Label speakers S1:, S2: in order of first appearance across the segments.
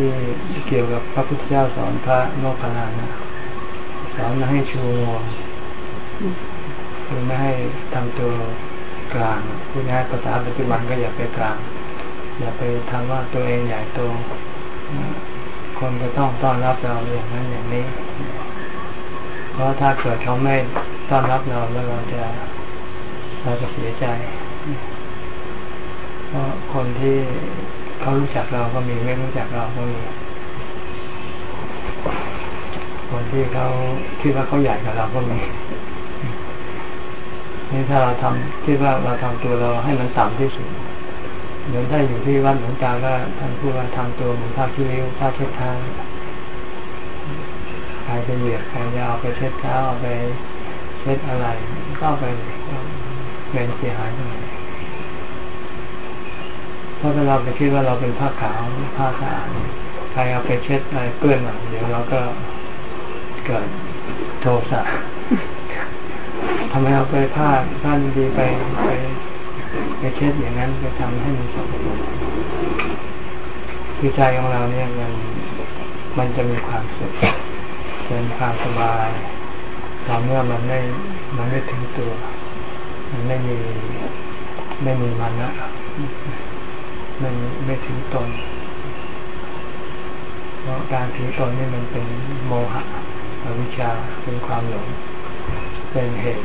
S1: ที่เกี่ยวกับพระพุทธเจ้าสอนพระโมคคัลลานะสอนให้ชูงวงคือไม่ให้ทำตัวกลางพูดง่ายภาษาปัจจุบันก็อย่าไปกลาง อย่าไปทำว่าตัวเองใหญ่โตคนก็ต้องต้อนรับเราอย่างนั้นอย่างนี้ เพราะถ้าเกิดเขาไม่ต้อนรับเราแล้วเราจะเราจะเสียใจ เพราะคนที่ เขารู้จักเราก็มีไม่รู้จักเราก็มีคนที่เขาคิดว่าเขาใหญ่กว่าเราก็มีนี่ถ้าเราทำคิดว่าเราทำตัวเราให้มันต่ำที่สุดเหมือนถ้าอยู่ที่วัดหลวงตาก็ท่านพูดว่าทำตัวเหมือนผ้าขี้ริ้วผ้าเช็ดเท้าใครจะเหยียบใครจะเอาไปเช็ดเท้าเอาไปเช็ดอะไรก็ไปเป็นเสียหายตรงไหน เพราะถ้าเราไปคิดว่าเราเป็นผ้าขาวผ้าสะอาดใครเอาไปเช็ดอะไรเปื้อนหน่อยเดี๋ยวเราก็เกิดโทสะทำไมเอาไปผ้าผ้าดีไปไปไปเช็ดอย่างนั้นไปทำให้มันสกปรกคือใจของเราเนี่ยมันมันจะมีความสุขเป็นความสบายต่อเมื่อมันไม่มันไม่ถึงตัว มันไม่มีไม่มีมันนะ มันไม่ถึงตนเพราะการถือตนนี่มันเป็นโมหะอวิชชาเป็นความหลง เป็นเหตุ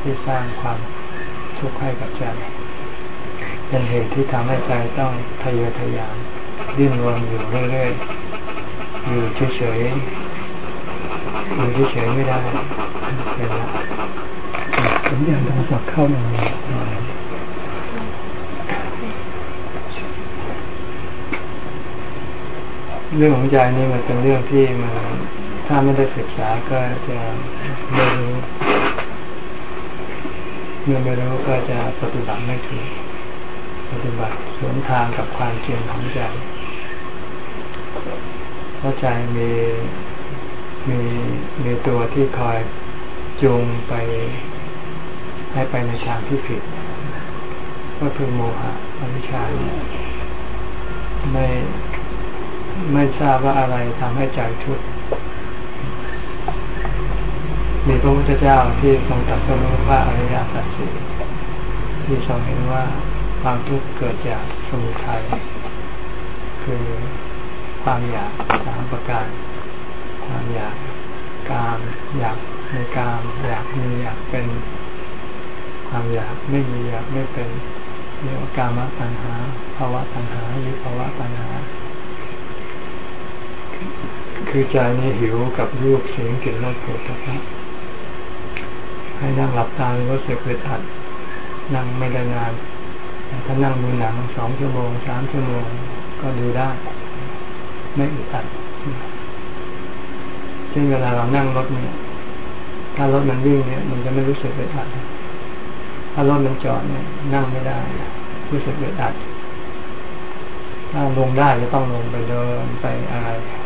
S1: ที่สร้างความทุกข์ให้กับใจ เป็นเหตุที่ทำให้ใจต้องทะเยอทะยานดิ้นรนอยู่เรื่อยๆ อยู่เฉยๆ อยู่เฉยๆไม่ได้เป็นละผมอยากโทรศัพท์เข้ามา เรื่องของใจนี่มันเป็นเรื่องที่มันถ้าไม่ได้ศึกษาก็จะไม่รู้เมื่อไม่รู้ก็จะปฏิบัติไม่ถูกปฏิบัติสวนทางกับความเจริงของใจเพราะใจมีมีมีตัวที่คอยจูงไป ให้ไปในทางที่ผิด ก็คือโมหะอวิชชาไม่ ไม่ทราบว่าอะไรทำให้ใจทุกข์มีพระพุทธเจ้าที่ทรงตรัสรู้ว่าอริยสัจสี่ที่ทรงเห็นว่าความทุกข์เกิดจากสมุทัยคือความอยากสามประการ ความอยากกามอยากในกามอยากมีอยากเป็น ความอยากไม่มีอยากไม่เป็นเรียกว่ากามตัณหาภาวะตัณหาวิภาวะตัณหา คือใจนี้หิวกับรูปเสียงกลิ่นรสโผฏฐัพพะให้นั่งหลับตารู้สึกอึดอัดนั่งไม่ได้นานถ้านั่งดูหนังสองชั่วโมงสามชั่วโมงก็ดูได้ ไม่อึดอัดเช่นเวลาเรานั่งรถเนี่ย ถ้ารถมันวิ่งเนี่ย มันจะไม่รู้สึกอึดอัดถ้ารถมันจอดเนี่ย นั่งไม่ได้ รู้สึกอึดอัดถ้าลงได้จะต้องลงไปเดินไปอะไรเพราะ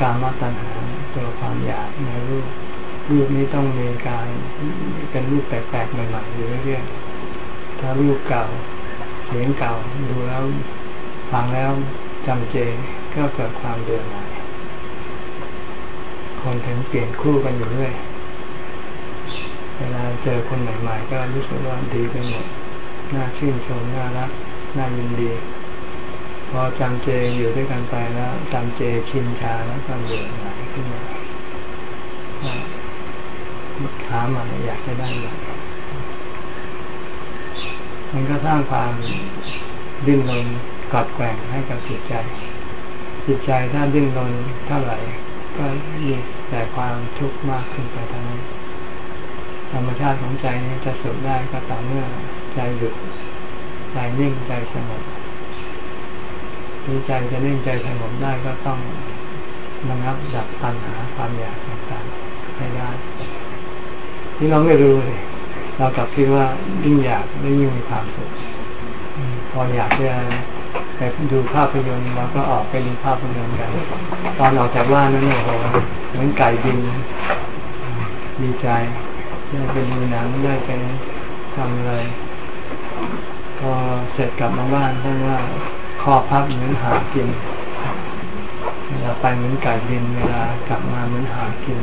S1: การมาตัญหาตัวความอยากในรูปรูปนี้ต้องมีการเป็นรูปแปลกๆใหม่ๆอยู่เรื่อยๆถ้ารูปเก่าเสียงเก่าดูแล้วฟังแล้วจำเจก็เกิดความเบื่อหน่ายคนถึงเปลี่ยนคู่กันอยู่เรื่อยเวลาเจอคนใหม่ๆ ก็รู้สึกว่าดีไปหมดน่าชื่นชมน่ารักน่ายินดี พอจำเจอยู่ด้วยกันไปแล้วจำเจชินชาแล้วก็เบื่อหน่ายขึ้นมาหามาอยากจะได้มามันก็สร้างความดิ้นรนกัดแกว่งให้กับจิตใจ จิตใจถ้าดิ้นรนเท่าไหร่ ก็มีแต่ความทุกข์มากขึ้นไปเท่านั้นธรรมชาติของใจนี้จะสุดได้ก็ต่อเมื่อใจหยุดใจนิ่งใจสงบ ที่ใจจะนิ่งใจสงบได้ก็ต้องระงับดับปัญหาความอยากต่างๆให้ได้ที่เราไม่รู้เลยเรากลับคิดว่ายิ่งอยากไม่ยิ่งมีความสุขพออยากจะไปดูภาพยนตร์เราก็ออกไปดูภาพยนตร์กัน ตอนออกจากบ้านนั้นโอ้โหเหมือนไก่บินดีใจได้ไปดูหนังได้ไปทำอะไรพอเสร็จกลับมาบ้านเพราะว่า คอพับเหมือนหากินเวลาไปเหมือนไก่บิน เวลากลับมาเหมือนหากิน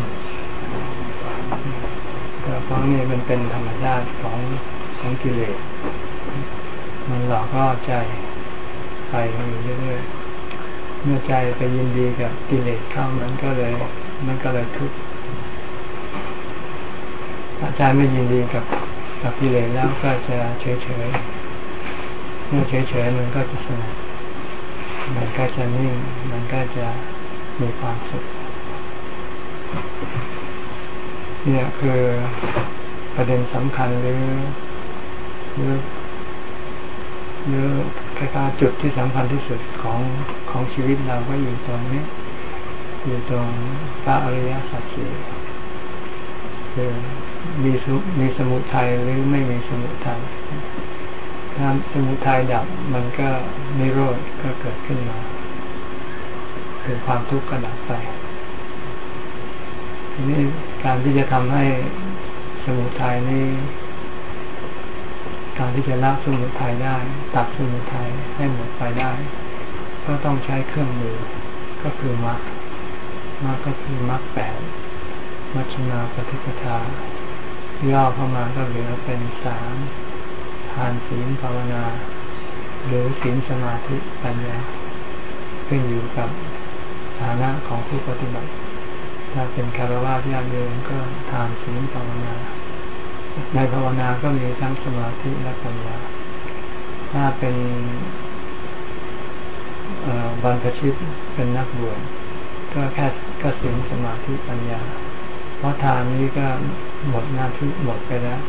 S1: ก็เพราะนี่มันเป็นธรรมชาติของของกิเลส มันหลอกล่อใจไปอยู่เรื่อยๆเมื่อใจไปยินดีกับกิเลสเข้ามันก็เลย มันก็เลยทุกข์ถ้าใจไม่ยินดีกับกับกิเลสแล้วก็จะเฉยๆเมื่อเฉยๆมันก็จะสงบ มันก็จะนิ่ง มันก็จะมีความสุข เนี่ยคือประเด็นสำคัญหรือหรือหรือคล้ายๆจุดที่สำคัญที่สุดของของชีวิตเราก็อยู่ตรงนี้ อยู่ตรงพระอริยสัจสี่คือมีสุมีสมุทัยหรือไม่มีสมุทัย ถ้าสมุทัยดับมันก็นิโรธก็เกิดขึ้นมาคือความทุกข์ก็ดับไปทีนี้การที่จะทำให้สมุทัยนี้การที่จะละสมุทัยได้ ตัดสมุทัยให้หมดไปได้ ก็ต้องใช้เครื่องมือ ก็คือมรรคมรรคก็คือมรรคแปดมัชนาปฏิปทาย่อเข้ามาก็เหลือเป็นสาม ทานศีลภาวนา หรือศีลสมาธิปัญญาขึ้นอยู่กับฐานะของผู้ปฏิบัติ ถ้าเป็นคารวะญาติโยมก็ทานศีลภาวนา ในภาวนาก็มีทั้งสมาธิและปัญญา ถ้าเป็นบรรพชิตเป็นนักบวชก็แค่ก็ศีลสมาธิปัญญา เพราะทานนี้ก็หมดหน้าที่หมดไปแล้ว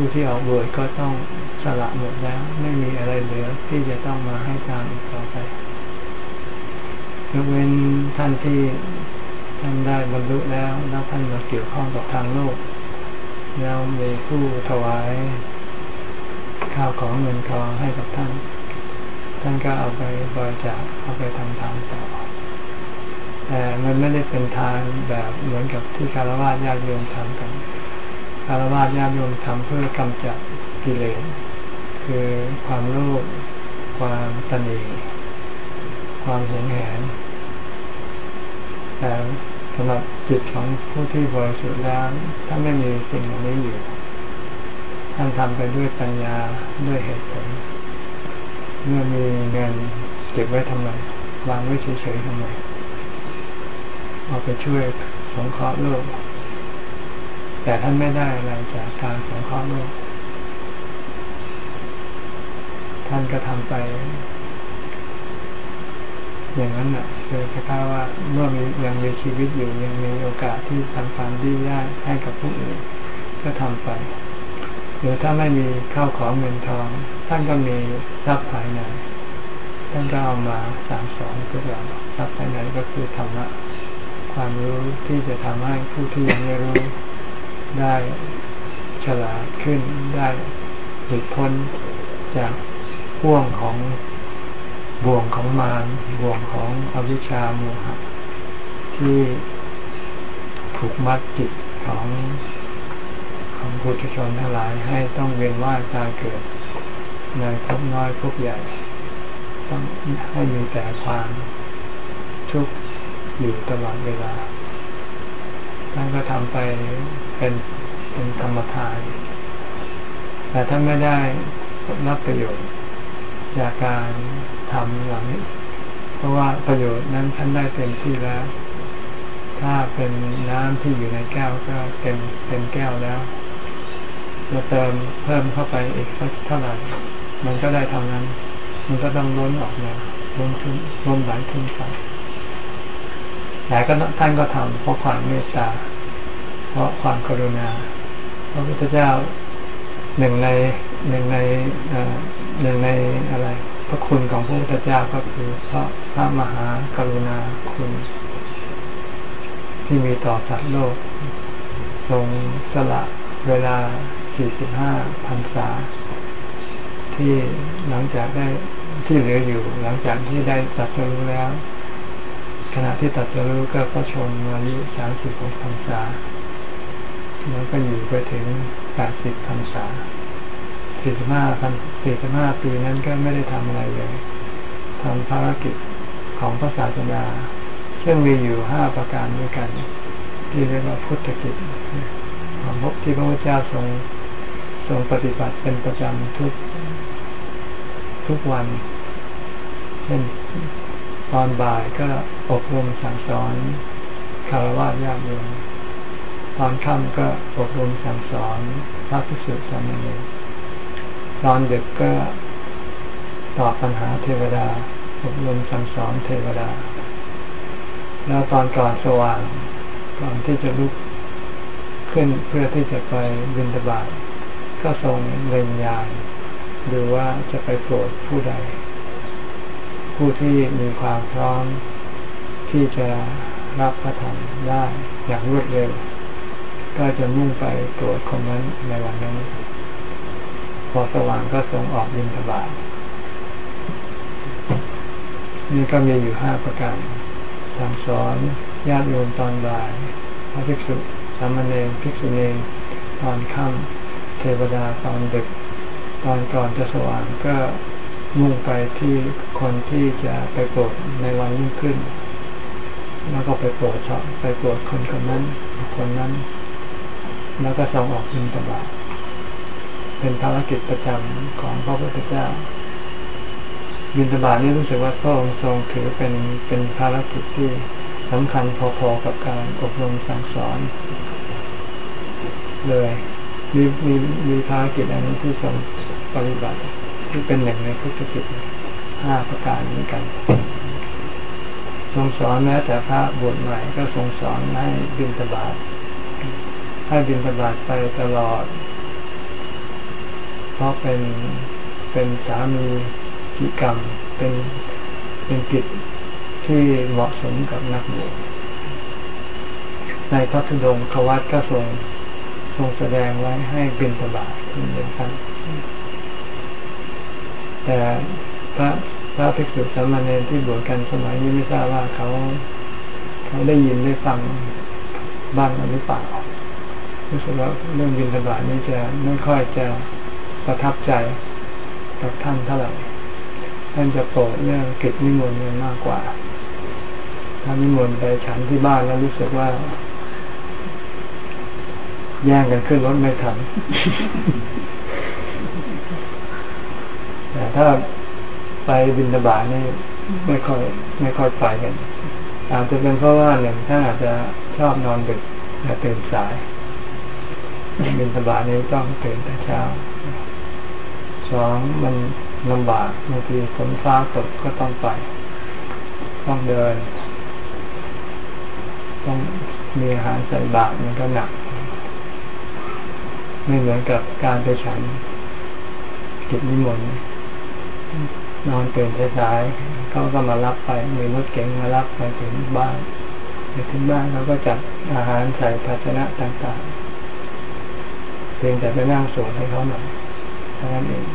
S1: ผู้ที่ออกบวชก็ต้องสละหมดแล้ว ไม่มีอะไรเหลือที่จะต้องมาให้ทานอีกต่อไปยกเว้นท่านที่ท่านได้บรรลุแล้วแล้วท่านมาเกี่ยวข้องกับทางโลก แล้วมีผู้ถวายข้าวของเงินทองให้กับท่าน ท่านก็เอาไปบริจาคเอาไปทำทานต่อแต่มันไม่ได้เป็นทางแบบเหมือนกับที่คารวะญาติโยมทำกัน คารวะญาติโยมทำเพื่อกำจัดกิเลสคือความโลภความตนีความหงแหนแต่สำหรับจิตของผู้ที่บริสุทธิ์แล้วถ้าไม่มีสิ่งเหล่านี้อยู่ท่านทำไปด้วยปัญญาด้วยเหตุผลเมื่อมีเงินเก็บไว้ทำไมวางไว้เฉยๆทำไมเอาไปช่วยสงเคราะห์โลก แต่ท่านไม่ได้อะไรจากการสงเคราะห์โลก ท่านก็ทำไป อย่างนั้นน่ะคือคล้ายว่าเมื่อมียังมีชีวิตอยู่ยังมีโอกาสที่ทำความดีได้ให้กับผู้อื่น ก็ทำไปหรือถ้าไม่มีข้าวของเงินทอง ท่านก็มีทรัพย์ภายในท่านก็เอามาสามสอนพวกเราทรัพย์ภายในก็คือธรรมะความรู้ที่จะทำให้ผู้ที่ยังไม่รู้ ได้ฉลาดขึ้นได้หลุดพ้นจากพ่วงของบ่วงของมารบ่วงของอวิชชาโมหะที่ผูกมัดจิตของของผู้ชนทั้งหลายให้ต้องเวียนว่ายตายเกิดในภพน้อยภพใหญ่ ต้องให้มีแต่ความทุกข์อยู่ตลอดเวลา ท่านก็ทำไปเป็นเป็นธรรมทานแต่ท่านไม่ได้รับประโยชน์จากการทำเหล่านี้ เพราะว่าประโยชน์นั้นท่านได้เต็มที่แล้ว ถ้าเป็นน้ำที่อยู่ในแก้วก็เต็มเต็มแก้วแล้วจะเติมเพิ่มเข้าไปอีกสักเท่าไหร่ มันก็ได้ท่านั้น มันก็ต้องล้นออกมาล้นขึ้นล้นไหลขึ้นไป แต่ก็ท่านก็ทำเพราะความเมตตา เพราะความกรุณา พระพุทธเจ้าหนึ่งในหนึ่งในหนึ่งในอะไร พระคุณของพระพุทธเจ้าก็คือพระพระมหากรุณาคุณ ที่มีต่อสัตว์โลก ทรงสละเวลา 45พรรษา ที่หลังจากได้ที่เหลืออยู่หลังจากที่ได้ตัดรู้แล้ว ขณะที่ตัดรู้ก็พระชนอายุสามสิบหกพรรษา แล้วก็อยู่ไปถึงแปดสิบพรรษาสี่สิบห้าพันสี่สิบห้าปีนั้นก็ไม่ได้ทำอะไรเลยทำภารกิจของพระศาสนาซึ่งมีอยู่ห้าประการด้วยกัน ที่เรียกว่าพุทธกิจของพบที่พระพุทธเจ้าทรงทรงปฏิบัติเป็นประจำทุกทุกวัน เช่น ตอนบ่ายก็อบรมสั่งสอนคารวะญาติโยมตอนค่ำก็อบรมสั่งสอนพระภิกษุสามเณรตอนดึกก็ตอบปัญหาเทวดา อบรมสั่งสอนเทวดา แล้วตอนก่อนสว่างก่อนที่จะลุกขึ้นเพื่อที่จะไปบินตบาทก็ทรงเล็งยานดูว่าจะไปโปรดผู้ใด ผู้ที่มีความพร้อมที่จะรับพระธรรมได้อย่างรวดเร็ว ก็จะมุ่งไปโปรดคนนั้นในวันนั้น พอสว่างก็ทรงออกบินทบาทนี่ก็มีอยู่ห้าประการสั่งสอนญาติโยมตอนบ่าย พระภิกษุสามเณรภิกษุณีตอนค่ำเทวดาตอนดึก ตอนก่อนจะสว่างก็ มุ่งไปที่คนที่จะไปโปรดในวันรุ่งขึ้น แล้วก็ไปโปรดชอบไปโปรดคนคนนั้น คนนั้น แล้วก็ส่งออกบินตบาเป็นภารกิจประจำของพระพุทธเจ้าบินตบาทนี่รู้สึกว่าพระองค์ทรงถือเป็นเป็นภารกิจที่สำคัญพอๆกับการอบรมสั่งสอน เลยมีมีมีภารกิจอันนี้ที่ทรงปฏิบัติ ที่เป็นหนึ่งในพุทธกิจห้าประการนี้กัน ทรงสอนแม้แต่พระบวชใหม่ก็ทรงสอนให้บินตบาทให้บินตบาทไปตลอด เพราะเป็นเป็นสามีกิกรรม เป็นเป็นกิจที่เหมาะสมกับนักบวชในพระธุดงควัตก็ทรงทรงแสดงไว้ให้บินตบาทเช่นเดียวกัน แต่พระพระภิกษุสามเณรที่บวชกันสมัยนี้ไม่ทราบว่าเขาเขาได้ยินได้ฟังบ้างหรือเปล่ารู้สึกว่าเรื่องบินตบาทนี้จะไม่ค่อยจะประทับใจกับท่านเท่าไหร่ท่านจะโปรดเรื่องกิจนิมนต์มากกว่าถ้านิมนต์ไปฉันที่บ้านแล้วรู้สึกว่า แย่งกันขึ้นรถไม่ทัน ถ้าไปบินบานี่ไม่ค่อยไม่ค่อยไปกัน อาจจะเป็นเพราะว่าหนึ่งท่านอาจจะชอบนอนดึกแต่ตื่นสายบินบานี้ต้องตื่นแต่เช้าสองมันลำบากบางทีฝนฟ้าตกก็ต้องไป ต้องเดิน ต้องมีอาหารใส่บาตรมันก็หนัก ไม่เหมือนกับการไปฉันกิจนิมนต์ นอนตื่นสายๆเขาก็มารับไปมีรถเก๋งมารับไปถึงบ้านไปถึงบ้านเขาก็จัดอาหารใส่ภาชนะต่างๆเพียงแต่ไปนั่งสวดให้เขาหน่อยเท่านั้นเอง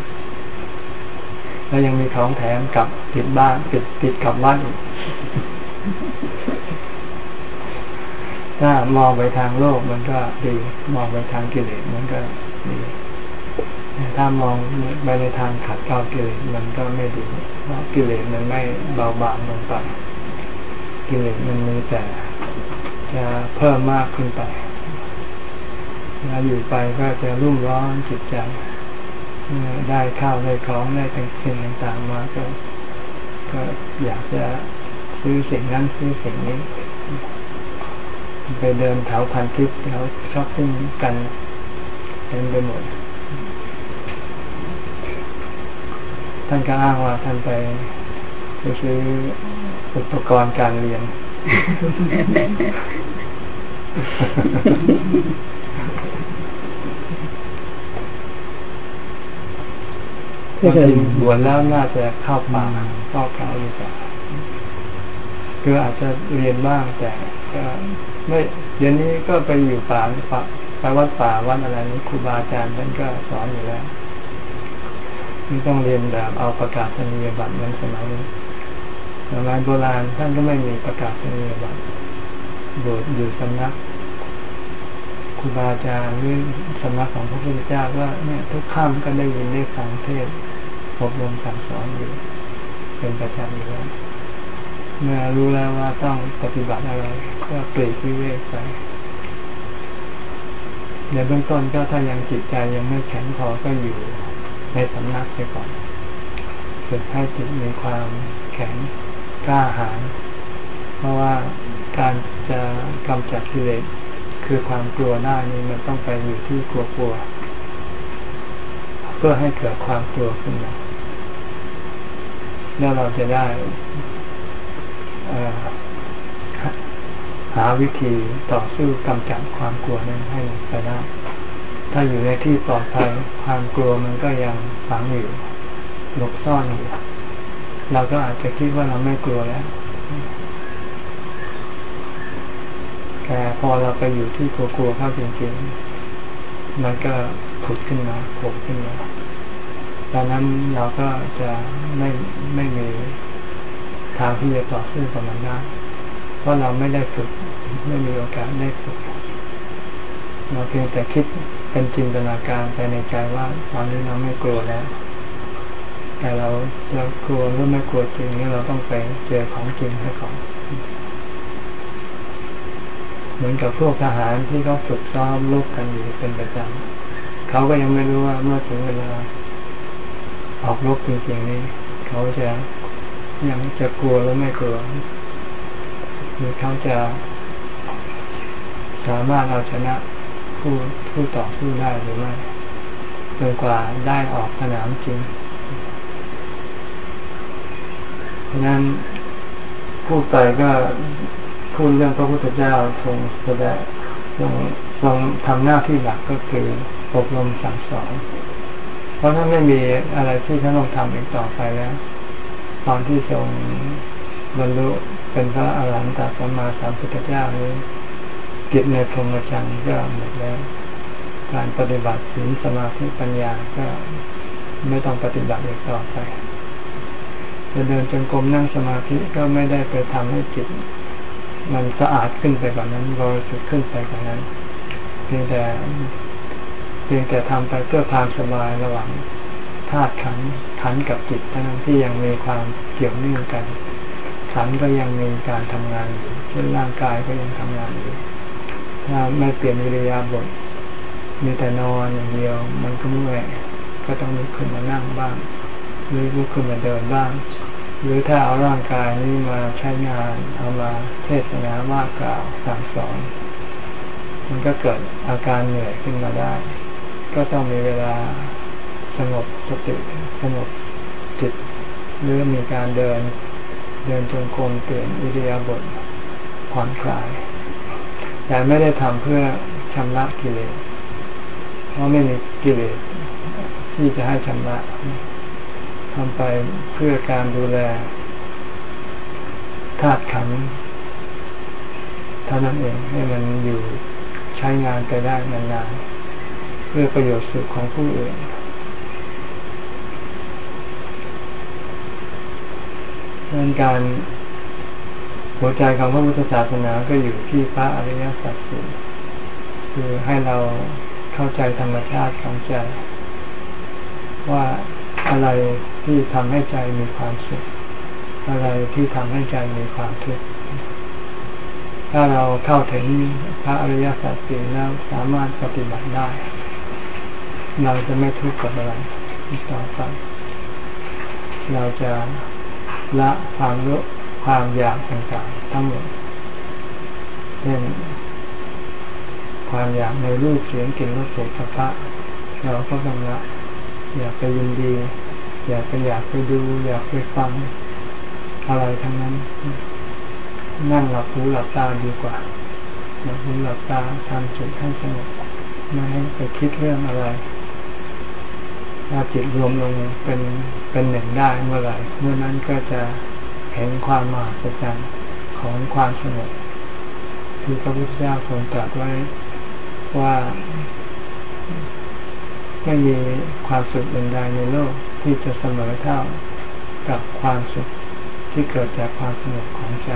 S1: แล้วยังมีของแถมกับติดบ้านติดติดกับบ้านถ้ามองไปทางโลกมันก็ดี มองไปทางกิเลสมันก็ดี ถ้ามองไปในทางขัดเกลากิเลสมันก็ไม่ดีเพราะกิเลสมันไม่เบาบางลงไปกิเลสมันมีแต่จะเพิ่มมากขึ้นไปแล้วอยู่ไปก็จะรุ่มร้อนจิตใจได้ข้าวได้ของได้ต่างสิ่งต่างๆมาก็ก็อยากจะซื้อสิ่งนั้นซื้อสิ่งนี้ ไปเดินแถวพันทิพย์แถวช้อปปิ้งกันเต็มไปหมด ท่านก็อ้างว่าท่านไปไปซื้ออุปกรณ์การเรียนจริงบวชแล้วน่าจะเข้าป่าเข้าเขาดีกว่าคืออาจจะเรียนบ้างแต่ก็ไม่เดี๋ยวนี้ก็ไปอยู่ป่าไปวัดป่าวัดอะไรนี้ครูบาอาจารย์ท่านก็สอนอยู่แล้ว ไม่ต้องเรียนแบบเอาประกาศนียบัตรเหมือนสมัยสมัยโบราณท่านก็ไม่มีประกาศนียบัตรบวชอยู่สำนักครูบาอาจารย์หรือสำนักของพระพุทธเจ้าว่าเนี่ยทุกข้ามก็ได้ยินได้ฟังเทศอบรมสั่งสอนอยู่ เป็นประจำอยู่แล้วเมื่อรู้แล้วว่าต้องปฏิบัติอะไรก็ปลีกวิเวกไปในเบื้องต้นก็ถ้ายังจิตใจยังไม่แข็งพอก็อยู่ ในสำนักไปก่อนฝึกให้จิตมีความแข็งกล้าหาญเพราะว่าการจะกำจัดกิเลสคือความกลัวได้านี่มันต้องไปอยู่ที่กลัวกลัว เพื่อให้เกิดความกลัวขึ้นมาแล้วเราจะได้หาวิธีต่อสู้กำจัดความกลัวนั้นให้ไปได้ ถ้าอยู่ในที่ปลอดภัยความกลัวมันก็ยังฝังอยู่หลบซ่อนอยู่เราก็อาจจะคิดว่าเราไม่กลัวแล้วแต่พอเราไปอยู่ที่กลัวๆเข้าจริงๆ มันก็ผุดขึ้นมาโผล่ขึ้นมาตอนนั้นเราก็จะไม่ไม่มีทางที่จะต่อสู้กับมันได้เพราะเราไม่ได้ฝึก ไม่มีโอกาสได้ฝึก เราเพียงแต่คิด เป็นจินตนาการไปในใจว่าตอนนี้เราไม่กลัวแล้ว แต่เราเรากลัวหรือไม่กลัวจริงนี่เราต้องไปเจอของจริงให้ก่อนเหมือนกับพวกทหารที่เขาฝึกซ้อมลบกันอยู่เป็นประจำเขาก็ยังไม่รู้ว่าเมื่อถึงเวลาออกรบจริงๆนี่เขาจะยังจะกลัวหรือไม่กลัวหรือเขาจะสามารถเอาชนะ ผู้ผู้ต่อสู้ได้หรือไม่จนกว่าได้ออกสนามจริงเพราะนั้นพูดไปก็พูดเรื่องพระพุทธเจ้าทรงแสดงทรงทรงทำหน้าที่หลักก็คืออบรมสั่งสอน เพราะถ้าไม่มีอะไรที่ท่านต้องทำอีกต่อไปแล้ว ตอนที่ทรงบรรลุเป็นพระอรหันตสัมมาสัมพุทธเจ้านี้ กิจในพรหมจรรย์ก็หมดแล้ว การปฏิบัติศีลสมาธิปัญญาก็ไม่ต้องปฏิบัติอีกต่อไปจะเดินจงกรมนั่งสมาธิก็ไม่ได้ไปทำให้จิต มันสะอาดขึ้นไปกว่านั้นบริสุทธิ์ขึ้นไปกว่านั้น เพียงแต่ เพียงแต่ทำไปเพื่อความสบายระหว่างธาตุขันขันกับจิตเท่านั้นที่ยังมีความเกี่ยวเนื่องกันขันก็ยังมีการทำงานอยู่เช่นร่างกายก็ยังทำงานอยู่ ถ้าไม่เปลี่ยนวิริยาบทมีแต่นอนอย่างเดียว มันก็เมื่อยก็ต้องลุกขึ้นมานั่งบ้าง หรือลุกขึ้นมาเดินบ้าง หรือถ้าเอาร่างกายนี้มาใช้งานเอามาเทศนาว่ากล่าวสั่งสอน มันก็เกิดอาการเหนื่อยขึ้นมาได้ ก็ต้องมีเวลาสงบสติสงบจิตหรือมีการเดิน เดินจงกรมเปลี่ยนอิริยาบถผ่อนคลาย แต่ไม่ได้ทำเพื่อชำระกิเลสเพราะไม่มีกิเลสที่จะให้ชำระทำไปเพื่อการดูแลธาตุขันเท่านั้นเองให้มันอยู่ใช้งานไปได้นานๆเพื่อประโยชน์สุขของผู้อื่นดังการ หัวใจของพระพุทธศาสนาก็อยู่ที่พระอริยสัจสี่คือให้เราเข้าใจธรรมชาติของใจ ว่าอะไรที่ทำให้ใจมีความสุข อะไรที่ทำให้ใจมีความทุกข์ถ้าเราเข้าถึงพระอริยสัจสี่แล้วสามารถปฏิบัติได้ เราจะไม่ทุกข์กับอะไรต่อไปเราจะละความรู้ ความอยากต่างๆทั้งหมดเช่นความอยากในรูปเสียงกลิ่นรสโผฏฐัพพะเราก็ต้องละอยากไปยินดี อยากไปอยากไปดู อยากไปฟังอะไรทั้งนั้น นั่งหลับหูหลับตาดีกว่าหลับหูหลับตาทำจิตให้สงบไม่ให้ไปคิดเรื่องอะไรถ้าจิตรวมลงเป็นเป็นหนึ่งได้เมื่อไหร่เมื่อนั้นก็จะ เห็นความมหัศจรรย์ของความสงบที่พระพุทธเจ้าทรงตรัสไว้ว่าไม่มีความสุขอื่นใดในโลกที่จะเสมอเท่ากับความสุขที่เกิดจากความสงบของใจ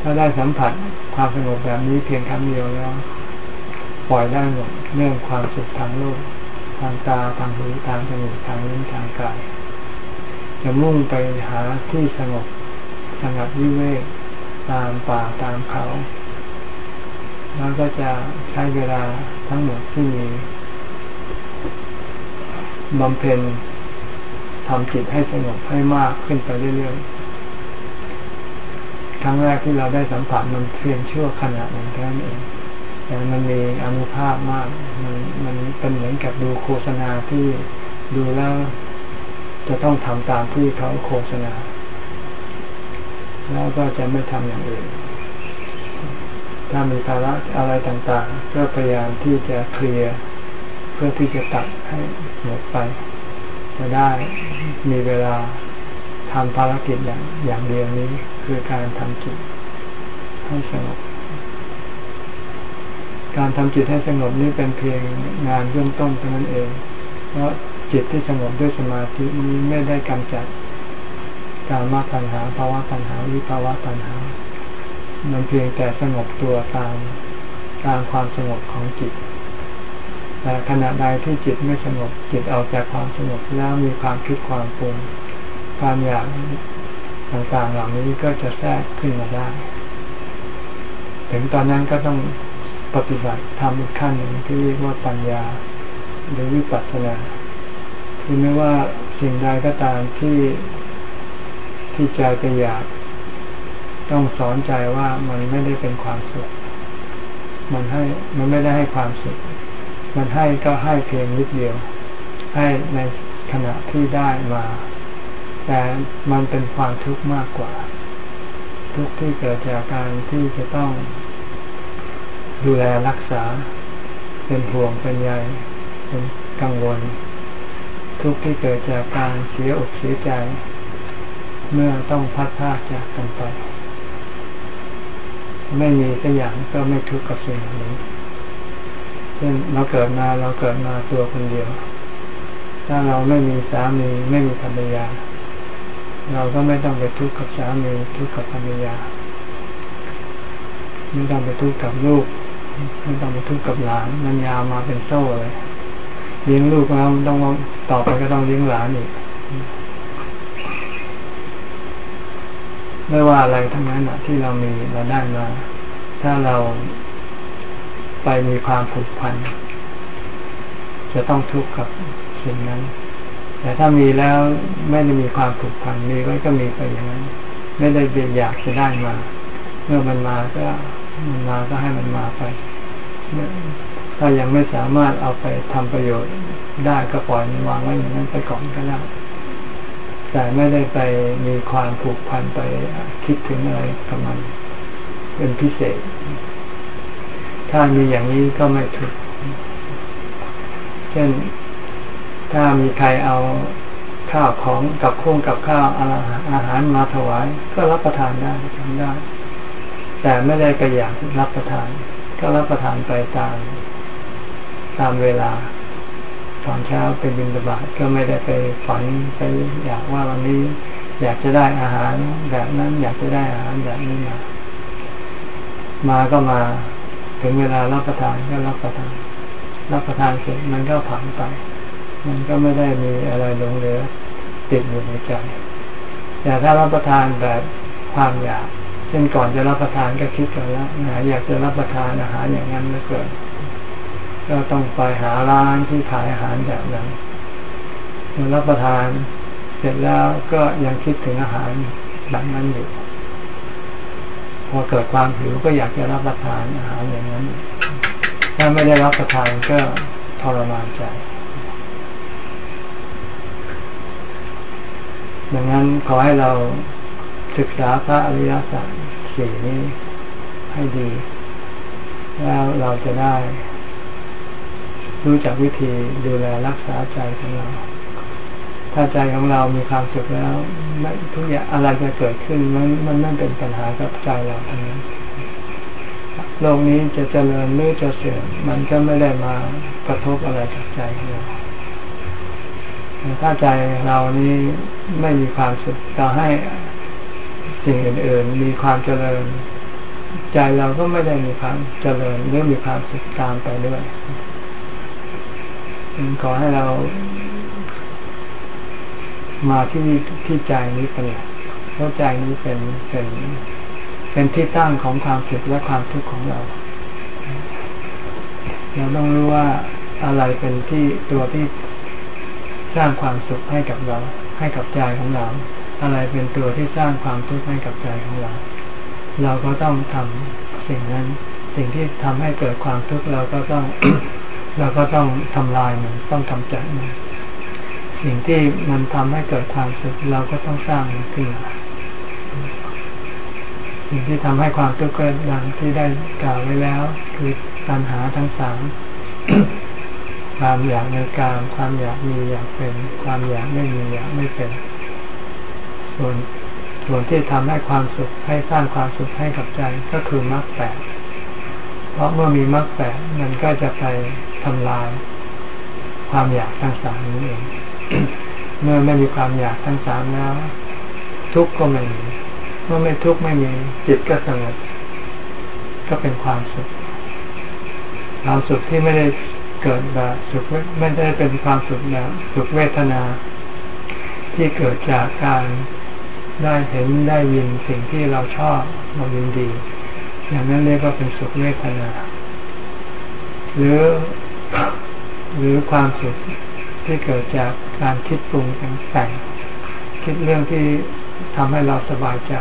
S1: ถ้าได้สัมผัสความสงบแบบนี้เพียงครั้งเดียวแล้ว ปล่อยได้หมดเรื่องความสุขทางโลก ทางตา ทางหู ทางจมูก ทางลิ้น ทางกาย จะมุ่งไปหาที่สงบสงัดวิเวกตามป่าตามเขา แล้วก็จะใช้เวลาทั้งหมดที่มีบำเพ็ญทำจิตให้สงบให้มากขึ้นไปเรื่อยๆ ครั้งแรกที่เราได้สัมผัสมันเพียงชั่วขณะหนึ่งแค่นั้นเอง แต่มันมีอนุภาพมาก มันมันเป็นเหมือนกับดูโฆษณาที่ดูแล้ว จะต้องทำตามที่เขาโฆษณา แล้วก็จะไม่ทำอย่างอื่น ถ้ามีภาระอะไรต่างๆ ก็พยายามที่จะเคลียร์เพื่อที่จะตัดให้หมดไป จะได้มีเวลาทำภารกิจอย่างอย่างเดียวนี้คือการทำจิตให้สงบ การทำจิตให้สงบนี้เป็นเพียงงานเริ่มต้นเท่านั้นเอง เพราะ จิตที่สงบด้วยสมาธินี้ไม่ได้กำจัดการมาปัญหาภาวะปัญหาวิภาวะปัญหา มันเพียงแต่สงบตัวตามตามความสงบของจิต แต่ขณะใดที่จิตไม่สงบจิตออกจากความสงบแล้วมีความคิดความปรุงความอยากต่างๆเหล่านี้ก็จะแทรกขึ้นมาได้ ถึงตอนนั้นก็ต้องปฏิบัติทำอีกขั้นหนึ่งที่เรียกว่าปัญญาหรือวิปัสสนา คือไม่ว่าสิ่งใดก็ตามที่ที่ใจไปอยาก ต้องสอนใจว่ามันไม่ได้เป็นความสุข มันให้มันไม่ได้ให้ความสุข มันให้ก็ให้เพียงนิดเดียว ให้ในขณะที่ได้มา แต่มันเป็นความทุกข์มากกว่า ทุกข์ที่เกิดจากการที่จะต้อง ดูแลรักษา เป็นห่วงเป็นใยเป็นกังวล ทุกข์ที่เกิดจากการเสียอกเสียใจ เมื่อต้องพัดพากจากกันไป ไม่มีสักอย่างก็ไม่ทุกข์กับสิ่งนี้เช่นเราเกิดมาเราเกิดมาตัวคนเดียว ถ้าเราไม่มีสามีไม่มีภรรยา เราก็ไม่ต้องไปทุกข์กับสามีทุกข์กับภรรยาไม่ต้องไปทุกข์กับลูกไม่ต้องไปทุกข์กับหลานมันยาวมาเป็นโซ่เลย เลี้ยงลูกแล้วต้องต่อไปก็ต้องเลี้ยงหลานอีกไม่ว่าอะไรทั้งนั้นที่เรามีเราได้มา ถ้าเราไปมีความผูกพัน จะต้องทุกข์กับสิ่งนั้น แต่ถ้ามีแล้วไม่ได้มีความผูกพันมีไว้ก็มีไปอย่างนั้น ไม่ได้เป็นอยากจะได้มา เมื่อมันมาก็มันมาก็ให้มันมาไป ถ้ายังไม่สามารถเอาไปทำประโยชน์ได้ก็ปล่อยมันวางไว้อย่างนั้นไปก่อนก็ได้แต่ไม่ได้ไปมีความผูกพันไปคิดถึงอะไรกับมันเป็นพิเศษ ถ้ามีอย่างนี้ก็ไม่ถูกเช่นถ้ามีใครเอาข้าวของกับโค้งกับข้าวอาหารมาถวาย ก็รับประทานได้ทำได้ แต่ไม่ได้ไปอยากรับประทาน ก็รับประทานไปตาม ตามเวลาตอนเช้าเป็นบินตบาตก็ไม่ได้ไปฝันไปอยากว่าวันนี้ อยากจะได้อาหารแบบนั้นอยากจะได้อาหารแบบนี้มา มาก็มาถึงเวลารับประทานก็รับประทาน รับประทานเสร็จมันก็ผังไป มันก็ไม่ได้มีอะไรหลงเหลือ ติดอยู่ในใจแต่ถ้ารับประทานแบบความอยาก เช่นก่อนจะรับประทานก็คิดกันแล้วอยากจะรับประทานอาหารอย่างนั้นแล้วเกิด ก็ต้องไปหาร้านที่ขายอาหารแบบนั้นเมื่อรับประทานเสร็จแล้วก็ยังคิดถึงอาหารแบบนั้นอยู่ พอเกิดความหิวก็อยากจะรับประทานอาหารอย่างนั้น ถ้าไม่ได้รับประทานก็ทรมานใจดังนั้นขอให้เราศึกษาพระอริยสัจสี่นี้ให้ดี แล้วเราจะได้ รู้จักวิธีดูแลรักษาใจของเรา ถ้าใจของเรามีความสุขแล้วไม่ทุกอย่างอะไรจะเกิดขึ้นมันมันไม่เป็นปัญหากับใจเราทั้งนั้นโลกนี้จะเจริญหรือจะเสื่อมมันก็ไม่ได้มากระทบอะไรกับใจของเราถ้าใจเรานี้ไม่มีความสุขต่อให้สิ่งอื่น ๆ มีความเจริญ ใจเราก็ไม่ได้มีความเจริญหรือมีความสุขตามไปด้วย ขอให้เรา มาที่นี่ที่ใจนี้เป็นหลักเพราะใจนี้เป็นเป็นเป็นที่ตั้งของความสุขและความทุกข์ของเรา เราต้องรู้ว่าอะไรเป็นที่ตัวที่สร้างความสุขให้กับเรา ให้กับใจของเรา อะไรเป็นตัวที่สร้างความทุกข์ให้กับใจของเรา เราก็ต้องทำสิ่งนั้น สิ่งที่ทำให้เกิดความทุกข์เราก็ต้อง เราก็ต้องทำลายมันต้องกำจัดมันสิ่งที่มันทำให้เกิดความสุขเราก็ต้องสร้างมันขึ้นมาสิ่งที่ทำให้ความทุกข์เกิดดังที่ได้กล่าวไว้แล้ว คือปัญหาทั้งสามความอยากในกลางความอยากมีอยากเป็น ความอยากไม่มีอยากไม่เป็น ส่วนส่วนที่ทำให้ความสุขให้สร้างความสุขให้กับใจก็คือมรรคแปด เพราะเมื่อมีมรรคแปดมันก็จะไปทำลายความอยากทั้งสามนี้เอง เมื่อไม่มีความอยากทั้งสามแล้ว ทุกข์ก็ไม่มี เมื่อไม่ทุกข์ไม่มีจิตก็สงบก็เป็นความสุข ความสุขที่ไม่ได้เกิดแบบสุขไม่ได้เป็นความสุขแบบสุขเวทนา ที่เกิดจากการได้เห็นได้ยินสิ่งที่เราชอบเรายินดี อย่างนั้นเรียกว่าเป็นสุขเวทนาหรือหรือความสุขที่เกิดจากการคิดปรุงแต่งคิดเรื่องที่ทำให้เราสบายใจ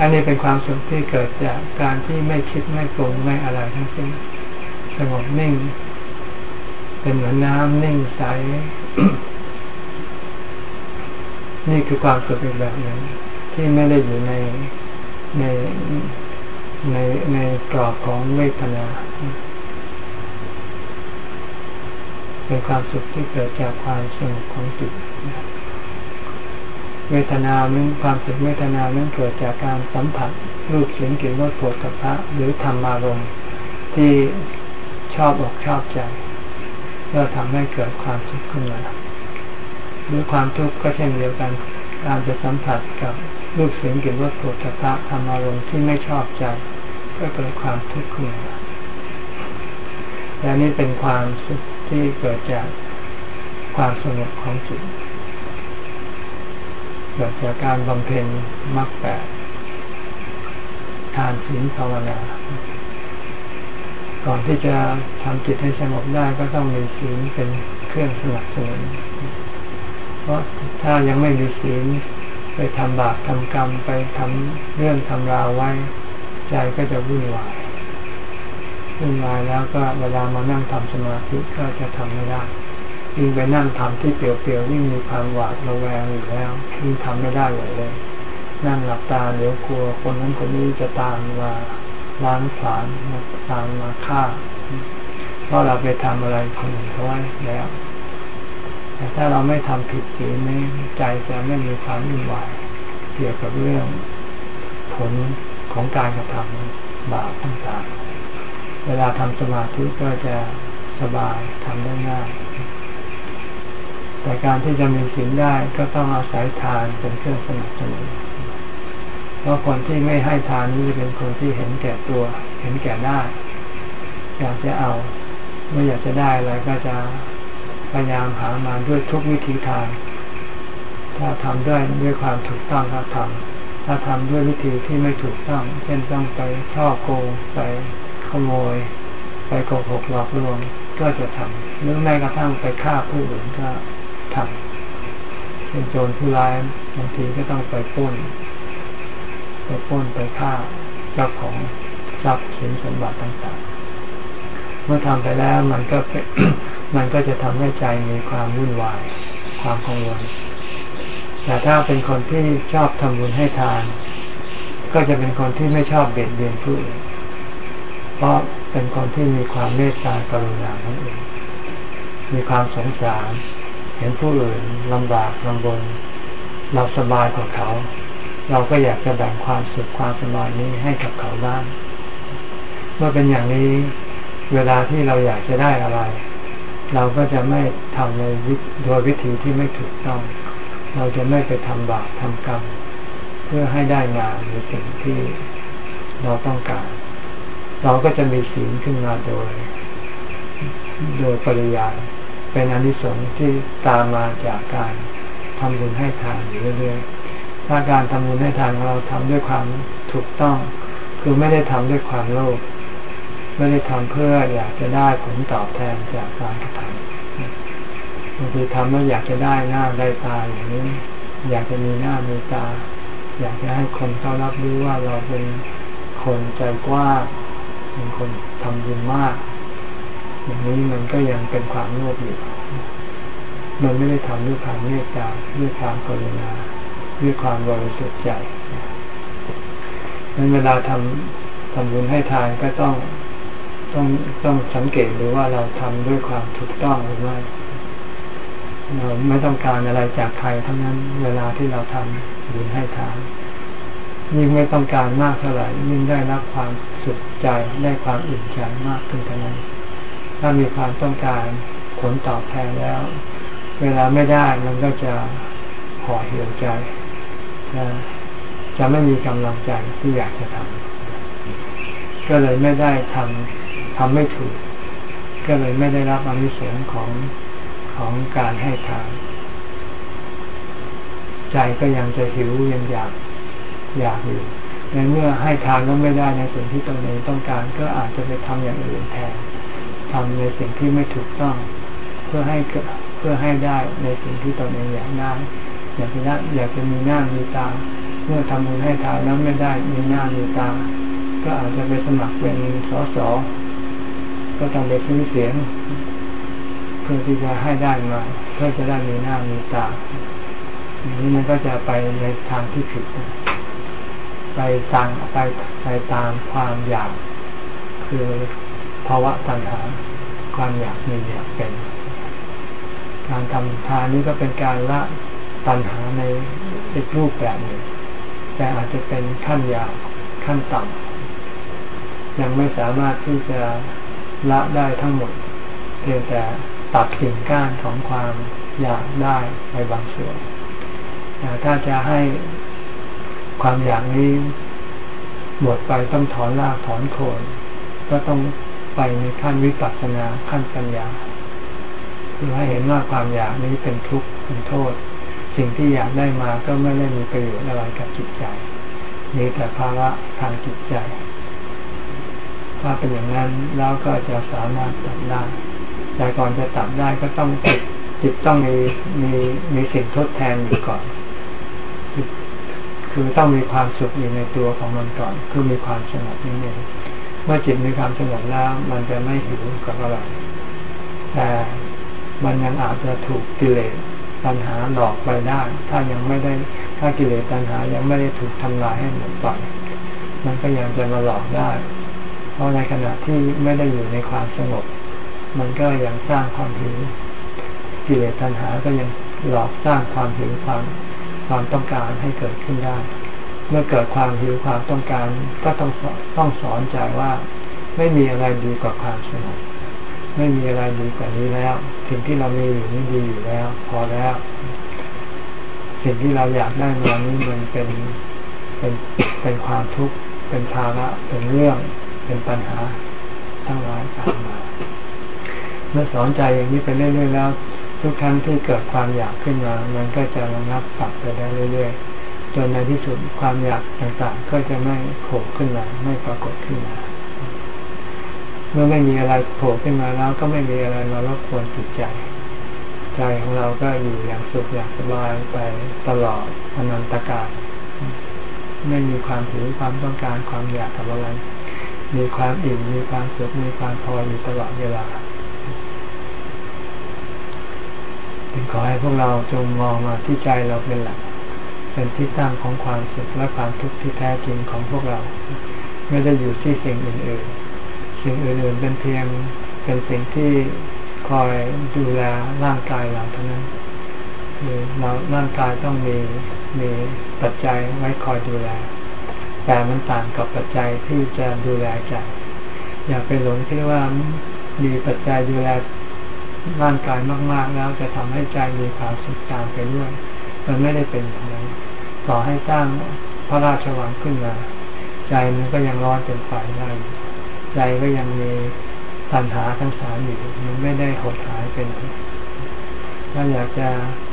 S1: อันนี้เป็นความสุขที่เกิดจากการที่ไม่คิดไม่ปรุงไม่อะไรทั้งสิ้นสงบนิ่ง เป็นเหมือนน้ำนิ่งใส นี่คือความสุขอีกแบบหนึ่งที่ไม่ได้อยู่ใน ในในในกรอบของเวทนาเป็นความสุขที่เกิดจากความสงบของจิตเวทนานั้นความสุขเวทนานั้นเกิดจากการสัมผัสรูปเสียงกลิ่นรสโผฏฐัพพะหรือธรรมารมณ์ที่ชอบอกชอบใจเพื่อทำให้เกิดความสุขขึ้นมาหรือความทุกข์ก็เช่นเดียวกัน การจะสัมผัสกับรูปเสียงกลิ่นรสโผฏฐัพพะธรรมารมณ์ที่ไม่ชอบใจก็เกิดความทุกข์ขึ้นมาและนี่เป็นความสุขที่เกิดจากความสงบของจิตเกิดจากการบำเพ็ญมรรคแปดทานศีลภาวนา ก่อนที่จะทำจิตให้สงบได้ก็ต้องมีศีลเป็นเครื่องสนับสนุน เพราะถ้ายังไม่มีศีลไปทำบาปทำกรรมไปทำเรื่องทำราวไว้ ใจก็จะวุ่นวายวุ่นวายแล้วก็เวลามานั่งทำสมาธิก็จะทำไม่ได้ยิ่งไปนั่งทำที่เปลี่ยวๆยิ่งมีความหวาดระแวงอยู่แล้วยิ่งทำไม่ได้เลยเลยนั่งหลับตาเดี๋ยวกลัวคนนั้นคนนี้จะตามมาล้างผลาญตามมาฆ่าเพราะเราไปทำอะไรคนอื่นเขาไว้แล้ว แต่ถ้าเราไม่ทำผิดศีลนี้ใจจะไม่มีความวุ่นวายเกี่ยวกับเรื่องผลของการกระทำบาปต่างๆ เวลาทำสมาธิก็จะสบายทำได้ง่ายแต่การที่จะมีศีลได้ก็ต้องอาศัยทานเป็นเครื่องสนับสนุนเพราะคนที่ไม่ให้ทานนี่เป็นคนที่เห็นแก่ตัว เห็นแก่ได้ อยากจะเอา ไม่อยากจะได้อะไรก็จะ พยายามหามาด้วยทุกวิธีทาง ถ้าทำด้วยด้วยความถูกต้องก็ทำถ้าทำด้วยวิธีที่ไม่ถูกต้อง เช่นต้องไปช่อโกงไปขโมย ไปโกหกหลอกลวงก็จะทำหรือแม้กระทั่งไปฆ่าผู้อื่นก็ทำเป็นโจรผู้ร้ายบางทีก็ต้องไปป้นไปป้นไปฆ่าเจ้าของทรัพย์สินสมบัติต่างๆ เมื่อทำไปแล้วมันก็ มันก็จะทำให้ใจมีความวุ่นวาย ความกังวล แต่ถ้าเป็นคนที่ชอบทำบุญให้ทาน ก็จะเป็นคนที่ไม่ชอบเบียดเบียนผู้อื่น เพราะเป็นคนที่มีความเมตตากรุณานั่นเอง มีความสงสาร เห็นผู้อื่นลำบากลำบน เราสบายกว่าเขา เราก็อยากจะแบ่งความสุขความสบายนี้ให้กับเขาบ้าง เมื่อเป็นอย่างนี้ เวลาที่เราอยากจะได้อะไร เราก็จะไม่ทำในโดยวิธีที่ไม่ถูกต้อง เราจะไม่ไปทำบาปทำกรรม เพื่อให้ได้งานหรือสิ่งที่เราต้องการ เราก็จะมีศีลขึ้นมาโดย โดยปริยายเป็นอนิสงส์ที่ตามมาจากการทำบุญให้ทานอยู่เรื่อยๆถ้าการทำบุญให้ทานของเราทำด้วยความถูกต้อง คือไม่ได้ทำด้วยความโลภ ไม่ได้ทำเพื่ออยากจะได้ผลตอบแทนจากการกระทำบางทีทำแล้วอยากจะได้หน้าได้ตาอย่างนี้ อยากจะมีหน้ามีตา อยากจะให้คนเขารับรู้ว่าเราเป็นคนใจกว้างเป็นคนทำบุญมาก อย่างนี้มันก็ยังเป็นความโลภอยู่มันไม่ได้ทำด้วยความเมตตาด้วยความกรุณาด้วยความบริสุทธิ์ใจนั้นเวลาทำทำบุญให้ทานก็ต้อง ต้องต้องสังเกตดูว่าเราทำด้วยความถูกต้องหรือไม่เราไม่ต้องการอะไรจากใครทั้งนั้น เวลาที่เราทำบุญให้ทานยิ่งไม่ต้องการมากเท่าไหร่ยิ่งได้รับความสุขใจได้ความอิ่มใจมากขึ้นเท่านั้น ถ้ามีความต้องการผลตอบแทนแล้ว เวลาไม่ได้มันก็จะห่อเหี่ยวใจจะจะไม่มีกำลังใจที่อยากจะทำก็เลยไม่ได้ทำ ทำไม่ถูก ก็เลยไม่ได้รับอนิสงส์ของของการให้ทานใจก็ยังจะหิวยังอยากอยากอยู่ในเมื่อให้ทานก็ไม่ได้ในสิ่งที่ตนเองต้องการ ก็อาจจะไปทำอย่างอื่นแทนทำในสิ่งที่ไม่ถูกต้อง เพื่อให้เพื่อให้ได้ในสิ่งที่ตนเองอยากได้อยากจะอยากจะมีหน้ามีตา เมื่อทำบุญให้ทานแล้วไม่ได้มีหน้ามีตา ก็อาจจะไปสมัครเป็นสส ก็ต้องไปซื้อเสียง เพื่อที่จะให้ได้มาเพื่อจะได้มีหน้ามีตาอย่างนี้มันก็จะไปในทางที่ผิดไปตามไปไปตามความอยาก คือภาวะตัณหาความอยากมีอยากเป็น การทำทานนี้ก็เป็นการละตัณหาในอีกรูปแบบหนึ่งแต่อาจจะเป็นขั้นยาวขั้นต่ำยังไม่สามารถที่จะ ละได้ทั้งหมด เพียงแต่ตัดสิ่งก้านของความอยากได้ในบางส่วนแต่ถ้าจะให้ความอยากนี้หมดไปต้องถอนรากถอนโคนก็ต้องไปในขั้นวิปัสสนาขั้นปัญญาคือให้เห็นว่าความอยากนี้เป็นทุกข์เป็นโทษ สิ่งที่อยากได้มาก็ไม่ได้มีประโยชน์อะไรกับจิตใจมีแต่ภาระทางจิตใจ ถ้าเป็นอย่างนั้นแล้วก็จะสามารถตัดได้แต่ก่อนจะตัดได้ก็ต้องจิตจิตต้องมีมีมีสิ่งทดแทนอยู่ก่อน คือต้องมีความสุขอยู่ในตัวของมันก่อน คือมีความสงบนี่เองเมื่อจิตมีความสงบแล้วมันจะไม่หิวกับอะไรแต่มันยังอาจจะถูกกิเลสตัณหาหลอกไปได้ ถ้ายังไม่ได้ ถ้ากิเลสตัณหายังไม่ได้ถูกทำลายให้หมดไป มันก็ยังจะมาหลอกได้ เพราะในขณะที่ไม่ได้อยู่ในความสงบ มันก็ยังสร้างความหิวกิเลสตัณหาก็ยังหลอกสร้างความหิวความความต้องการให้เกิดขึ้นได้ เมื่อเกิดความหิวความต้องการก็ต้องต้องสอนใจว่า ไม่มีอะไรดีกว่าความสงบไม่มีอะไรดีกว่านี้แล้วสิ่งที่เรามีอยู่นี่ดีอยู่แล้ว พอแล้ว สิ่งที่เราอยากได้มานี้มันเป็นเป็นเป็นความทุกข์เป็นภาระเป็นเรื่อง เป็นปัญหาทั้งหลายตามมาเมื่อสอนใจอย่างนี้ไปเรื่อยๆแล้ว ทุกครั้งที่เกิดความอยากขึ้นมา มันก็จะระงับตับไปได้เรื่อยๆจนในที่สุดความอยากต่างๆ ก็จะไม่โผล่ขึ้นมาไม่ปรากฏขึ้นมาเมื่อไม่มีอะไรโผล่ขึ้นมาแล้วก็ไม่มีอะไรมารบกวนจิตใจ ใจของเราก็อยู่อย่างสุขอย่างสบายไปตลอดอนันตกาลไม่มีความหิวความต้องการความอยากกับอะไร มีความอิ่มมีความสุขมีความพออยู่ตลอดเวลาจึงขอให้พวกเราจงมองมาที่ใจเราเป็นหลัก เป็นที่ตั้งของความสุขและความทุกข์ที่แท้จริงของพวกเรา ไม่ได้อยู่ที่สิ่งอื่นๆ สิ่งอื่นๆเป็นเพียงเป็นสิ่งที่คอยดูแลร่างกายเราเท่านั้นคือเราร่างกายต้องมีมีปัจจัยไว้คอยดูแล แต่มันต่างกับปัจจัยที่จะดูแลใจอย่าไปหลงที่ว่ามีปัจจัยดูแลร่างกายมาก ๆ แล้วจะทำให้ใจมีความสุขตามไปด้วย มันไม่ได้เป็นอย่างนั้นต่อให้สร้างพระราชวังขึ้นมา ใจมันก็ยังร้อนเป็นไฟได้ใจก็ยังมีตัณหาทั้งสามอยู่มันไม่ได้หดหายไปไหนถ้าอยากจะ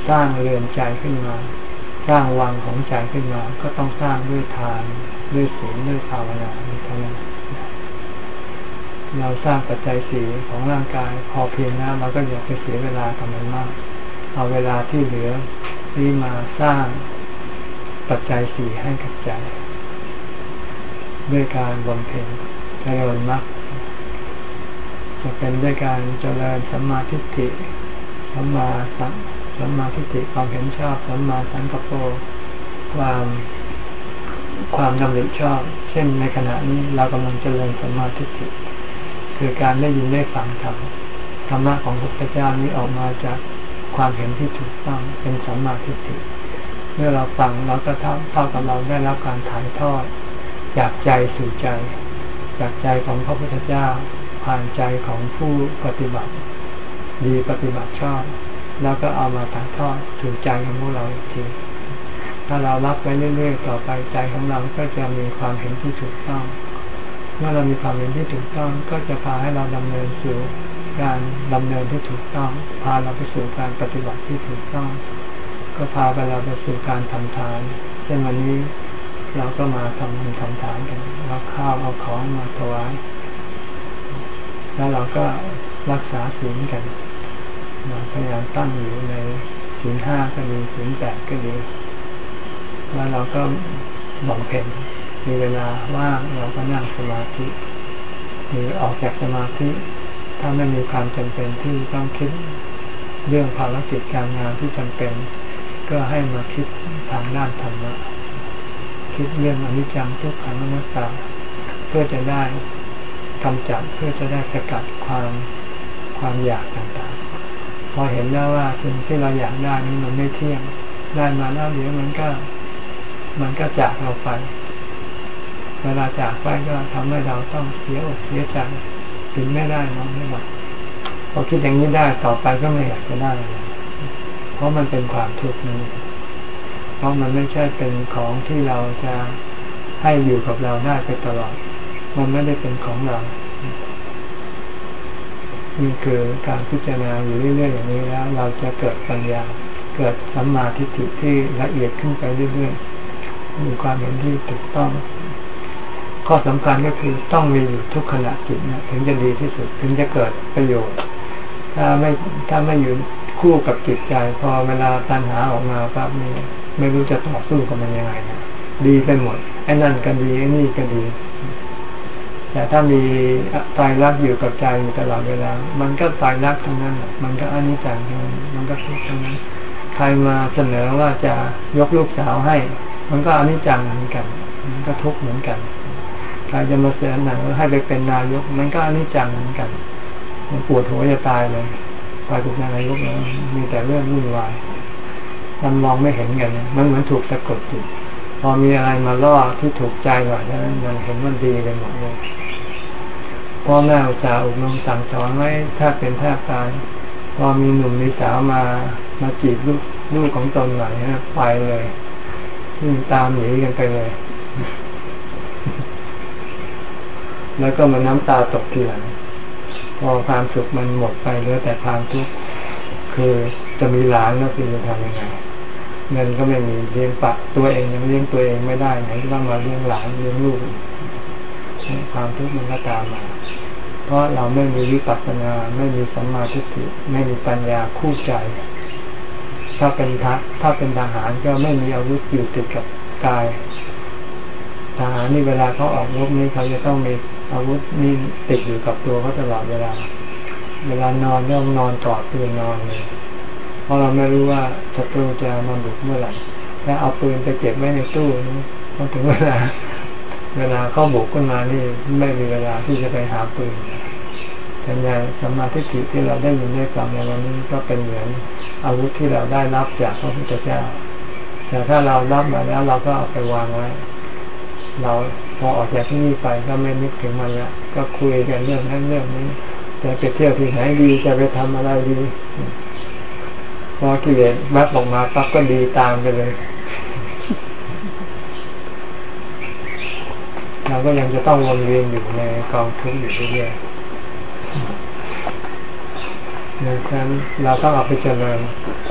S1: สร้างเรือนใจขึ้นมา สร้างวังของใจขึ้นมา ก็ต้องสร้างด้วยทานด้วยศีลด้วยภาวนาเท่านั้นเราสร้างปัจจัยสีของร่างกาย พอเพียงนะเราก็อย่าไปเสียเวลากับมันมาก เอาเวลาที่เหลือนี่มาสร้างปัจจัยสีให้กับใจ ด้วยการบำเพ็ญเจริญมรรคจะเป็นด้วยการเจริญสัมมาทิฏฐิสัมมาสัม สัมมาทิฏฐิความเห็นชอบสัมมาสังกปรความความดำริชอบ เช่นในขณะนี้เรากำลังเจริญสัมมาทิฏฐิคือการได้ยินได้ฟังธรรมธรรมะของพระพุทธเจ้านี้ออกมาจากความเห็นที่ถูกต้องเป็นสัมมาทิฏฐิเมื่อเราฟังเราก็เท่าเท่ากับเราได้รับการถ่ายทอด จากใจสู่ใจ จากใจของพระพุทธเจ้าผ่านใจของผู้ปฏิบัติ ดีปฏิบัติชอบ แล้วก็เอามาถ่ายทอดถึงใจของพวกเราอีกทีถ้าเรารับไปเรื่อยๆต่อไปใจของเราก็จะมีความเห็นที่ถูกต้องเมื่อเรามีความเห็นที่ถูกต้อง ก็จะพาให้เราดำเนินสู่การดำเนินที่ถูกต้อง พาเราไปสู่การปฏิบัติที่ถูกต้อง ก็พาไปเราไปสู่การทำทานเช่นวันนี้เราก็มาทำบุญทำทานกันเราข้าวเอาของมาถวาย แล้วเราก็รักษาศีลกัน พยายามตั้งอยู่ในศีลห้าก็ดีศีลแปดก็ดีแล้วเราก็บำเพ็ญมีเวลาว่างเราก็นั่งสมาธิหรือออกจากสมาธิ ถ้าไม่มีความจำเป็นที่ต้องคิดเรื่องภารกิจการงานที่จำเป็น ก็ให้มาคิดทางด้านธรรมะคิดเรื่องอนิจจังทุกขังอนัตตาเพื่อจะได้กำจัดเพื่อจะได้สกัดความความอยากต่าง พอเห็นแล้วว่าสิ่งที่เราอยากได้นี้มันไม่เที่ยงได้มาแล้วเดี๋ยวมันก็ มันก็จากเราไป เวลาจากไปก็ทำให้เราต้องเสียอกเสียใจถึงไม่ได้นอนไม่หลับพอคิดอย่างนี้ได้ต่อไปก็ไม่อยากจะได้เพราะมันเป็นความทุกข์นี้เพราะมันไม่ใช่เป็นของที่เราจะให้อยู่กับเราได้ไปตลอด มันไม่ได้เป็นของเรา นี่คือการพิจารณาอยู่เรื่อยๆอย่างนี้แล้ว เราจะเกิดปัญญา เกิดสัมมาทิฏฐิที่ละเอียดขึ้นไปเรื่อยๆมีความเห็นที่ถูกต้อง ข้อสำคัญก็คือต้องมีอยู่ทุกขณะจิตนะถึงจะดีที่สุดถึงจะเกิดประโยชน์ ถ้าไม่ถ้าไม่อยู่คู่กับจิตใจ พอเวลาตัณหาออกมาปั๊บนี่ไม่รู้จะต่อสู้กับมันยังไงนะดีไปหมดไอ้นั่นก็ดีไอ้นี่ก็ดี แต่ถ้ามีตายรักอยู่กับใจอยู่ตลอดเวลา มันก็ตายรักทั้งนั้น มันก็อนิจจังทั้งนั้นมันก็ทุกข์ทั้งนั้น ใครมาเสนอว่าจะยกลูกสาวให้ มันก็อนิจจังเหมือนกัน มันก็ทุกข์เหมือนกัน ใครจะมาเสนอให้ไปเป็นนายก มันก็อนิจจังเหมือนกัน มันปวดหัวจะตายเลยไปเป็นนายกแล้วมีแต่เรื่องวุ่นวายมันมองไม่เห็นกัน มันเหมือนถูกสะกดจิต พอมีอะไรมาล่อที่ถูกใจก่อนนั้นมันเห็นมันดีไปหมดเลยพ่อแม่อุตส่าห์อบรมสั่งสอนไว้ถ้าเป็นแทบตายพอมีหนุ่มมีสาวมามาจีบลูกลูกของตนหน่อยนะไปเลยตามหนีกันไปเลย แล้วก็มาน้ำตาตกทีหลังพอความสุขมันหมดไปเหลือแต่ความทุกข์คือจะมีหลานแล้วคือจะทำยังไง เงินก็ไม่มีเลี้ยงปะตัวเองยังเลี้ยงตัวเองไม่ได้ไหนต้องมาเลี้ยงหลานเลี้ยงลูกความทุกข์มันก็ตามมา เพราะเราไม่มีวิปัสสนาไม่มีสัมมาทิฏฐิไม่มีปัญญาคู่ใจ ถ้าเป็นทัถ้าเป็นทหารก็ไม่มีอาวุธอยู่ติดกับกายทหารนี่เวลาเขาออกรบนี่เขาจะต้องมีอาวุธนี่ติดอยู่กับตัวเขาตลอดเวลา เวลานอนต้องนอนกอดปืนนอนเลย ราะเราไม่รู้ว่าศัตรูจะมาบุกเมื่อไหร่ถ้าเอาปืนไปเก็บไว้ในตู้นี้พอถึงเวลา เวลาเข้าบุกขึ้นมานี่ไม่มีเวลาที่จะไปหาปืนสัญญาสมาธิที่เราได้ยินได้ฟังในวันนี้ก็เป็นเหมือนอาวุธที่เราได้รับจากพระพุทธเจ้า แต่ถ้าเรารับมาแล้วเราก็เอาไปวางไว้ เราพอออกจากที่นี่ไปก็ไม่นึกถึงมันละก็คุยกันเรื่องนั้นเรื่องนี้จะไปเที่ยวที่ไหนดีจะไปทำอะไรดี พอกิเลสแวบออกมาปั๊บก็ดีตามไปเลย เราก็ยังจะต้องวนเวียนอยู่ในกองทุกข์อยู่เรื่อยๆดังนั้นเราต้องเอาไปเจริญ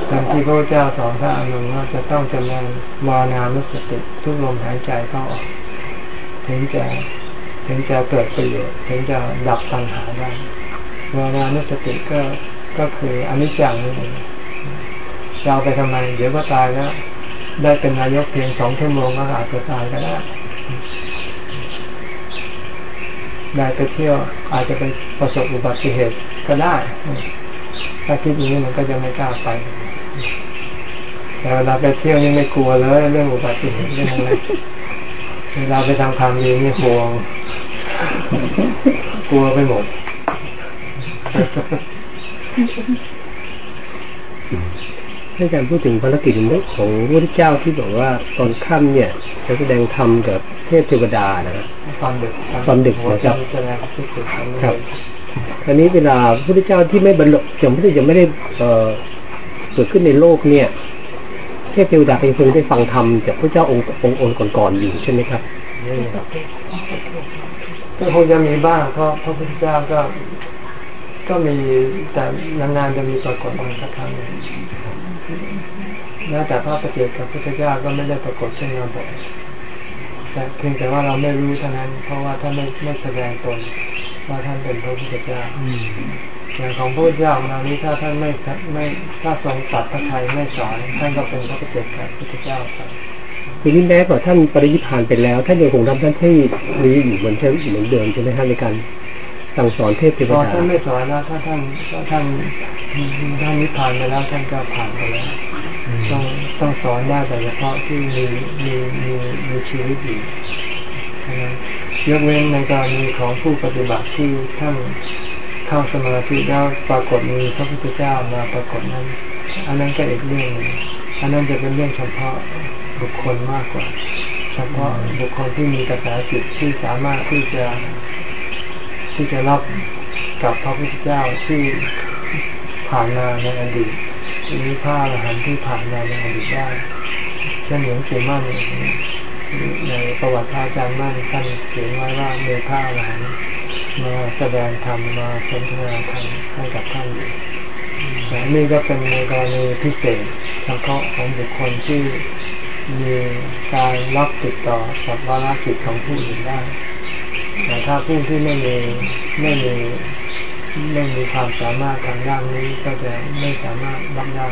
S1: ตามที่พระเจ้าสอนพระอนุนว่าจะต้องเจริญมรณานุสติทุกลมหายใจเข้าออก ถึงจะถึงจะเกิดประโยชน์ถึงจะดับปัญหาได้มรณานุสติก็ก็คืออนิจจังนี่เอง จะเอาไปทำไม เดี๋ยวก็ตายแล้ว ได้เป็นนายกเพียงสองชั่วโมงก็อาจจะตายก็ได้ได้ไปเที่ยวอาจจะเป็นประสบอุบัติเหตุก็ได้ ถ้าคิดอย่างนี้มันก็จะไม่กล้าไป แต่เวลาไปเที่ยวนี่ไม่กลัวเลยเรื่องอุบัติเหตุเรื่องอะไรเวลาไปทำความดีนี่กลัวกลัวไปหมด
S2: อาจารย์พูดถึงภารกิจของพระพุทธเจ้าที่บอกว่าตอนค่ำเนี่ยจะแสดงธรรมกับเทพเทวดานะ
S1: ตอนดึก
S2: ตอนดึกนะครับครับอันนี้เวลาพระพุทธเจ้าที่ไม่บรรลุยังไม่ได้ยังไม่ได้เอ่อเกิดขึ้นในโลกเนี่ย เทพเทวดาเป็นคนได้ฟังธรรมจากพระเจ้าองค์องค์องค์ก่อนๆอยู่ใช่ไหมครับ
S1: ก็คงจะมีบ้างเพราะพระพุทธเจ้าก็ก็มีแต่นานๆจะมีปรากฏมาสักครั้งนึง แล้วแต่พระปฏิเจกกับพระพุทธเจ้าก็ไม่ได้ปรากฏเช่นนั้นบ่อยแต่เพียงแต่ว่าเราไม่รู้เท่านั้น เพราะว่าท่านไม่ไม่แสดงตนว่าท่านเป็นพระพุทธเจ้าอย่างของพระพุทธเจ้าของเรานี้ถ้าท่านไม่ไม่ถ้าทรงตัดพระไทยไม่สอนท่านก็เป็นพระปฏิเจกกับพระพุทธเจ้าไป
S2: ทีนี้แม้ว่าท่านปริยิพานไปแล้ว ท่านยังคงทำหน้าที่นี้อยู่เหมือนเช่เหมือนเดิมใช่ไหมครับในการ สั่งสอนเทพเทวดา
S1: ท่านไม่สอนแล้วถ้าท่านถ้าท่านท่านนิพพานไปแล้วท่านก็ผ่านไปแล้วต้องต้องสอนได้แต่เฉพาะที่มีมีมีมีชีวิตอยู่นะยกเว้นในกรณีของผู้ปฏิบัติที่ท่านเข้าสมาธิแล้วปรากฏมีพระพุทธเจ้ามาปรากฏนั้น อันนั้นก็อีกเรื่องนึงอันนั้นจะเป็นเรื่องเฉพาะบุคคลมากกว่า เฉพาะบุคคลที่มีกระแสจิตที่สามารถที่จะ ที่จะรับกับพระพุทธเจ้าที่ผ่านมาในอดีตมีพระอรหันต์ที่ผ่านมาในอดีตได้เช่นหลวงปู่มั่นในประวัติพระอาจารย์มั่นท่านเขียนไว้ว่ามีพระอรหันต์มาแสดงธรรมมาสนทนาธรรมให้กับท่านอยู่แต่นี่ก็เป็นในกรณีพิเศษเฉพาะของบุคคลที่มีการรับติดต่อกับวาระจิตของผู้อื่นได้ แต่ถ้าผู้ที่ไม่มีไม่มีไม่มีความสามารถทางด้านนี้ก็จะไม่สามารถรับได้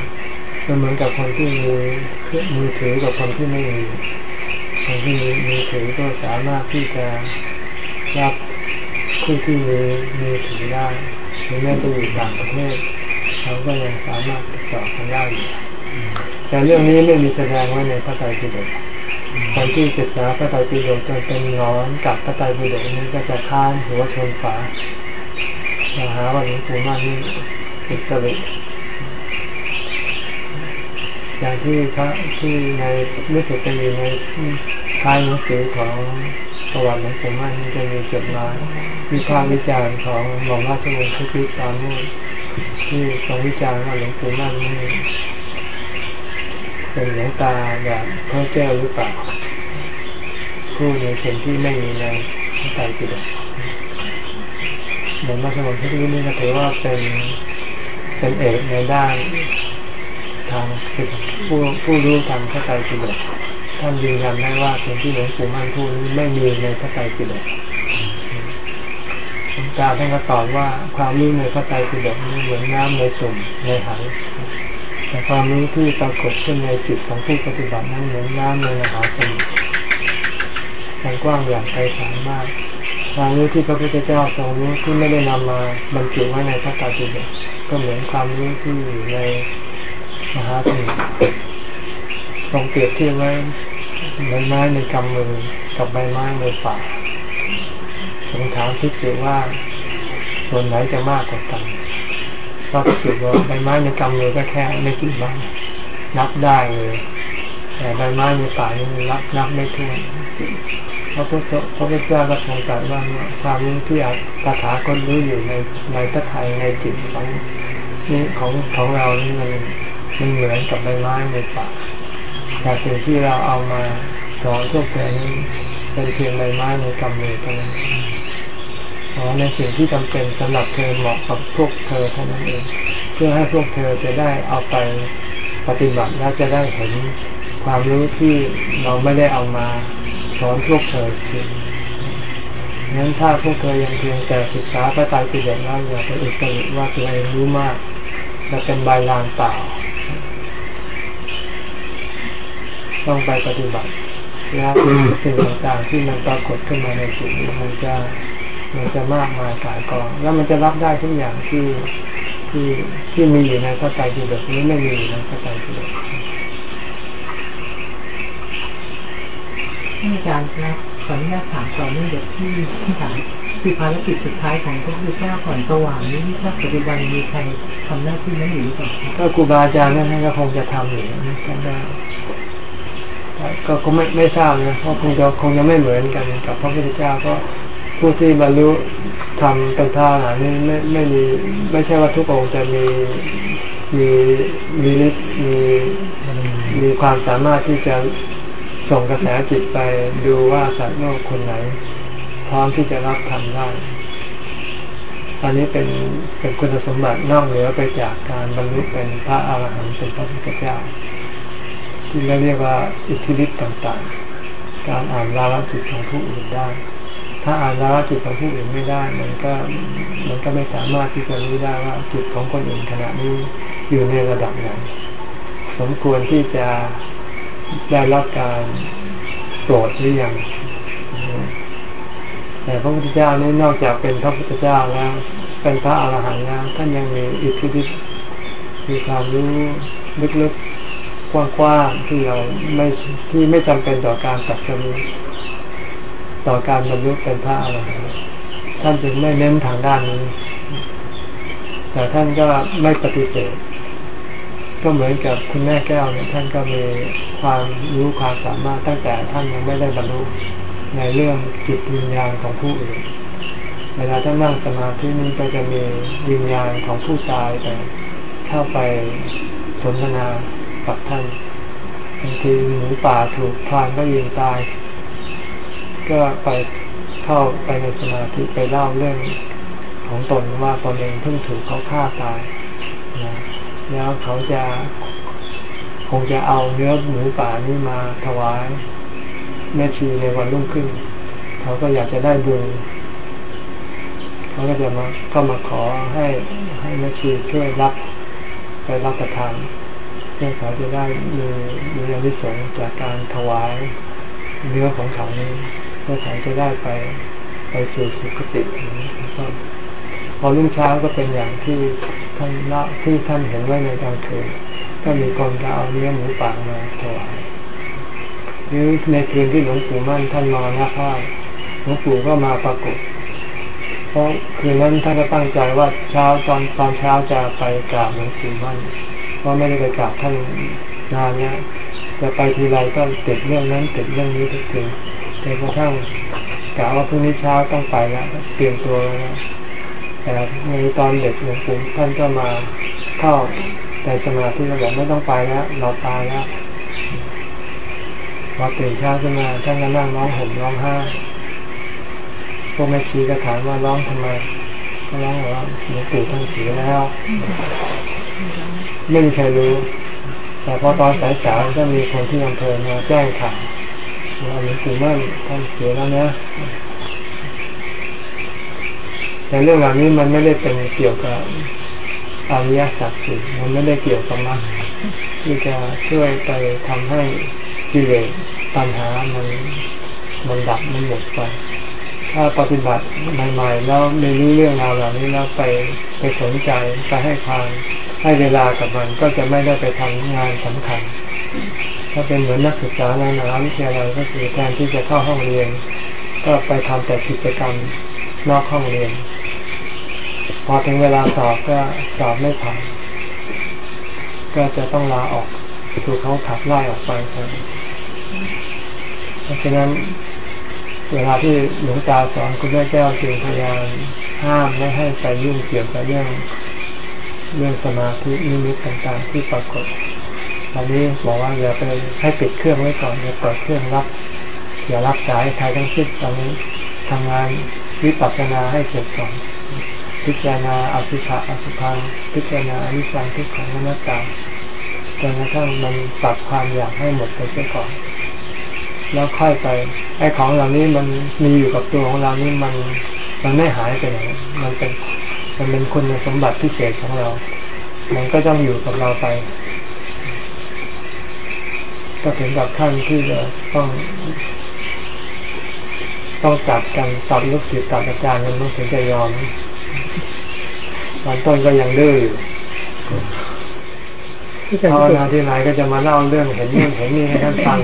S1: ก็เหมือนกับคนที่มีมือถือกับคนที่ไม่มีคนที่มีมือถือก็สามารถที่จะรับผู้ที่มีมือถือได้ถึงแม้จะอยู่ต่างประเทศเขาก็ยังสามารถติดต่อกันได้แต่เรื่องนี้ไม่มีแสดงไว้ในพระไตรปิฎก คนที่ศึกษาพระไตรปิฎกจนเป็นร้อนกับพระไตรปิฎกนี้ก็จะค้านหัวชนฝามาหาวันนี้ปู่มานี่อิสริอย่างที่พระที่ในรู้สึกจะอยู่ในท้ายหนังสือของประวัติหลวงปู่มั่นจะมีจดหมายมีความวิจารณ์ของหม่อมราชวงศ์ทุกิตอนนี้ที่ทรงวิจารณ์ว่าหลวงปู่มั่นนี่ เป็นหลวงตาแบบเพ้อเจ้าหรือเปล่าผู้ในสิ่งที่ไม่มีในพระไตรปิฎกเหมือนมาสมุนที่นี่ก็ถือว่าเป็นเป็นเอกในด้านทางศึกผู้ผู้รู้ทางพระไตรปิฎกท่านยืนยันได้ว่าสิ่งที่หลวงปู่มั่นพูดนี้ไม่มีในพระไตรปิฎกหลวงตาท่านก็ตอบว่าความรู้ในพระไตรปิฎกนี้เหมือนน้ำในสุ่มในหาย แต่ความรู้ที่ปรากฏขึ้นในจิตของผู้ปฏิบัตินั้นเหมือนน้ำในมหาสมุทรมันกว้างอย่างไกลมารถความรู้ที่พระพุทธเจ้าทรงรู้ที่ไม่ได้นำมาบรรจุไว้ในพระไตรปิฎกก็เหมือนความรู้ที่อยู่ในมหาสมุทรทรงเปรียบเทียบไว้ใบไม้ในกำมือกับใบไม้ในป่าทรงถามพิจิว่าส่วนไหนจะมากกว่ากัน พราะพิจิตว่าใบไม้ในกำมือก็แค่ไม่กี่ใบนับได้เลย แต่ใบไม้ในป่านี่นับนับไม่ถ้วนพระพุทธพระพุทธเจ้าก็ทรงตรัสว่าความรู้ที่อาตถาคตรู้อยู่ในในพระไทยในจิตของนี่ของของเรานี่มันมันเหมือนกับใบไม้ในป่าแต่สิ่งที่เราเอามาสอนพวกเธอนี้เป็นเพียงใบไม้ในกำมือเท่านั้น อ๋อในสิ่งที่จำเป็นสำหรับเธอเหมาะกับพวกเธอเท่านั้นเอง เพื่อให้พวกเธอจะได้เอาไปปฏิบัติแล้วจะได้เห็นความรู้ที่เราไม่ได้เอามาสอนพวกเธอคืองั้นถ้าพวกเธอยังเพียงแต่ศึกษาพระไตรปิฎกแล้วอย่าไปอุตริว่าตัวเองรู้มากจะเป็นใบลานเปล่า ต้องไปปฏิบัติแล้วสิ่งต่างๆที่มันปรากฏขึ้นมาในจิตมันจะ มันจะมากมายกายกอง แล้วมันจะรับได้ทุกอย่างที่ที่ที่มีอยู่ในพระไตรปิฎกนี้ไม่มีในพระไตรปิฎก
S3: อาจารย์ครับขออนุญาตถามต่อเนื่องจากที่ที่ถามคือภารกิจสุดท้ายของพระพุทธเจ้าก่อนสว่างนี้ถ้าปัจจุบันมีใครทำหน้าที่นั้นอยู่หรือเปล่า
S1: ก็ครูบาอาจารย์นั่นก็คงจะทำอยู่นะได้ก็คงไม่ไม่ทราบนะเพราะคงจะคงจะไม่เหมือนกันกับพระพุทธเจ้าก็ ผู้ที่บรรลุทำเป็นท่าหนานี่ไม่ไม่มีไม่ใช่ว่าทุกองค์จะมีมีมีฤทธิ์มีมีความสามารถที่จะส่งกระแสจิตไปดูว่าสัตว์โลกคนไหน พร้อมที่จะรับทำได้ อันนี้เป็นเป็นคุณสมบัตินอกเหนือไปจากการบรรลุเป็นพระอาหารหันต์เป็นพระพุทธเจ้า ที่เราเรียกว่าอิทธิฤทธิ์ต่างๆ การอ่านราวจิตของผู้อื่นได้ ถ้าอ่านราวจิตของผู้อื่นไม่ได้ มันก็มันก็ไม่สามารถที่จะรู้ได้ว่าจิตของคนอื่นขณะนี้อยู่ในระดับไหนสมควรที่จะได้รับการโปรดหรือยังแต่พระพุทธเจ้านี้นอกจากเป็นพระพุทธเจ้าแล้ว เป็นพระอรหันต์แล้วท่านยังมีอิทธิฤทธิ์มีความรู้ลึกๆกว้างๆที่เราไม่ที่ไม่จำเป็นต่อการตัดสรู้ ต่อการบรรลุเป็นพระอรหันต์ท่านจึงไม่เน้นทางด้านนี้ แต่ท่านก็ไม่ปฏิเสธ ก็เหมือนกับคุณแม่แก้วเนี่ยท่านก็มีความรู้ความสามารถตั้งแต่ท่านยังไม่ได้บรรลุในเรื่องจิตวิญญาณของผู้อื่น เวลาท่านนั่งสมาธินี้ก็จะมีวิญญาณของผู้ตายแต่เข้าไปสนทนากับท่านบางทีหมูป่าถูกพรานก็ยิงตาย ก็ไปเข้าไปในสมาธิไปเล่าเรื่องของตนว่าตนเองเพิ่งถูกเขาฆ่าตายนะแล้วเขาจะคงจะเอาเนื้อหมูป่านี่มาถวายแม่ชีในวันรุ่งขึ้น เขาก็อยากจะได้บุญเขาก็จะมาก็มาขอให้ให้แม่ชีช่วยรับไปรับประทานเพื่อเขาจะได้มีมีอนิสงส์จากการถวายเนื้อของเขานี้ เพื่อเขาจะได้ไปไปสู่สุคติพอรุ่งเช้าก็เป็นอย่างที่ท่านละที่ท่านเห็นไว้ในกลางคืนก็มีคนจะเอาเนื้อหมูป่ามาถวายหรือในคืนที่หลวงปู่มั่นท่านมาหน้าผ้าหลวงปู่ก็มาปรากฏเพราะคืนนั้นท่านก็ตั้งใจว่าเช้าตอนตอนเช้าจะไปกราบหลวงปู่มั่นเพราะไม่ได้ไปกราบท่านนานเนี้ยจะไปทีไรก็ติดเรื่องนั้นติดเรื่องนี้ทุกที จนกระทั่งกล่าวว่าพรุ่งนี้เช้าต้องไปแล้วเตรียมตัวแล้วแต่ในตอนเด็กหลวงปู่ท่านก็มาเข้าในสมาธิแล้วบอกไม่ต้องไปแล้วเราตายแล้วพอตื่นเช้าขึ้นมาท่านก็นั่งร้องห่มร้องไห้พวกแม่ชีก็ถามว่าร้องทำไมก็ร้องว่าหลวงปู่ท่านเสียแล้วไม่มีใครรู้ แต่พอตอนสายๆก็มีคนที่อำเภอมาแจ้งข่าว หลวงปู่มั่นท่านเสียแล้วนะแต่เรื่องเหล่านี้มันไม่ได้เป็นเกี่ยวกับอริยสัจสี่มันไม่ได้เกี่ยวกับมรรคที่จะช่วยไปทำให้กิเลสปัญหามันมันดับมันหมดไป ถ้าปฏิบัติใหม่ๆแล้วไม่รู้เรื่องราวเหล่านี้แล้วไปไปสนใจไปให้ความให้เวลากับมันก็จะไม่ได้ไปทำงานสำคัญ ถ้าเป็นเหมือนนักศึกษาในมหาวิทยาลัยก็คือแทนที่จะเข้าห้องเรียน ก็ไปทำแต่กิจกรรมนอกห้องเรียน พอถึงเวลาสอบก็สอบไม่ผ่านก็จะต้องลาออกถูกเขาขับไล่ออกไปเพราะฉะนั้นเวลาที่หลวงตาสอนคุณแม่แก้วจึงพยายามห้ามไม่ให้ไปยุ่งเกี่ยวกับเรื่องเรื่องสมาธินิมิตต่างๆที่ปรากฏ ตอนนี้บอกว่าอย่าไปให้ปิดเครื่องไว้ก่อนอย่าเปิดเครื่องรับ อย่ารับสายใครทั้งสิ้นตอนนี้ทำงานวิปัสสนาให้เสร็จก่อนพิจารณาอสุภะอสุพังพิจารณาอนิจจังทุกขังอนัตตาจนกระทั่งมันตัดความอยากให้หมดไปเสียก่อน แล้วค่อยไปไอ้ของเหล่านี้มันมีอยู่กับตัวของเรานี่มันมันไม่หายไปไหนมันเป็นมันเป็นคุณสมบัติพิเศษของเรา มันก็ต้องอยู่กับเราไป ก็ถึงกับขั้นที่จะต้อง ต้องจับกันตัดลูกศิษย์ตัดอาจารย์กันต้องถึงจะยอมตอนต้นก็ยังดื้ออยู่ภาวนาที่ไหนก็จะมาเล่าเรื่องเห็นนี่เห็นนี่ให้ท่านฟัง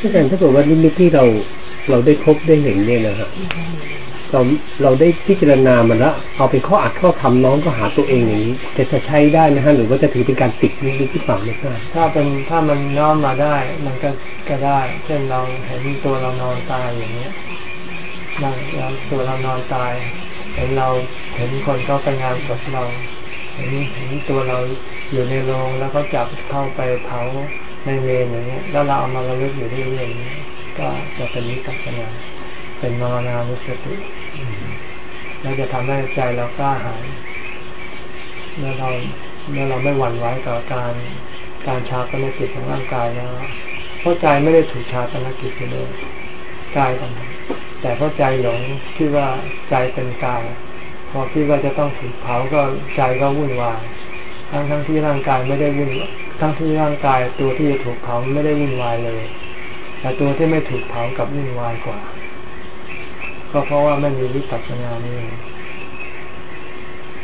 S2: อาจารย์ถ้าเกิดว่านิมิตที่เราเราได้พบได้เห็นเนี่ยนะฮะ เราเราได้พิจารณามันแล้วเอาไปข้ออัดข้อทำน้องก็หาตัวเองอย่างนี้จะจะใช้ได้นะฮะหรือว่าจะถือเป็นการติดนิมิตที่ฝังไม่ทราบ
S1: ถ้าเป็นถ้ามันน้อมมาได้มันก็ก็ได้ เช่นเราเห็นตัวเรานอนตายอย่างเนี้ยนั่งแล้วตัวเรานอนตาย เห็นเราเห็นคนเขาไปงานศพเราเห็นเห็นตัวเราอยู่ในโรงแล้วก็จับเข้าไปเผาในเมนอย่างเงี้ย แล้วเราเอามาระลึกอยู่ที่นี่อย่างนี้ก็จะเป็นนิพพานเป็นมรณานุสติ แล้วจะทำให้ใจเรากล้าหาญเมื่อเราเมื่อเราไม่หวั่นไหวต่อการการชาปนกิจของร่างกายแล้วเพราะใจไม่ได้ถูกชาปนกิจเลยกายต่างแต่เพราะใจหลงที่ว่าใจเป็นกายพอคิดว่าจะต้องถูกเผาก็ใจก็วุ่นวายทั้งทั้งที่ร่างกายไม่ได้วุ่นทั้งที่ร่างกายตัวที่จะถูกเผาไม่ได้วุ่นวายเลย แต่ตัวที่ไม่ถูกเผากับวุ่นวายกว่า ก็เพราะว่าไม่มีวิปัสสนานี่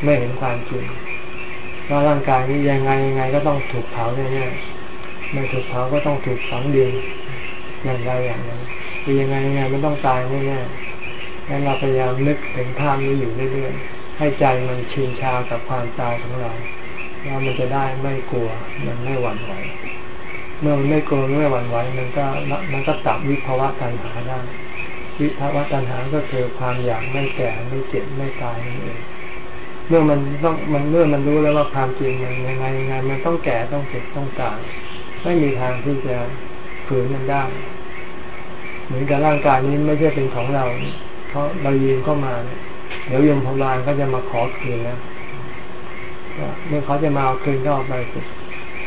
S1: ไม่เห็นความจริงว่าร่างกายนี้ยังไงยังไงก็ต้องถูกเผาแน่ๆไม่ถูกเผาก็ต้องถูกฝังดินอย่างใดอย่างหนึ่งคือยังไงยังไงมันต้องตายแน่ๆงั้นเราพยายามนึกถึงภาพนี้อยู่เรื่อยๆ ให้ใจมันชินชากับความตายของเราว่ามันจะได้ไม่กลัว มันไม่หวั่นไหว เมื่อมันไม่กลัวไม่หวั่นไหว มันก็มันก็ตับวิภาวะตัณหาได้ วิภาวะตัณหาก็คือความอยากไม่แก่ไม่เจ็บไม่ตายนั่นเองเมื่อมันต้องมันเมื่อมันรู้แล้วว่าความจริงมันยังไงยังไงมันต้องแก่ต้องเจ็บต้องตายไม่มีทางที่จะฝืนมันได้เหมือนกับร่างกายนี้ไม่ใช่เป็นของเราเพราะเรายืมเข้ามาเดี๋ยวยมพลานก็จะมาขอคืนนะเมื่อเขาจะมาเอาคืนก็เอาไปสิ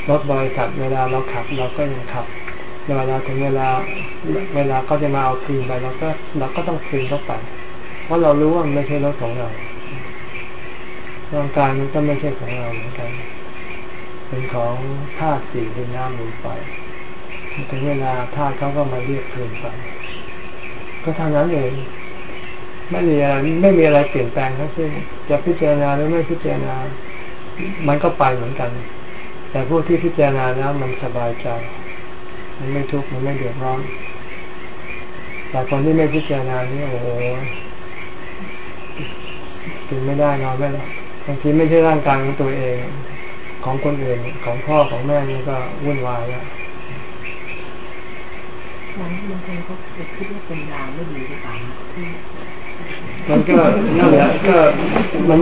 S1: รถบริษัทเวลาเราขับ เราก็ยังขับ เวลาถึงเวลาเวลาเขาจะมาเอาคืนไปเราก็เราก็ต้องคืนเขาไป เพราะเรารู้ว่ามันไม่ใช่รถของเราร่างกายมันก็ไม่ใช่ของเราเหมือนกัน เป็นของธาตุสี่ดินน้ำลมไฟถึงเวลาธาตุเขาก็มาเรียกคืนไป ก็เท่านั้นเองไม่มีอะไรไม่มีอะไรเปลี่ยนแปลงทั้งสิ้นจะพิจารณาหรือไม่พิจารณา มันก็ไปเหมือนกัน แต่ผู้ที่พิจารณาแล้วมันสบายใจ มันไม่ทุกข์มันไม่เดือดร้อนแต่คนที่ไม่พิจารณานี่โอ้โหกินไม่ได้นอนไม่หลับบางทีไม่ใช่ร่างกายของตัวเอง ของคนอื่นของพ่อของแม่นี่ก็วุ่นวายแล้ว
S3: บางคนเขาคิดว่าเป็นดาวไม่ดีหรือเปล่าที่
S1: มันก็นั่นแหละก็มัน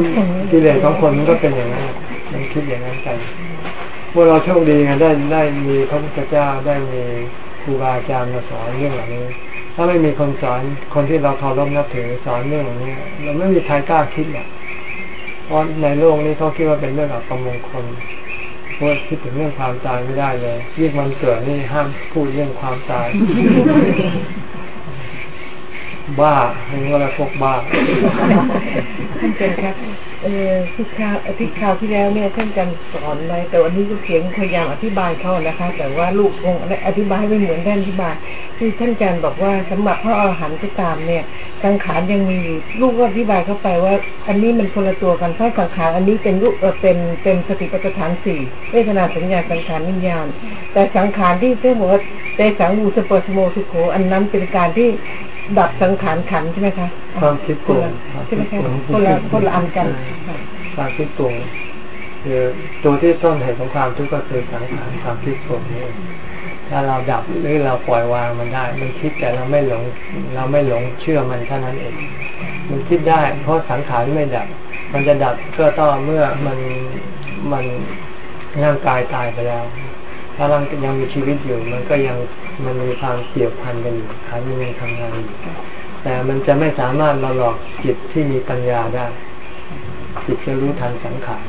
S1: กิเลสของคนมันก็เป็นอย่างนั้นมันคิดอย่างนั้นกัน พวกเราโชคดีไงได้ได้มีพระพุทธเจ้าได้มีครูบาอาจารย์มาสอนเรื่องเหล่านี้ ถ้าไม่มีคนสอนคนที่เราเคารพนับถือสอนเรื่องเหล่านี้เราไม่มีใครกล้าคิดหรอกเพราะในโลกนี้เขาคิดว่าเป็นเรื่องอัปมงคลเพราคิดถึงเรื่องความตายไม่ได้เลยยิ่งมันเกิดนี่ห้ามพูดเรื่องความตาย บ้าเรียกว่าพวกบ้า
S3: ท่าน เออที่คราวที่คราวที่แล้วเนี่ยท่านจันสอนไว้แต่วันนี้ก็เขียนพยายามอธิบายเขานะคะ แต่ว่าลูกคงอธิบายไม่เหมือนท่านอธิบายที่ท่านจันบอกว่าสำหรับพระอรหันต์ก็ตามเนี่ย สังขารยังมีอยู่ลูกก็อธิบายเข้าไปว่า อันนี้มันคนละตัวกันเพราะสังขารอันนี้เป็นรูปเออเป็นเป็นสติปัฏฐานสี่เวทนาสัญญาสังขารวิญญาณ แต่สังขารที่เรียกว่าเตสังวูสปอสโมสุโขอันนั้นเป็นการที่ ดับสังขารขันใช่ไหมคะ
S1: ความคิดปรุง
S3: ใช่ไหมคะคนละคนละอันกัน
S1: ความคิดปรุงคือตัวที่ต้นเหตุของความทุกข์ก็คือสังขารความคิดปรุงนี่ถ้าเราดับหรือเราปล่อยวางมันได้ มันคิดแต่เราไม่หลง เราไม่หลงเชื่อมันเท่านั้นเอง มันคิดได้ เพราะสังขารไม่ดับ มันจะดับก็ต่อเมื่อมันมันร่างกายตายไปแล้ว ถ้าร่างยังมีชีวิตอยู่ มันก็ยัง มันมีความเกี่ยวพันกันอยู่ขันยังทำงานอยู่แต่มันจะไม่สามารถมาหลอกจิตที่มีปัญญาได้ จิตจะรู้ทันสังขาร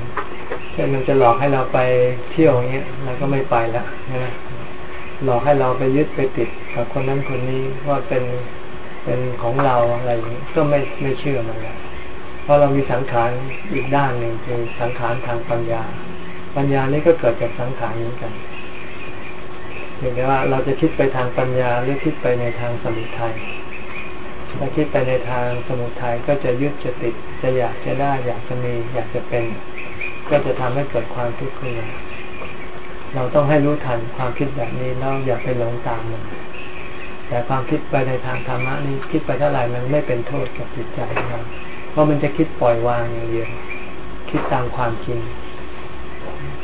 S1: เช่นมันจะหลอกให้เราไปเที่ยวอย่างเงี้ยเราก็ไม่ไปล้วนะหลอกให้เราไปยึดไปติดกับคนนั้นคนนี้ว่าเป็นเป็นของเราอะไรอย่างนี้ก็ไม่ไม่เชื่อมันแล้วเพราะเรามีสังขารอีกด้านหนึ่งคือสังขารทางปัญญา ปัญญานี้ก็เกิดจากสังขารนี้กัน เห็นไหมว่าเราจะคิดไปทางปัญญาหรือคิดไปในทางสมุทัยถ้าคิดไปในทางสมุทัยก็จะยึดจะติดจะอยากจะได้อยากจะมีอยากจะเป็น ก็จะทำให้เกิดความทุกข์ขึ้นมาเราต้องให้รู้ทันความคิดแบบนี้แล้วอย่าไปหลงตามมันแต่ความคิดไปในทางธรรมะนี่คิดไปเท่าไหร่มันไม่เป็นโทษกับจิตใจเราเพราะมันจะคิดปล่อยวางอย่างเดียวคิดตามความจริง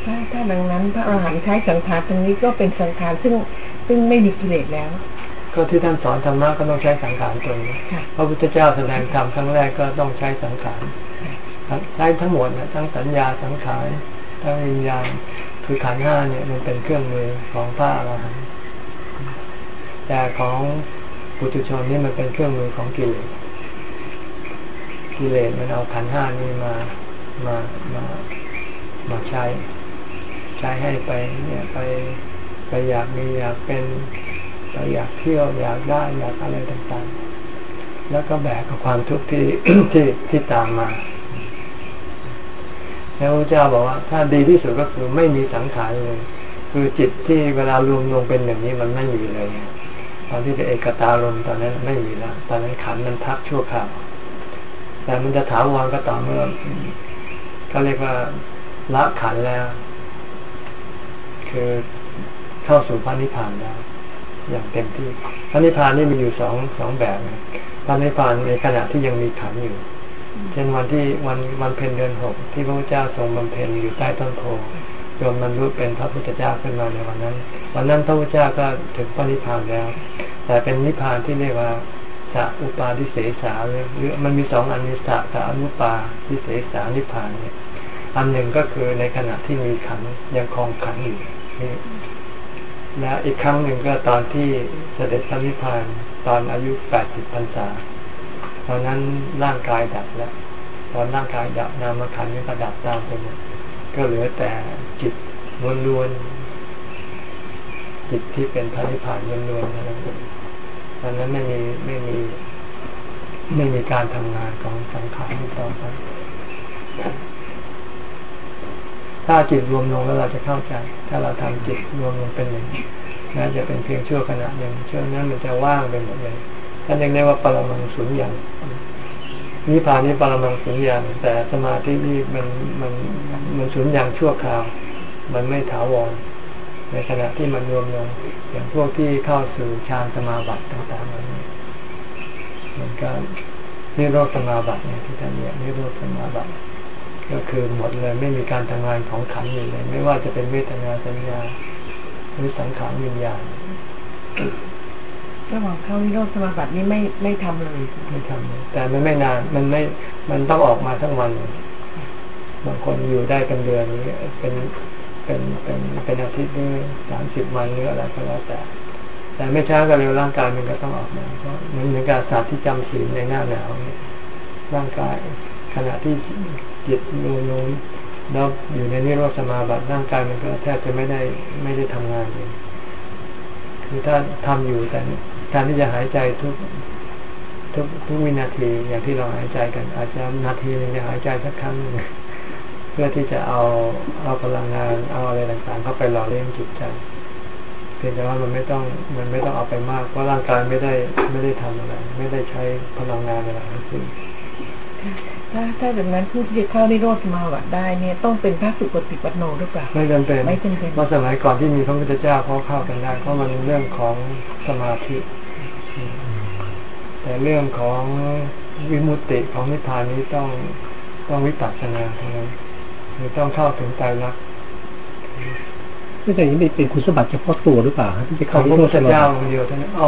S3: ถ้าถ้าดังนั้น พระอรหันต์ใช้สังขารตรงนี้ก็เป็นสังขารซึ่งซึ่งไม่มีกิเลสแล้ว
S1: ก็ที่ท่านสอนธรรมะก็ต้องใช้สังขารตัวนี้
S3: ค่ะ
S1: พระพุทธเจ้าแสดงธรรมครั้งแรกก็ต้องใช้สังขารใช้ทั้งหมดนะทั้งสัญญาสังขารทั้งวิญญาณคือขันธ์ห้าเนี่ยมันเป็นเครื่องมือของพระอรหันต์แต่ของปุถุชนนี่มันเป็นเครื่องมือของกิเลสกิเลสมันเอาขันธ์ห้านี่มามามามาใช้ ใช้ให้ไปเนี่ยไปไปอยากมีอยากเป็นไปอยากเที่ยวอยากได้อยากอะไรต่างๆ แล้วก็แบกกับความทุกข์ที่ที่ที่ตามมา แล้วพระเจ้าบอกว่า ถ้าดีที่สุดก็คือไม่มีสังขารเลย คือจิตที่เวลารวมลงเป็นอย่างนี้มันไม่มีเลยตอนที่เป็นเอกตาลมตอนนั้นไม่มีแล้วตอนนั้นขันมันพักชั่วคราวแต่มันจะถาวรก็ต่อเมื่อก็เรียกว่าละขันแล้ว คือเข้าสู่พระนิพพานแล้วอย่างเต็มที่พระนิพพานนี่มีอยู่สองสองแบบพระนิพพานในขณะที่ยังมีขันอยู่ เช่นวันที่วันวันเพ็ญเดือนหกที่พระพุทธเจ้าทรงบำเพ็ญอยู่ใต้ต้นโพจนมันรู้เป็นพระพุทธเจ้าขึ้นมาในวันนั้น วันนั้นพระพุทธเจ้าก็ถึงพระนิพพานแล้ว แต่เป็นนิพพานที่เรียกว่าสัอุปาทิเสสาหรือมันมีสองอันมีสักับอนุปาทิเสสานิพพานเนี่ยอันหนึ่งก็คือในขณะที่มีขันยังคลองขันอยู่ นี่และอีกครั้งหนึ่งก็ตอนที่เสด็จพระนิพพานตอนอายุแปดสิบพรรษาตอนนั้นร่างกายดับแล้ว ตอนร่างกายดับนามขันก็ดับตามไปหมดก็เหลือแต่จิตล้วนๆจิตที่เป็นพระนิพพานล้วนๆเท่านั้นตอนนั้นไม่มีไม่มี ไม่มีการทำงานของสังขารต่อไป ถ้าจิตรวมลงแล้วเราจะเข้าใจ ถ้าเราทำจิตรวมลงเป็นหนึ่งน่าจะเป็นเพียงชั่วขณะหนึ่งช่วงนั้นมันจะว่างไปหมดเลยท่านยังเรียกว่าปรมังสุญญ์นิพพานนี้ปรมังสุญญ์แต่สมาธินี่มันมันมันสุญญ์ชั่วคราว มันไม่ถาวรในขณะที่มันรวมลงอย่างพวกที่เข้าสู่ฌานสมาบัติต่างๆนั้นมันก็นิโรธสมาบัติเนี่ยที่ท่านเรียกนิโรธสมาบัติ ก็คือหมดเลยไม่มีการทำงานของขันอยู่เลย ไม่ว่าจะเป็นเวทนาสัญญาหรือสังขารวิญญาณ
S3: ระหว่างเข้านิโรธสมาบัตินี่ไม่ไม่ทำเลย
S1: ไม่ทำแต่มันไม่นาน มันไม่ มันต้องออกมาทั้งวันบางคนอยู่ได้เป็นเดือนนี้เป็นเป็นเป็นเป็นอาทิตย์หรือสามสิบวันหรืออะไรก็แล้วแต่ แต่ไม่ช้าก็เร็วร่างกายมันก็ต้องออกมาเพราะมันเหมือนกับศาสตร์ที่จำศีลในหน้าหนาวเนี่ยร่างกายขณะที่ จิตนูนูนแล้วอยู่ในนิโรธสมาบัติร่างกายมันก็แทบจะไม่ได้ไม่ได้ทำงานเลยคือถ้าทำอยู่แต่การที่จะหายใจทุกทุกทุกวินาทีอย่างที่เราหายใจกัน อาจจะนาทีนึงจะหายใจสักครั้งหนึ่งเพื่อที่จะเอาเอาพลังงานเอาอะไรต่างๆ เข้าไปหล่อเลี้ยงจิตใจเพียงแต่ว่ามันไม่ต้องมันไม่ต้องเอาไปมากเพราะร่างกายไม่ได้ไม่ได้ทำอะไร ไม่ได้ใช้พลังงานอะไรทั้งสิ้น
S3: ถ้าถ้าแบบนั้นผู้ที่จะเข้านิโรธสมาบัติได้เนี่ยต้องเป็นพระสุปฏิปันโนหรือเปล่า
S1: ไม่จำเป็น
S3: ไม่จำเป็น
S1: เพราะสมัยก่อนที่มีพระพุทธเจ้าเขาเข้ากันได้เพราะมันเรื่องของสมาธิ แต่เรื่องของวิมุตติของนิพพานนี้ต้องต้องวิปัสสนาเท่านั้นคือต้องเข้าถึงใจรักษณ์
S2: ไม่แต่อย่างนี้เป็นคุณสมบัติเฉพาะตัวหรือเปล่าที่จะ
S1: ขอ
S2: เข้าง
S1: พ
S2: นิ
S1: ระ
S2: โร
S1: พุ
S2: ธ
S1: ท
S2: ส
S1: ธ
S2: มา
S1: เจ้า
S2: บัติ
S1: องค์เดียวเท่านั้นอ๋อ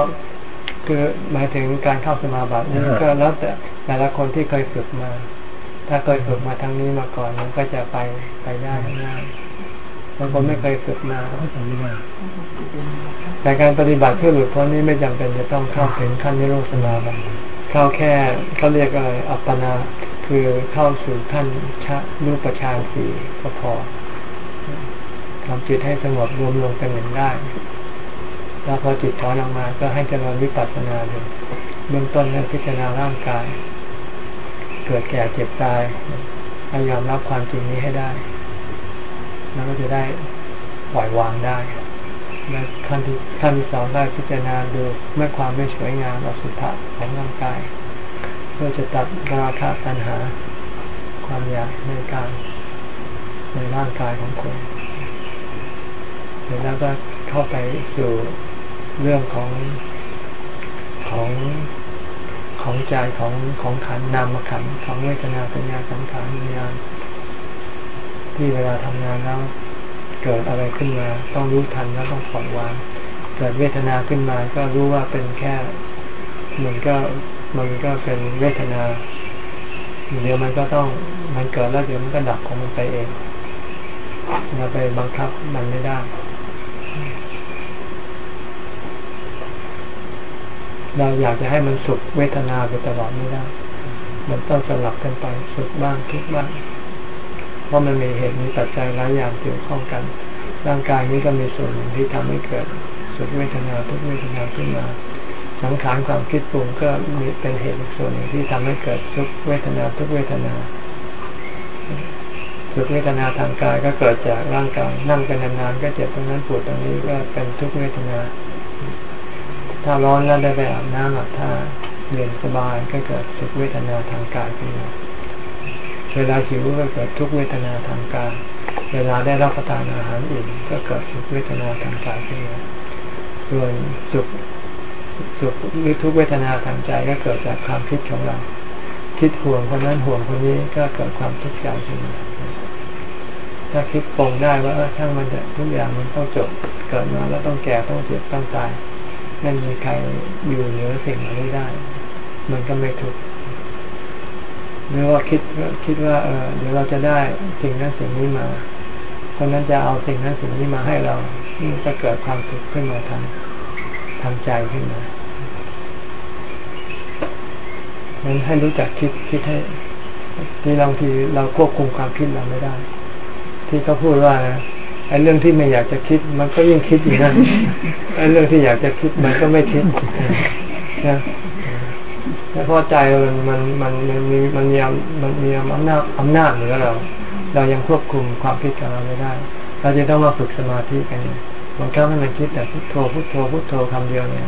S1: คือหมายถึงการเข้าสมาบัตินี่
S2: อ่า
S1: ก็แล้วแต่แต่ละคนที่เคยฝึกมา ถ้าเคยฝึกมาทางนี้มาก่อนมันก็จะไปไปได้ง่ายบางคนไม่เคยฝึกมา
S2: เข้าใจไม่ได้
S1: แต่การปฏิบัติเพื่อหลุดพ้นนี้ไม่จำเป็นจะต้องเข้าถึงขั้นนิโรธสมาบัติเข้าแค่เขาเรียกอะไรอัปปนาคือเข้าสู่ท่านชะรูปฌานสี่ก็พอทำจิตให้สงบรวมลงเป็นหนึ่งได้ แล้วพอจิตถอนออกมาก็ให้เจริญวิปัสสนาเลยเบื้องต้นให้พิจารณาร่างกาย เกิดแก่เจ็บตายให้ยอมรับความจริงนี้ให้ได้ แล้วก็จะได้ปล่อยวางได้และขั้นที่ขั้นที่สองได้พิจารณาดูเมื่อความไม่สวยงามอสุภะของร่างกาย เพื่อจะตัดราคะตัณหา ความอยากในการในร่างกายของคนแล้วก็เข้าไปสู่ เรื่องของของของใจของของขันนามขันของเวทนาสัญญาสังขารวิญญาณที่เวลาทำงานแล้วเกิดอะไรขึ้นมา ต้องรู้ทันแล้วต้องปล่อยวางเกิดเวทนาขึ้นมา ก็รู้ว่าเป็นแค่มันก็มันก็เป็นเวทนาเดี๋ยวมันก็ต้องมันเกิดแล้วเดี๋ยวมันก็ดับของมันไปเองเราไปบังคับมันไม่ได้ เราอยากจะให้มันสุขเวทนาไปตลอดไม่ได้ มันต้องสลับกันไปสุขบ้างทุกบ้าง เพราะมันมีเหตุมีปัจจัยหลายอย่างเกี่ยวข้องกัน ร่างกายนี้ก็มีส่วนหนึ่งที่ทำให้เกิดสุขเวทนาทุกเวทนาขึ้นมา สังขารความคิดปรุงก็มีเป็นเหตุส่วนหนึ่งที่ทำให้เกิดทุกเวทนาทุกเวทนาสุขเวทนาทางกายก็เกิดจากร่างกายนั่งเป็นนานๆก็เจ็บตรงนั้นปวดตรงนี้ก็เป็นทุกเวทนา ถ้าร้อนแล้วได้ไปอาบน้ำอาบท่าเย็นสบายก็เกิดสุขเวทนาทางกายขึ้นมาเวลาหิวก็เกิดทุกเวทนาทางกาย เวลาได้รับประทานอาหารอิ่มก็เกิดสุขเวทนาทางกายขึ้นมาส่วนสุขสุขหรือทุกเวทนาทางใจก็เกิดจากความคิดของเรา คิดห่วงคนนั้นห่วงคนนี้ก็เกิดความทุกข์ใจขึ้นมาถ้าคิดปรงได้ว่าช่างมันจะทุกอย่างมันต้องจบ เกิดมาแล้วต้องแก่ต้องเจ็บต้องตาย ไม่มีใครอยู่เหนือสิ่งเหล่านี้ได้ มันก็ไม่ทุกหรือว่าคิดคิดว่าเออเดี๋ยวเราจะได้สิ่งนั้นสิ่งนี้มาคนนั้นจะเอาสิ่งนั้นสิ่งนี้มาให้เรานี่จะเกิดความทุขขึ้นมาทางทางใจขึ้นมานั้นให้รู้จักคิดคิดให้ที่บางทีเราควบคุมความคิดเราไม่ได้ ที่เขาพูดว่า ไอ้เรื่องที่ไม่อยากจะคิด มันก็ยิ่งคิดอยู่นั่นไอ้เรื่องที่อยากจะคิดมันก็ไม่คิดนะเพราะใจมันมันมันมีมันมีมันมีอำนาจอำนาจเหนือเรา เรายังควบคุมความคิดของเราไม่ได้ เราจะต้องมาฝึกสมาธิกันบางครั้งให้มันคิดแต่พุทโธพุทโธพุทโธคำเดียวเนี่ย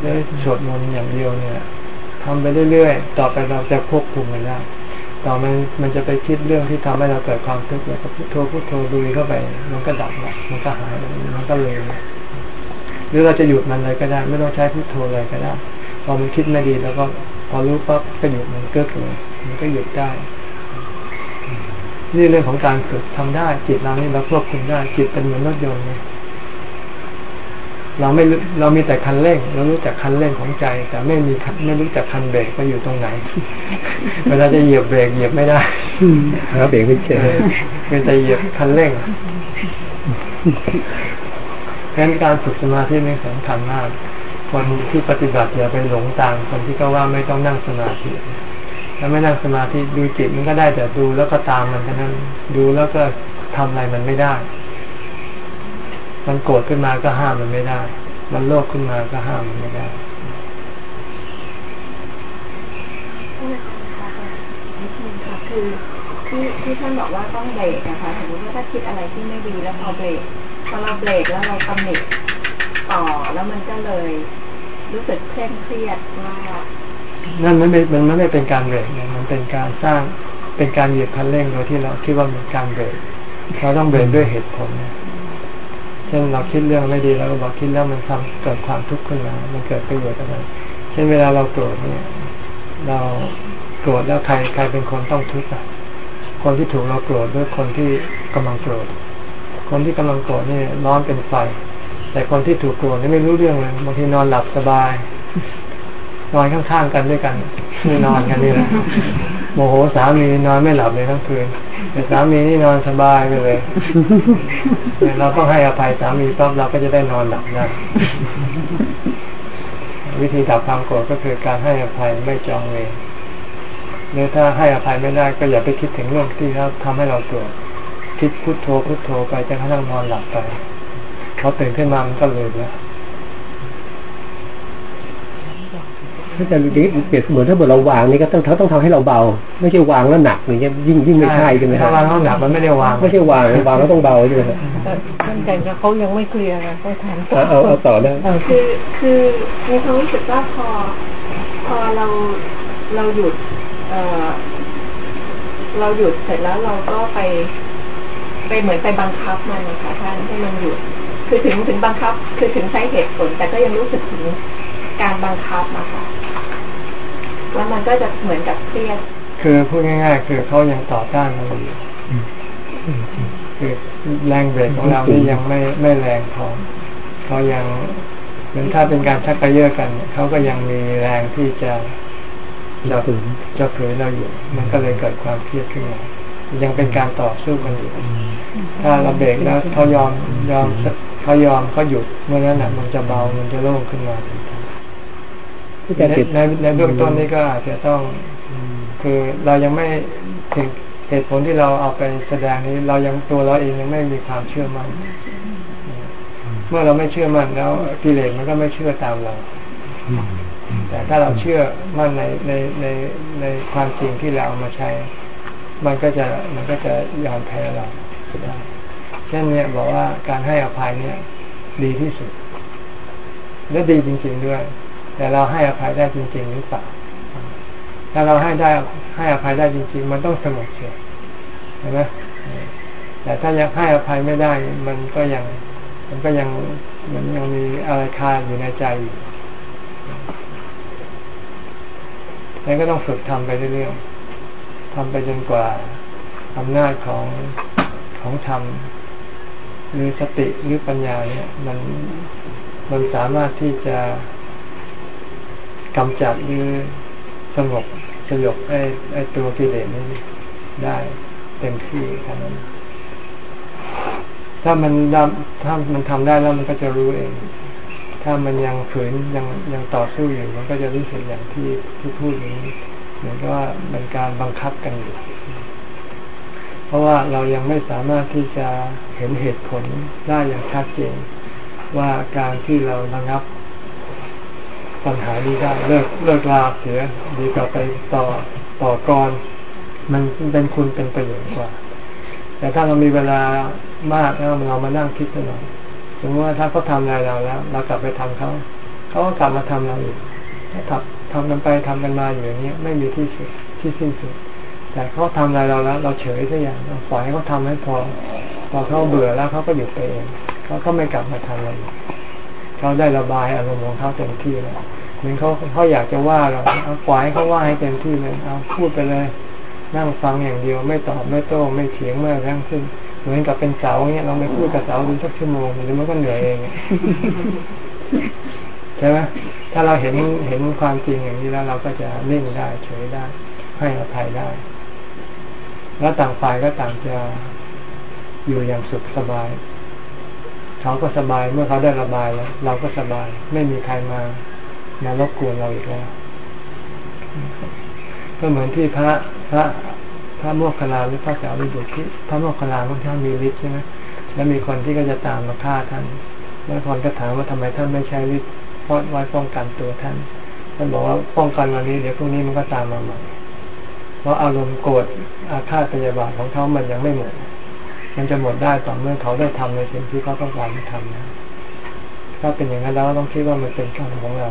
S1: แล้วสวดมนต์อย่างเดียวเนี่ยทำไปเรื่อยๆ ต่อไปเราจะควบคุมมันได้ ต่อมันมันจะไปคิดเรื่องที่ทำให้เราเกิดความทุกข์แล้วก็พุทโธพุทโธดูเข้าไป มันก็ดับละมันก็หายมันก็เลยหรือเราจะหยุดมันเลยก็ได้ ไม่ต้องใช้พุทโธเลยก็ได้พอมันคิดไม่ดีแล้วก็พอรู้ปั๊บก็หยุดมันก็เกิดมันก็หยุดได้ นี่เรื่องของการฝึกทำได้จิตเรานี่เราควบคุมได้จิตเป็นเหมือนรถยนต์เนี่ย เราไม่เรามีแต่คันเร่ง เรารู้จักคันเร่งของใจ แต่ไม่มีไม่รู้จักคันเบรกว่าอยู่ตรงไหน เวลาจะเหยียบเบรกเหยียบไม่ได้
S2: หาเบรกไม่เจอ
S1: เป็นแต่เหยียบคันเร่งเพราะนั้นการฝึกสมาธินี่สำคัญมาก คนที่ปฏิบัติอย่าไปหลงตามคนที่เขาว่าไม่ต้องนั่งสมาธิถ้าไม่นั่งสมาธิดูจิตมันก็ได้แต่ดูแล้วก็ตามมันแค่นั้น ดูแล้วก็ทำอะไรมันไม่ได้ มันโกรธขึ้นมาก็ห้ามมันไม่ได้ มันโลภขึ้นมาก็ห้ามมันไม่ได้
S4: คือที่ที่ท่านบอกว่าต้องเบรกนะคะสมมติว่าถ้าคิดอะไรที่ไม่ดีแล้วพอเบรกพอเราเบรกแล้วเราตำหนิต่อแล้วมันก็เลย รู้สึกเคร่งเครียดว่า
S1: นั่นมันไม่มันไม่เป็นการเบรกเนี่ยมันเป็นการสร้างเป็นการเหยียบคันเร่งโดยที่เราคิดว่าเป็นการเบรกเราต้องเบรกด้วยเหตุผลเนี่ย ช่นเราคิดเรื่องไม่ดีเราก็บอกคิดแล้วมันทำเกิดความทุกข์ขึ้นมามันเกิดประโยชน์อะไรเช่นเวลาเราโกรธเนี่ยเราโกรธแล้วใครใครเป็นคนต้องทุกข์อะคนที่ถูกเราโกรธด้วยคนที่กำลังโกรธคนที่กำลังโกรธนี่ร้อนเป็นไฟแต่คนที่ถูกโกรธนี่ไม่รู้เรื่องเลยบางทีนอนหลับสบายนอนข้างๆกันด้วยกันไม่นอนกันนี่แหละ โมโหสามีนอนไม่หลับเลยทั้งคืนแต่สามีนี่นอนสบายไปเลยเราต้องให้อภัยสามีปั๊บเราก็จะได้นอนหลับได้วิธีดับความโกรธก็คือการให้อภัยไม่จองเวรหรือถ้าให้อภัยไม่ได้ก็อย่าไปคิดถึงเรื่องที่เขาทำให้เราโกรธคิดพุโทโธพุโทโธไปจนกระทั่งนอนหลับไปเขาตื่นขึ้นมามันก็เลืมแล้ว
S2: ถ้าจะเปรียบเสมือนถ้าเกิดเราวางนี่ก็ต้องเขาต้องทำให้เราเบา ไม่ใช่วางแล้วหนักอย่างเงี้ยยิ่งยิ่งไม่ใช่ใช่ไหม
S1: ถ้าวางแล้วหนักมันไม่ได้วาง
S2: ไม่ใช่วางวางแล้วต้องเบาใช่ไหม
S3: ท่านอาจารย์เขายังไม่เคลียร์นะก็ถาม
S2: เอาเอาต่อได้
S4: คือคือในความรู้สึกว่าพอ พอเราเราหยุดเออเราหยุดเสร็จแล้วเราก็ไป ไปเหมือนไปบังคับมันนะคะท่านให้มันหยุดคือถึงถึงบังคับ คือถึงใช้เหตุผลแต่ก็ยังรู้สึกถึง การบังคับนะคะแล้วมันก็จะเหมือนกับเครียด
S1: คือพูดง่าย ๆ คือเขายังต่อต้านเราอยู่คือแรงเบรกของเรานี่ยังไม่ไม่แรงพอเขายังเหมือนถ้าเป็นการชักกระเยาะกันเขาก็ยังมีแรงที่จะจะฝืนจะเผยเราอยู่ มันก็เลยเกิดความเครียดขึ้นมายังเป็นการต่อสู้กันอยู่ ถ้าเราเบรกแล้วเขายอมยอมเขายอมเขาหยุดเมื่อนั้นน่ะมันจะเบามันจะโล่งขึ้นมาที่จะติด ในในเบื้องต้นนี้ก็อาจจะต้องคือเรายังไม่ถึงเหตุผลที่เราเอาไปแสดงนี้ เรายังตัวเราเองยังไม่มีความเชื่อมั่น เมื่อเราไม่เชื่อมั่นแล้วกิเลสมันก็ไม่เชื่อตามเรา แต่ถ้าเราเชื่อมั่นในในในในความจริงที่เราเอามาใช้ มันก็จะมันก็จะยอมแพ้เราได้เช่นเนี้ยบอกว่าการให้อภัยเนี่ย ดีที่สุด และดีจริง ๆด้วย แต่เราให้อภัยได้จริง ๆ หรือเปล่า ถ้าเราให้ได้ให้อภัยได้จริง ๆ มันต้องสงบเสียเห็นไหมแต่ถ้ายังให้อภัยไม่ได้ มันก็ยัง มันก็ยังมันยังมีอะไรคาอยู่ในใจอยู่แล้วก็ต้องฝึกทำไปเรื่อยๆทำไปจนกว่าอำนาจของของธรรมหรือสติหรือปัญญาเนี่ย มันมันสามารถที่จะ กำจัดหรือสงบสยบไอ้ไอ้ตัวกิเลสนี้ได้เต็มที่เท่นั้นถ้ามันถ้ามันทำได้แล้วมันก็จะรู้เอง ถ้ามันยังฝืนยังยังต่อสู้อยู่ มันก็จะรู้สึกอย่างที่ที่พูดอย่างนี้เหมือนกับว่าเป็นการบังคับกันอยู่ เพราะว่าเรายังไม่สามารถที่จะเห็นเหตุผลได้อย่างชัดเจนว่าการที่เราระงับ ปัญหานี้ได้เลิกเลิกลาเสียดีกว่าไปต่อต่อกรมันเป็นคุณเป็นประโยชน์กว่า แต่ถ้าเรามีเวลามากแล้วเรามานั่งคิดหน่อยสมมติว่าถ้าเขาทำอะไรเราแล้ว เรากลับไปทำเขาเขาก็กลับมาทำเราอีกทำทำกันไปทำกันมาอยู่อย่างเงี้ยไม่มีที่สุดที่สิ้นสุด แต่เขาทำอะไรเราแล้ว เราเฉยสักอย่างเราปล่อยให้เขาทาให้พอพอเขาเบื่อแล้วเขาก็หยุดไปเองเขาก็ไม่กลับมาทำเรอีก เขาได้ระบายอารมณ์ของเขาเต็มที่แล้วเหมือนเขาเขาอยากจะว่าเราเอาปล่อยให้เขาว่าให้เต็มที่เลยเอาพูดไปเลย นั่งฟังอย่างเดียวไม่ตอบไม่โต้ไม่เถียงไม่แรงขึ้นเหมือนกับเป็นเสาเงี้ยเราไปพูดกับเสาดูสักชั่วโมงเดี๋ยวมันก็เหนื่อยเองใช่ไหมถ้าเราเห็นเห็นความจริงอย่างนี้แล้วเราก็จะนิ่งได้เฉยได้ ให้อภัยได้ แล้วต่างฝ่ายก็ต่างจะอยู่อย่างสุขสบาย เขาก็สบายเมื่อเขาได้ระบายแล้วเราก็สบาย ไม่มีใครมามารบกวนเราอีกแล้วก็เหมือนที่พระพระพระโมคคัลลาหรือพระสาวริบุตรที่พระโมคคัลลาค่อนข้างมีฤทธิ์ใช่ไหมแล้วมีคนที่ก็จะตามมาฆ่าท่านแล้วคนก็ถามว่าทำไมท่านไม่ใช้ฤทธิ์เพราะไว้ป้องกันตัวท่านท่านบอกว่าป้องกันวันนี้เดี๋ยวพรุ่งนี้มันก็ตามมาใหม่เพราะอารมณ์โกรธอาฆาตพยาบาทของเขามันยังไม่หมด มันจะหมดได้ต่อเมื่อเขาได้ทำในสิ่งที่เขาต้องการทำนะถ้าเป็นอย่างนั้นแล้วต้องคิดว่ามันเป็นกรรมของเรา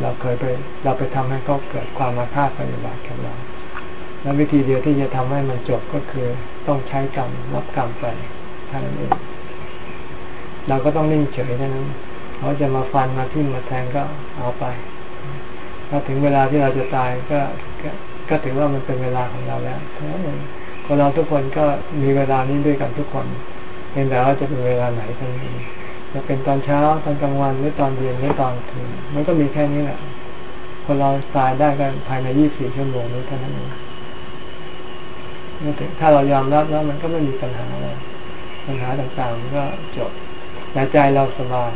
S1: เราเคยไป เราไปทำให้เขาเกิดความอาฆ่าตพยาบาทกับเรา และวิธีเดียวที่จะทำให้มันจบก็คือต้องใช้กรรมรับกรรมไปเท่านั้นเอง เราก็ต้องนิ่งเฉยเท่านั้นเขาจะมาฟันมาทิ่มมาแทงก็เอาไป ถ้าถึงเวลาที่เราจะตายก็ก็ถือว่ามันเป็นเวลาของเราแล้วเท่านั้นเอง คนเราทุกคนก็มีเวลานี้ด้วยกันทุกคนเพียงแต่ว่าจะเป็นเวลาไหนเท่านั้นจะเป็นตอนเช้าตอนกลางวันหรือตอนเย็นหรือตอนคืนมันก็มีแค่นี้แหละคนเราตายได้กันภายในยี่สิบชั่วโมงนี้เท่านั้นเองถ้าเรายอมรับแล้วมันก็ไม่มีปัญหาอะไรปัญหาต่างๆมันก็จบแต่ใจเราสบาย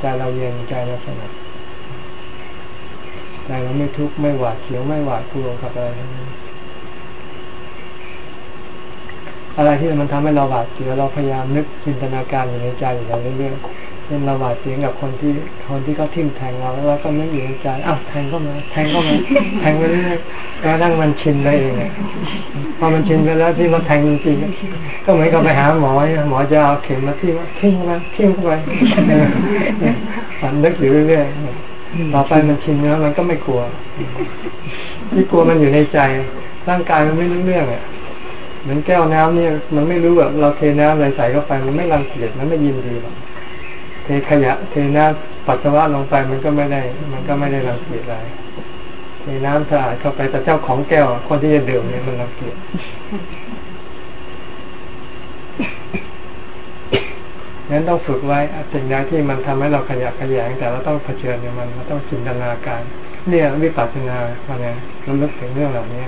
S1: ใจเราเย็นใจเราสงบใจเราไม่ทุกข์ไม่หวาดเสียวไม่หวาดกลัวกับอะไรทั้งนั้น อะไรที่มันทำให้เราหวาดเสียวเราพยายามนึกจินตนาการอยู่ในใจอยู่เรื่อยๆเช่นเราหวาดเสียวกับคนที่คนที่เขาทิ่มแทงเราแล้วเราก็นึกอยู่ในใจอ้าวแทงก็มาแทงก็มาแทงไปเรื่อยๆกระทั่งมันชินไปเองพอมันชินไปแล้วที่มันแทงจริงๆก็เหมือนกับไปหาหมอหมอจะเอาเข็มมาที่ว่าทิ้งเข้าทิ้งเข้าไปมันนึกอยู่เรื่อยๆต่อไปมันชินแล้วมันก็ไม่กลัวที่กลัวมันอยู่ในใจร่างกายมันไม่รู้เรื่องอะ เหมือนแก้วน้ำเนี่ย มันไม่รู้แบบเราเทน้ำอะไรใส่เข้าไป มันไม่รังเกียจมันไม่ยินดีหรอกเทขยะ เทน้ำปัสสาวะลงไปมันก็ไม่ได้ มันก็ไม่ได้รังเกียจอะไรเทน้ำสะอาดเข้าไปแต่เจ้าของแก้วคนที่จะดื่มเนี่ยมันรังเกียจงั้นต้องฝึกไว้สิ่งใดที่มันทำให้เราขยะขยงแต่เราต้องเผชิญกับมันเราต้องจินตนาการ เนี่ยวิปัสสนาอะไรเราลึกถึงเรื่องเหล่านี้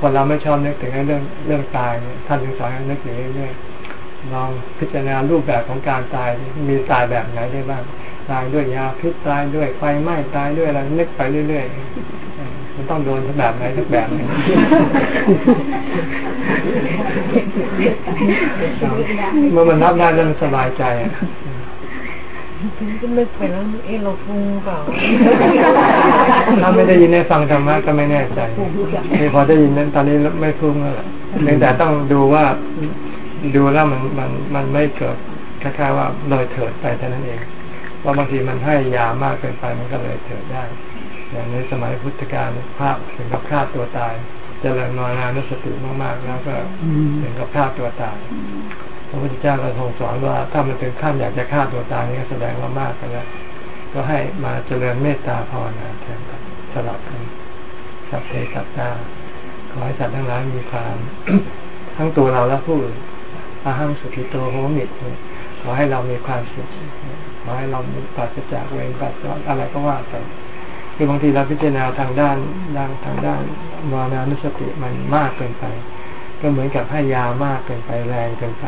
S1: คนเราไม่ชอบนึกถึงเรื่องเรื่องตายเนี่ยท่านถึงสอนให้นึกถึงเรื่อยๆลองพิจารณารูปแบบของการตายมีตายแบบไหนได้บ้างตายด้วยยาพิษตายด้วยไฟไหม้ตายด้วยอะไรนึกไปเรื่อยๆมันต้องโดนแบบไหนสักแบบหนึ่งเมื่อมันรับได้แล้วมันสบายใจอะ
S3: ก็นึกไปแล้วเออเราฟุ้งเปล่า
S1: ถ้าไม่ได้ยินได้ฟังธรรมะก็ไม่แน่ใจไม่พอได้ยินนั้นตอนนี้ไม่ฟุ้งแล้วเพียงแต่ต้องดูว่าดูแล้วมันมันมันไม่เกิดคล้ายๆว่าเลยเถิดไปเท่านั้นเองว่าบางทีมันให้ยามากเกินไปมันก็เลยเถิดได้ อย่างในสมัยพุทธกาลพระถึงกับฆ่าตัวตายเจริญนอนานุสติมากๆ แล้วก็ถึงกับฆ่าตัวตาย ระพุทธเจ้าก็ทรงสอนว่าถ้ามันถึงขั้นอยากจะฆ่าตัวตายนี่ก็แสดงว่ามากไปแล้วก็ให้มาเจริญเมตตาภาวนาแทนสลับกันสัพเพสัตตาขอให้สัตว์ทั้งหลายมีความทั้งตัวเราและผู้อื่นอาหังสุขิโตโหมิตขอให้เรามีความสุขขอให้เรามีปราศจากเวรปราศจากอะไรก็ว่าไปคือบางทีเราพิจารณาทางด้านด้านทางด้านวานานุสติมันมากเกินไป ก็เหมือนกับให้ยามากเกินไปแรงเกินไป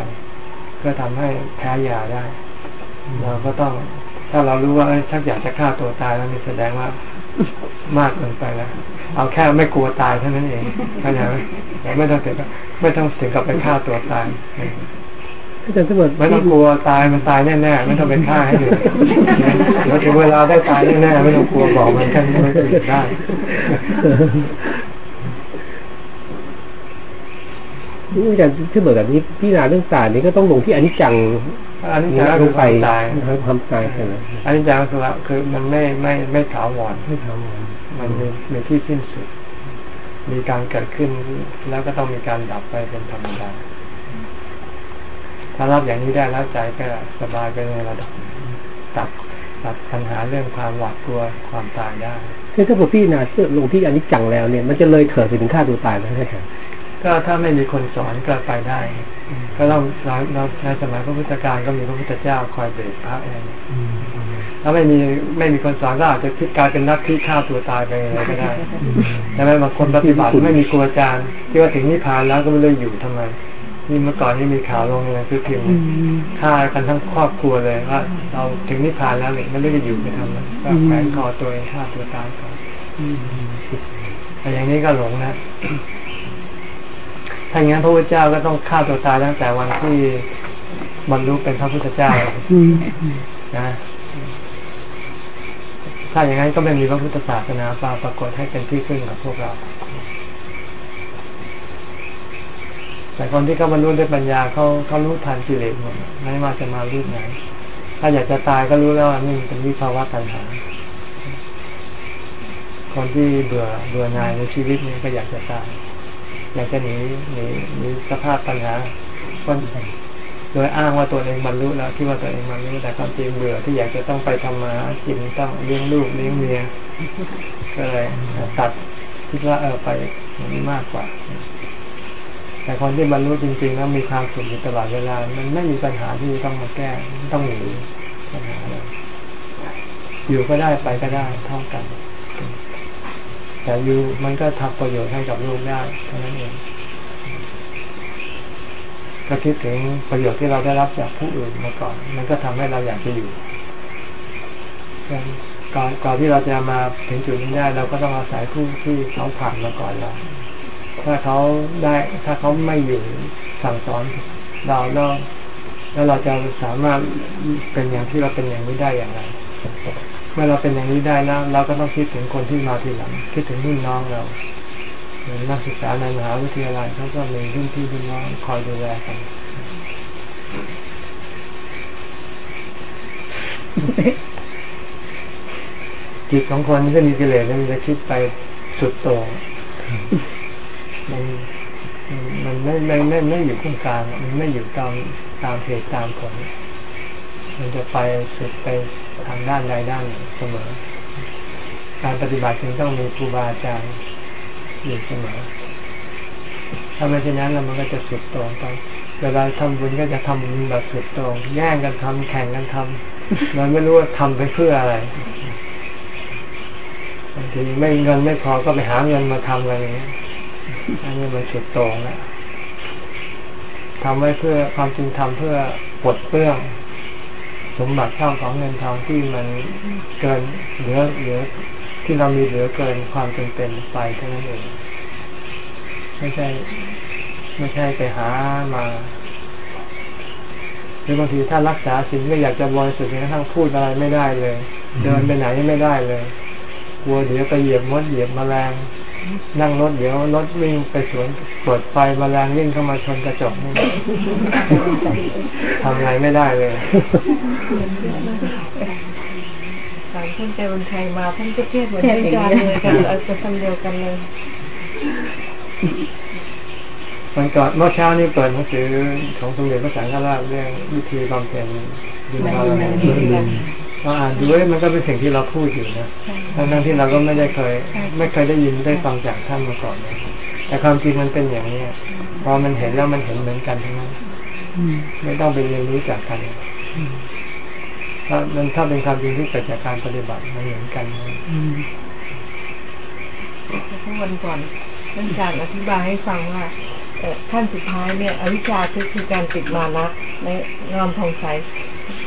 S1: ก็ทำให้แพ้ยาได้ เราก็ต้อง ถ้าเรารู้ว่าถ้าอยากจะฆ่าตัวตายแล้วนี่แสดงว่ามากเกินไปแล้วเอาแค่ไม่กลัวตายเท่านั้นเองเข้าใจไหมไม่ต้องถึงไม่ต้องถึงกับไปฆ่าตัวตาย
S2: อาจารย์สมบัติ
S1: ไม่ต้องกลัวตายมันตายแน่ๆไม่ต้องไปฆ่าให้เลยเดี๋ยวถึงเวลาได้ตายแน่ๆไม่ต้องกลัวบอกมันกันไม่เกิดได้
S2: นี่อาจารย์ที่เหมือนแบบนี้พี่นาเรื่องตายนี่ก็ต้องลงที่อนิจจัง
S1: อันนี้จะลงไปตาย
S2: ความตายใช่ไหม
S1: อันนี้จะคือคือมันไม่ไม่ไม่ถาวร
S2: ไม่ถาวร
S1: มันมีมีที่สิ้นสุด มีการเกิดขึ้น แล้วก็ต้องมีการดับไปเป็นธรรมดาถ้ารับอย่างนี้ได้แล้วใจก็สบายไปในระดับตัดตัดปัญหาเรื่องความหวาดกลัวความตายได้
S2: คือถ้าผมพี่นาเชื่อลงที่อนิจจังแล้วเนี่ย มันจะเลยเถิดไปถึงฆ่าตัวตายไหมครับ
S1: ก็ถ้าไม่มีคนสอนก็ไปได้ก็ต้องเราในสมัยพระพุทธการก็มีพระพุทธเจ้าคอยเบรกพระเองถ้าไม่มีไม่มีคนสอนก็อาจจะคิดกลายเป็นนักที่ฆ่าตัวตายไปอะไรก็ได้แต่บางคนปฏิบัติไม่มีครูอาจารย์ที่ว่าถึงนิพพานแล้วก็ไม่เลยอยู่ทำไมนี่เมื่อก่อนนี่มีข่าวลงในคือพิมพ์ฆ่ากันทั้งครอบครัวเลยว่าเราถึงนิพพานแล้วเนี่ยไม่ได้จะอยู่ไปทำแล้วก็แขวนคอตัวเองฆ่าตัวตายก่อนแต่อย่างนี้ก็หลงนะ ถ้าอย่างนั้นพระพุทธเจ้าก็ต้องฆ่าตัวตายตั้งแต่วันที่บรรลุเป็นพระพุทธเจ้านะถ้าอย่างนั้นก็ไม่มีพระพุทธศาสนาปรากฏให้เป็นที่พึ่งกับพวกเรา แต่คนที่เขาบรรลุด้วยปัญญาเขาเขารู้ทันกิเลสหมดไม่ว่าจะมารูปไหน ถ้าอยากจะตายก็รู้แล้วว่านี่เป็นวิภาวะตัณหา คนที่เบื่อเบื่อนายในชีวิตนี้ก็อยากจะตาย อยากจะหนีหนีหนีสภาพปัญหาคนโดยอ้างว่าตัวเองบรรลุแล้วที่ว่าตัวเองบรรลุแต่ความจริงเบื่อที่อยากจะต้องไปทำมากินต้องเลี้ยงลูกเลี้ยงเมียก็เลยตัดคิดว่าเออไปอย่างนี้มากกว่า แต่คนที่บรรลุจริงๆแล้วมีความสุขอยู่ตลอดเวลา มันไม่มีปัญหาที่ต้องมาแก้ต้องหนีปัญหาเลยอยู่ก็ได้ไปก็ได้เท่ากัน แต่อยู่มันก็ทำประโยชน์ให้กับลูกได้เท่านั้นเองก็คิดถึงประโยชน์ที่เราได้รับจากผู้อื่นมาก่อน มันก็ทำให้เราอยากจะอยู่ก่อนก่อนที่เราจะมาถึงจุดนี้ได้ เราก็ต้องอาศัยผู้ที่เขาผ่านมาก่อนเราถ้าเขาได้ ถ้าเขาไม่อยู่สั่งสอนเราแล้วแล้วเราจะสามารถเป็นอย่างที่เราเป็นอย่างนี้ได้อย่างไร มื่อเราเป็นอย่างนี้ได้แล้วเราก็ต้องคิดถึงคนที่มาทีหลัง คิดถึงรุ่นน้องเราเหมือนนักศึกษาในมหาวิทยาลัยเขาก็มีรุ่นพี่รุ่นน้องคอยดูแลกันจิตของคนที่มีกิเลสมันจะคิดไปสุดโต่งมันมันไม่ไม่ไม่ไม่อยู่ตรงกลางมันไม่อยู่ตามตามเหตุตามผล มันจะไปสุดไปทางด้านใดด้านหนึ่งเสมอ การปฏิบัติจึงต้องมีครูบาอาจารย์อยู่เสมอ ถ้าไม่เช่นนั้นแล้วมันก็จะสุดโต่งไปเวลาทำบุญก็จะทำบุญแบบสุดโต่งแย่งกันทำแข่งกันทำเราไม่รู้ว่าทำไปเพื่ออะไรบางทีไม่เงินไม่พอก็ไปหาเงินมาทำอะไรอย่างนี้อันนี้มันสุดโต่งแล้วทำไว้เพื่อความจริงทำเพื่อปลดเปลื้อง สมบัติข้าของเงินทองที่มันเกินเหลือเหลือที่เรามีเหลือเกินความจำเป็นไปเท่านั้นเองไม่ใช่ ไม่ใช่ไปหามาหรือบางทีถ้ารักษาสิ่งก็อยากจะบริสุทธิ์จนกระทั่งพูดอะไรไม่ได้เลย เดินไปไหนไม่ได้เลยกลัวเดี๋ยวไปเหยียบมดเหยียบแมลง นั่งรถเดี๋ยวรถวิ่งไปสวนเปิดไฟแมลงวิ่งเข้ามาชนกระจกนี่ทำอะไรไม่ได้เลย
S3: สามท่านเจ้าบุญชัยมาท่านก็เทศเหมือนอาจารย์เลยกันอาจารย์เดียวกันเลย
S1: วันก่อนเมื่อเช้านี้เปิดหนังสือของสมเด็จพระสังฆราชเรื่องวิธีบำเพ็ญบุญบาร มีเราอ่านดูมันก็เป็นสิ่งที่เราพูดอยู่นะทั้งที่เราก็ไม่ได้เคย ไม่เคยได้ยินได้ฟังจากท่านมาก่อนเลยแต่ความจริงมันเป็นอย่างนี้พอมันเห็นแล้วมันเห็นเหมือนกันทั้งนั้นไม่ต้องไปเรียนรู้จากกันถ้ามันถ้าเป็นความจริงที่เกิดจากการปฏิบัติมันเหมือนกัน
S3: ทุกวันก่อนท่านอาจารย์อธิบายให้ฟังว่า ขั้นสุดท้ายเนี่ย อวิชชาคือคือการติดมานะในงามทองใส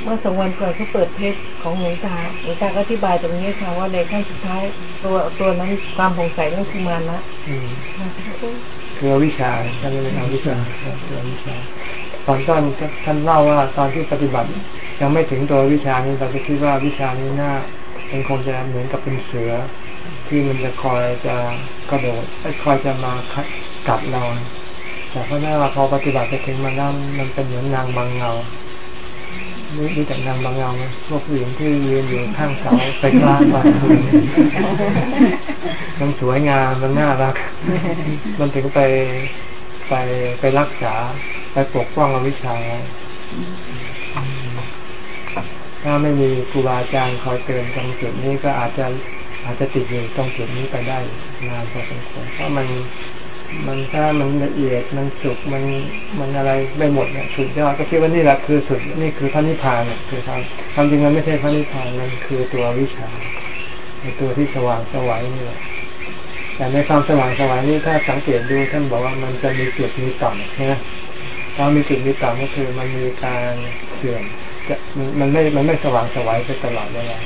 S3: เมื่อสองวันก่อนเขาเปิดเทปของหลวงตาหลวงตาก็อธิบายตรงนี้ค่ะว่าในขั้นสุดท้ายตัวตัวนั้นความผ่องใสนั่นคือมานะ
S1: คือวิชาท่านเรียกวิชาตัววิชา ตอนต้นท่านเล่าว่าตอนที่ปฏิบัติ ยังไม่ถึงตัววิชานี้เราจะคิดว่าวิชานี้น่าเป็นคงจะเหมือนกับเป็นเสือ ที่มันจะคอยจะกระโดดคอยจะมากัดเรา แต่พอแม่ว่าพอปฏิบัติไปถึงมันนั่นมันเป็นเหมือนนางบางเงารู้จักนางบางเงาไหมพวกผู้หญิงที่ยืนอยู่ข้างเสาไปกลางบ้านมันสวยงามมันน่ารัก มันถึงไปไปไปรักษาไปปกป้องอวิชชาถ้าไม่มีครูบาอาจารย์คอยเตือนตรงจุดนี้ก็อาจจะอาจจะติดอยู่ตรงจุดนี้ไปได้นานพอสมควรเพราะมัน มันถ้ามันละเอียดมันสุกมันมันอะไรไม่หมดเนี่ยสุดยอดก็คิดว่านี่แหละคือสุดนี่คือพระนิพพานเนี่ยคือความความจริงมันไม่ใช่พระนิพพานมันคือตัววิชาในตัวที่สว่างสวัยนี่แหละแต่ในความสว่างสวัยนี่ถ้าสังเกตดูท่านบอกว่ามันจะมีจุดมีต่ำใช่ไหมถ้ามีจุดมีต่ำก็คือมันมีการเสื่อมจะมันไม่มันไม่สว่างสวัยไปตลอดเวลา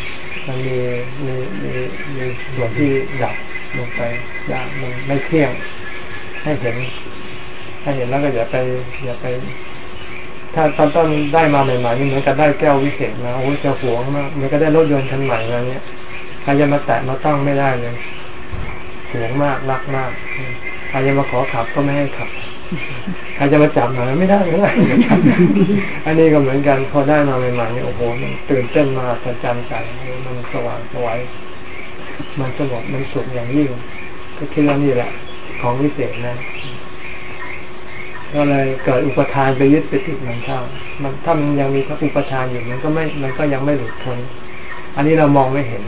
S1: มันมีมีมีมีส่วนที่ดับลงไปได้มันไม่เที่ยง ให้เห็นให้เห็นแล้วก็อย่าไปอย่าไป ถ้าตอนต้นได้มาใหม่ๆนี่เหมือนกับได้แก้ววิเศษมาโอ้จะหวงมากเมือนก็ได้รถยนต์คันใหม่มาเนี้ยใครจะมาแตะมาต้องไม่ได้เลยหวงมากรักมากใครจะมาขอขับก็ไม่ให้ขับใครจะมาจับมาไม่ได้ไม่ได้อันนี้ก็เหมือนกันพอได้มาใหม่ๆนี่โอ้โหมันตื่นเต้นมาประจันใจมันสว่างสวยมันสงบมันสุขอย่างยิ่งก็คิดว่านี่แหละ ของวิเศษนะก็เลยเกิดอุปทานไปยึดไปติดมันเข้ามันถ้ามันยังมีอุปทานอยู่มันก็ไม่ มันก็ยังไม่หลุดพ้น อันนี้เรามองไม่เห็น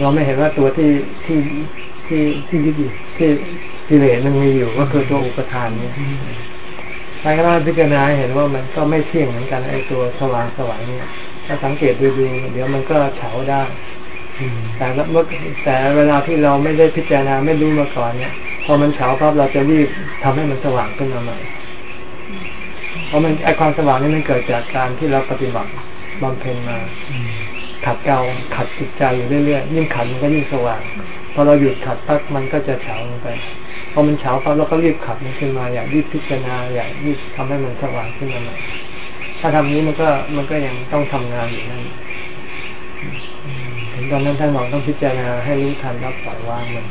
S1: เราไม่เห็นว่าตัวที่ที่ที่ที่ยึดอยู่ที่ที่เหลมันมีอยู่ก็คือตัวอุปทานเนี่ยใครก็ได้พิจารณาเห็นว่ามันก็ไม่เที่ยงเหมือนกันไอ้ตัวสว่างสวายเนี่ย ถ้าสังเกตดูดูเดี๋ยวมันก็เฉาได้แต่เมื่อแต่เวลาที่เราไม่ได้พิจารณาไม่รู้มาก่อนเนี่ย พอมันเฉาปั๊บเราจะรีบทำให้มันสว่างขึ้นมาใหม่เพราะมันไอความสว่างนี่มันเกิดจากการที่เราปฏิบัติบำเพ็ญมา ขัดเกลาขัดจิตใจอยู่เรื่อยๆยิ่งขัดมันก็ยิ่งสว่างพอเราหยุดขัดปั๊บมันก็จะเฉาลงไปพอมันเฉาปั๊บเราก็รีบขัดมันขึ้นมาอยากรีบพิจารณาอยากรีบทำให้มันสว่างขึ้นมาใหม่ถ้าทำนี้มันก็มันก็ยังต้องทำงานอยู่นั่นถึงตอนนั้นท่านบอกต้องพิจารณาให้รู้ทันรับปล่อยวางมัน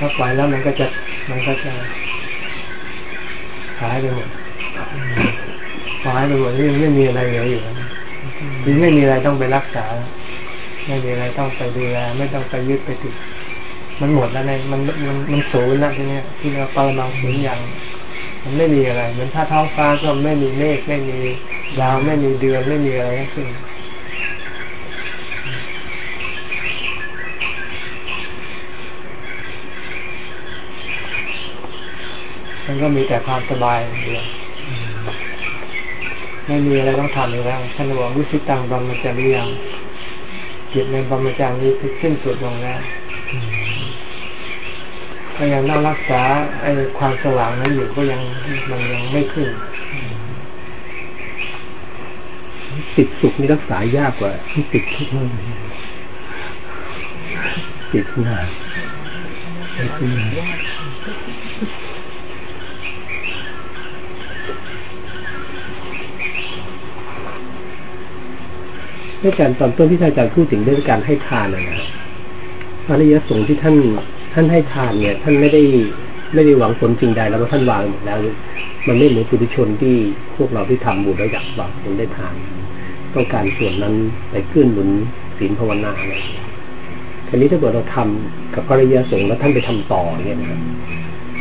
S1: ถ้าปล่อยแล้วมันก็จะมันก็จะหายไปหมดหายไปหมดนี่ไม่มีอะไรเหลืออยู่ทีไม่มีอะไรต้องไปรักษา ไม่มีอะไรต้องไปดูแลไม่ต้องไปยึดไปติดมันหมดแล้วไงมันมันมันศูนย์นะทีเนี้ยที่เราปรมาศูนย์อย่างมันไม่มีอะไรเหมือนถ้าท้องฟ้าก็ไม่มีเมฆไม่มีดาวไม่มีเดือนไม่มีอะไรทั้งสิ้น มันก็มีแต่ความสบายเดียวไม่มีอะไรต้องทำเลยแล้วท่านบอกวิสิตังบรมจริยังจิตในบรมจารีย์สิ้นสุดลงแล้วก็ยังต้องรักษาไอ้ความสว่างนั้นอยู่ก็ยังมันยังไม่ขึ้น
S2: ติดสุขนี่รักษายากกว่าที่ติดทุกข์มากติดงานติดงาน อาจารตอนต้นที่อาจารย์พูดถึงเรื่องการให้ทานนะนะพระริยสงฆ์ที่ท่านท่านให้ทานเนี่ย ท่านไม่ได้ไม่ได้หวังผลจริงใดแล้วก็ท่านวางหมดแล้ว มันไม่เหมือนปุถุชนที่พวกเราที่ทำบุญแล้วอยากหวังผลได้ทานต้องการส่วนนั้นไปขึ้นหนุนศีลภาวนาอะไรทีนี้ถ้าเกิดเราทำกับพระริยสงฆ์แล้วท่านไปทำต่อเนี่ยนะ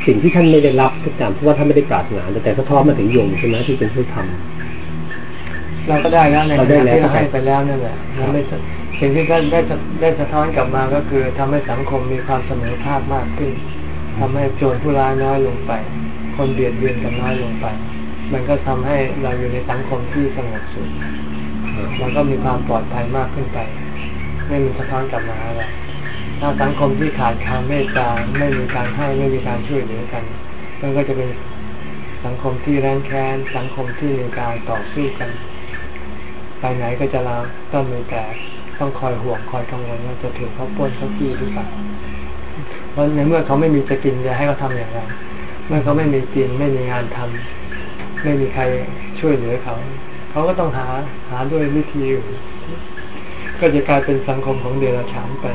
S2: สิ่งที่ท่านไม่ได้รับทุกอย่างเพราะว่าท่านไม่ได้ปรารถนาแต่สะท้อนมาถึงโยมใช่ไหมที่เป็นผู้ทำ
S1: เราก็ได้แล้วใน
S2: เรา
S1: ข
S2: ได้
S1: ณะ
S2: แล้ว
S1: ที่เราให้ไปแล้วนั่นแหละมันไม่สิ่งที่ได้ได้ได้สะท้อนกลับมาก็คือทำให้สังคมมีความเสมอภาคมากขึ้นทำให้โจรผู้ร้ายน้อยลงไป คนเบียดเบียนกันน้อยลงไป มันก็ทำให้เราอยู่ในสังคมที่สงบสุขเราก็มีความปลอดภัยมากขึ้นไป ไม่มีสะท้อนกลับมาอะไรถ้าสังคมที่ขาดความเมตตาไม่มีการให้ไม่มีการช่วยเหลือกัน มันก็จะเป็นสังคมที่แรงแค้นสังคมที่มีการต่อสู้กัน ไปไหนก็จะเราต้องมีแต่ต้องคอยห่วงคอยกังวลว่าจะถูกเขาป้นเขาขี้หรือเปล่าเพราะในเมื่อเขาไม่มีจะกินจะให้เขาทำอย่างไรเมื่อเขาไม่มีกินไม่มีงานทำไม่มีใครช่วยเหลือเขา เขาก็ต้องหาหาด้วยวิธีอื่นก็จะกลายเป็นสังคมของเดรัจฉานไป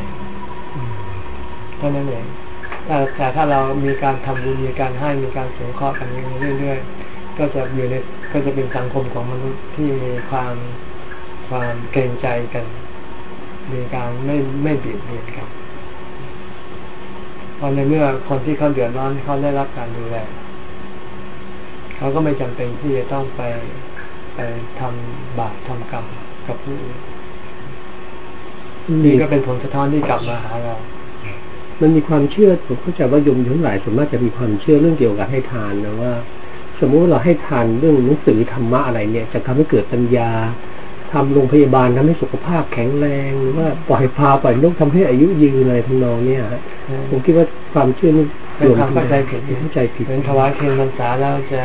S1: เท่านั้นเองแต่แต่ถ้าเรามีการทำบุญมีการให้มีการสงเคราะห์กันเรื่อยๆก็จะอยู่ในก็จะเป็นสังคมของมนุษย์ที่มีความ ความเกรงใจกัน มีการไม่ไม่เบียดเบียนกันพอในเมื่อคนที่เขาเดือดร้อนเขาได้รับการดูแลเขาก็ไม่จำเป็นที่จะต้องไปไปทำบาปทำกรรมกับผู้อื่นนี่ก็เป็นผลสะท้อนที่กลับมาหาเรา
S2: มันมีความเชื่อผมเข้าใจว่าโยมทั้งหลายส่วนมากจะมีความเชื่อเรื่องเกี่ยวกับให้ทานนะว่า สมมุติว่าเราให้ทานเรื่องหนังสือธรรมะอะไรเนี่ย จะทำให้เกิดปัญญา ทำโรงพยาบาลทำให้สุขภาพแข็งแรงหรือว่าปล่อยพาปล่อยนกทำให้อายุยืนอะไรทำนองเนี้ยฮะผมคิดว่าความเชื่อนี่
S1: เป็นความเข้าใจผิด
S2: เข้าใจผิด
S1: เป็นถวายเทียนพรรษาแล้วจะ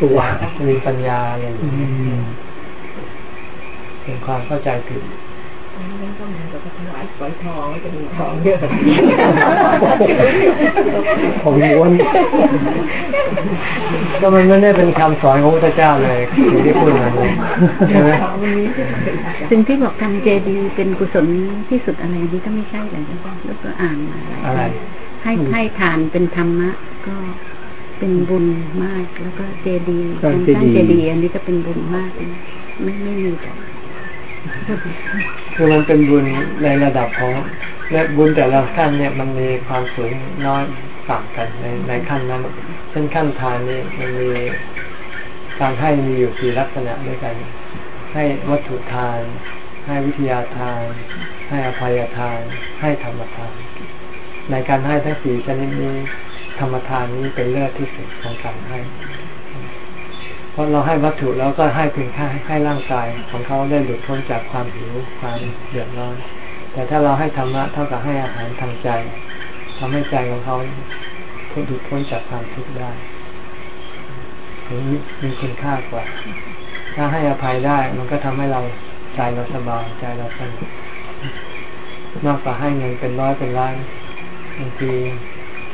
S2: ตัว
S1: จะมีปัญญาอะไรอย่าง
S2: อื
S1: นี้
S2: ม
S1: เป็นความเข้าใจผิด
S3: นั่นก็เหมือนกับถวายฝอยทองจะมีทองเยอะ
S2: ของล้วน
S1: ก็มันไม่ได้เป็นคำสอนของพระเจ้าเลยสิ่งที่พูดมาเนี่ยใช่ไหม
S5: สิ่งที่บอกทำเจดีย์เป็นกุศลที่สุดอะไรนี้ก็ไม่ใช่เลยนะแล้วก็อ่านมาหลาย
S1: อะไร
S5: ให้ให้ทานเป็นธรรมะ ก็เป็นบุญมาก แล้วก็เจดีย์
S2: สร้างเจ
S5: สร้าง
S2: ดีย์
S5: เจดีย์อันนี้ก็เป็นบุญมากเลยไม่ไม่มีแต่
S1: คือมันเป็นบุญในระดับของและบุญแต่ละขั้นเนี่ยมันมีความสูงน้อยต่างกันในในขั้นนั้นเช่นขั้นทานนี่มันมีการให้มีอยู่สี่ลักษณะด้วยกัน ให้วัตถุทาน ให้วิทยาทาน ให้อภัยทาน ให้ธรรมทาน ในการให้ทั้งสี่ชนิดนี้ธรรมทานนี้เป็นเลิศที่สุดของการให้ เพราะเราให้วัตถุแล้วก็ให้เพียงแค่ให้ร่างกายของเขาได้หลุดพ้นจากความหิวความเดือดร้อน แต่ถ้าเราให้ธรรมะเท่ากับให้อาหารทางใจทำให้ใจของเขาพ้นหลุดพ้นจากความทุกข์ได้ถึงมีคุณค่ากว่า ถ้าให้อภัยได้ มันก็ทำให้เราใจเราสบายใจเราสงบมากกว่าให้เงินเป็นร้อยเป็นล้านบางที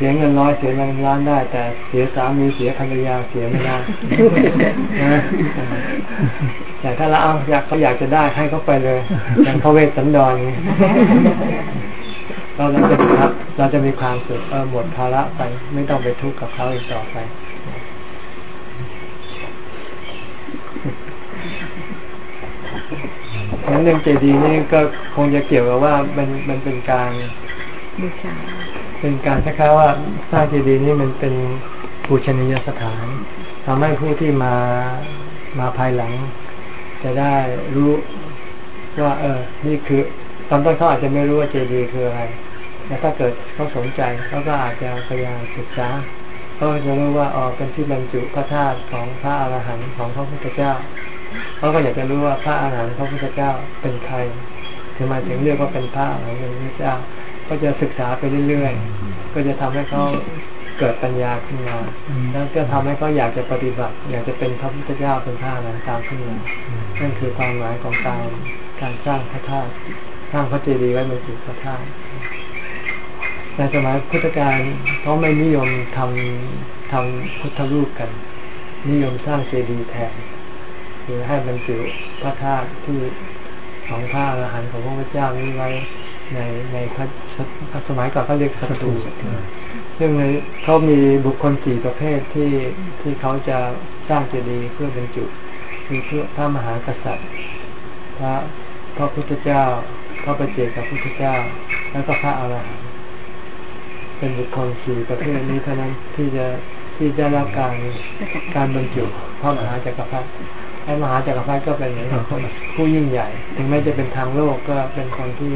S1: สียเงินร้อยเสียเงินล้านได้ แต่เสียสามีเสียภรรยาเสียไม่ได้นะแต่ถ้าเราเอาอยากเขาอยากจะได้ให้เขาไปเลยอย่างพระเวสสันดรนี้เราจะมีครับ เราจะมีความสุขหมดภาระไปไม่ต้องไปทุกข์กับเขาอีกต่อไปเรื่องเจดีย์นี่ก็คงจะเกี่ยวกับว่ามันมันเป็นการ
S5: บูชา
S1: เป็นการคล้ายๆว่าสร้างเจดีย์นี่มันเป็นปูชนียสถานทำให้ผู้ที่มามาภายหลัง จะได้รู้ว่า เออ นี่คือตอนต้นเขาอาจจะไม่รู้ว่าเจดีย์คืออะไรแต่ถ้าเกิดเขาสนใจเขาก็อาจจะพยายามศึกษาเขาจะรู้ว่าอ๋อเป็นที่บรรจุพระธาตุของพระอรหันต์ของพระพุทธเจ้าเขาก็อยากจะรู้ว่าพระอรหันต์พระพุทธเจ้าเป็นใคร ถึงมาถึงเรียกว่าเป็นพระอรหันต์เป็นพระเจ้า ก็จะศึกษาไปเรื่อยๆ ก็จะทำให้เขาเกิดปัญญาขึ้นมา แล้วก็ทำให้เขาอยากจะปฏิบัติ อยากจะเป็นพระพุทธเจ้าเป็นพระอรหันต์ตามขึ้นมานั่นคือความหมายของการการสร้างพระธาตุสร้างพระเจดีย์ไว้บนจุพระธาตุในสมัยพุทธกาลเขาไม่นิยมทำทำพุทธรูปกัน นิยมสร้างเจดีย์แทนคือให้บรรจุพระธาตุที่ของพระอรหันต์ของพระพุทธเจ้านี้ไว้ ในในพระสมัยก่อนเขาเรียกสตูซึ่งในเขามีบุคคลสี่ประเภทที่ที่เขาจะสร้างเจดีย์เพื่อบรรจุมีเพื่อพระมหากษัตริย์ พระพระพุทธเจ้า พระประเจกับพระพุทธเจ้า แล้วก็พระอรหันต์เป็นบุคคลสี่ประเภทนี้เท่านั้นที่จะที่จะรับการการบรรจุพระมหาจักรพรรดิพระมหาจักรพรรดิก็เป็นคนผู้ยิ่งใหญ่ ถึงแม้จะเป็นทางโลกก็เป็นคนที่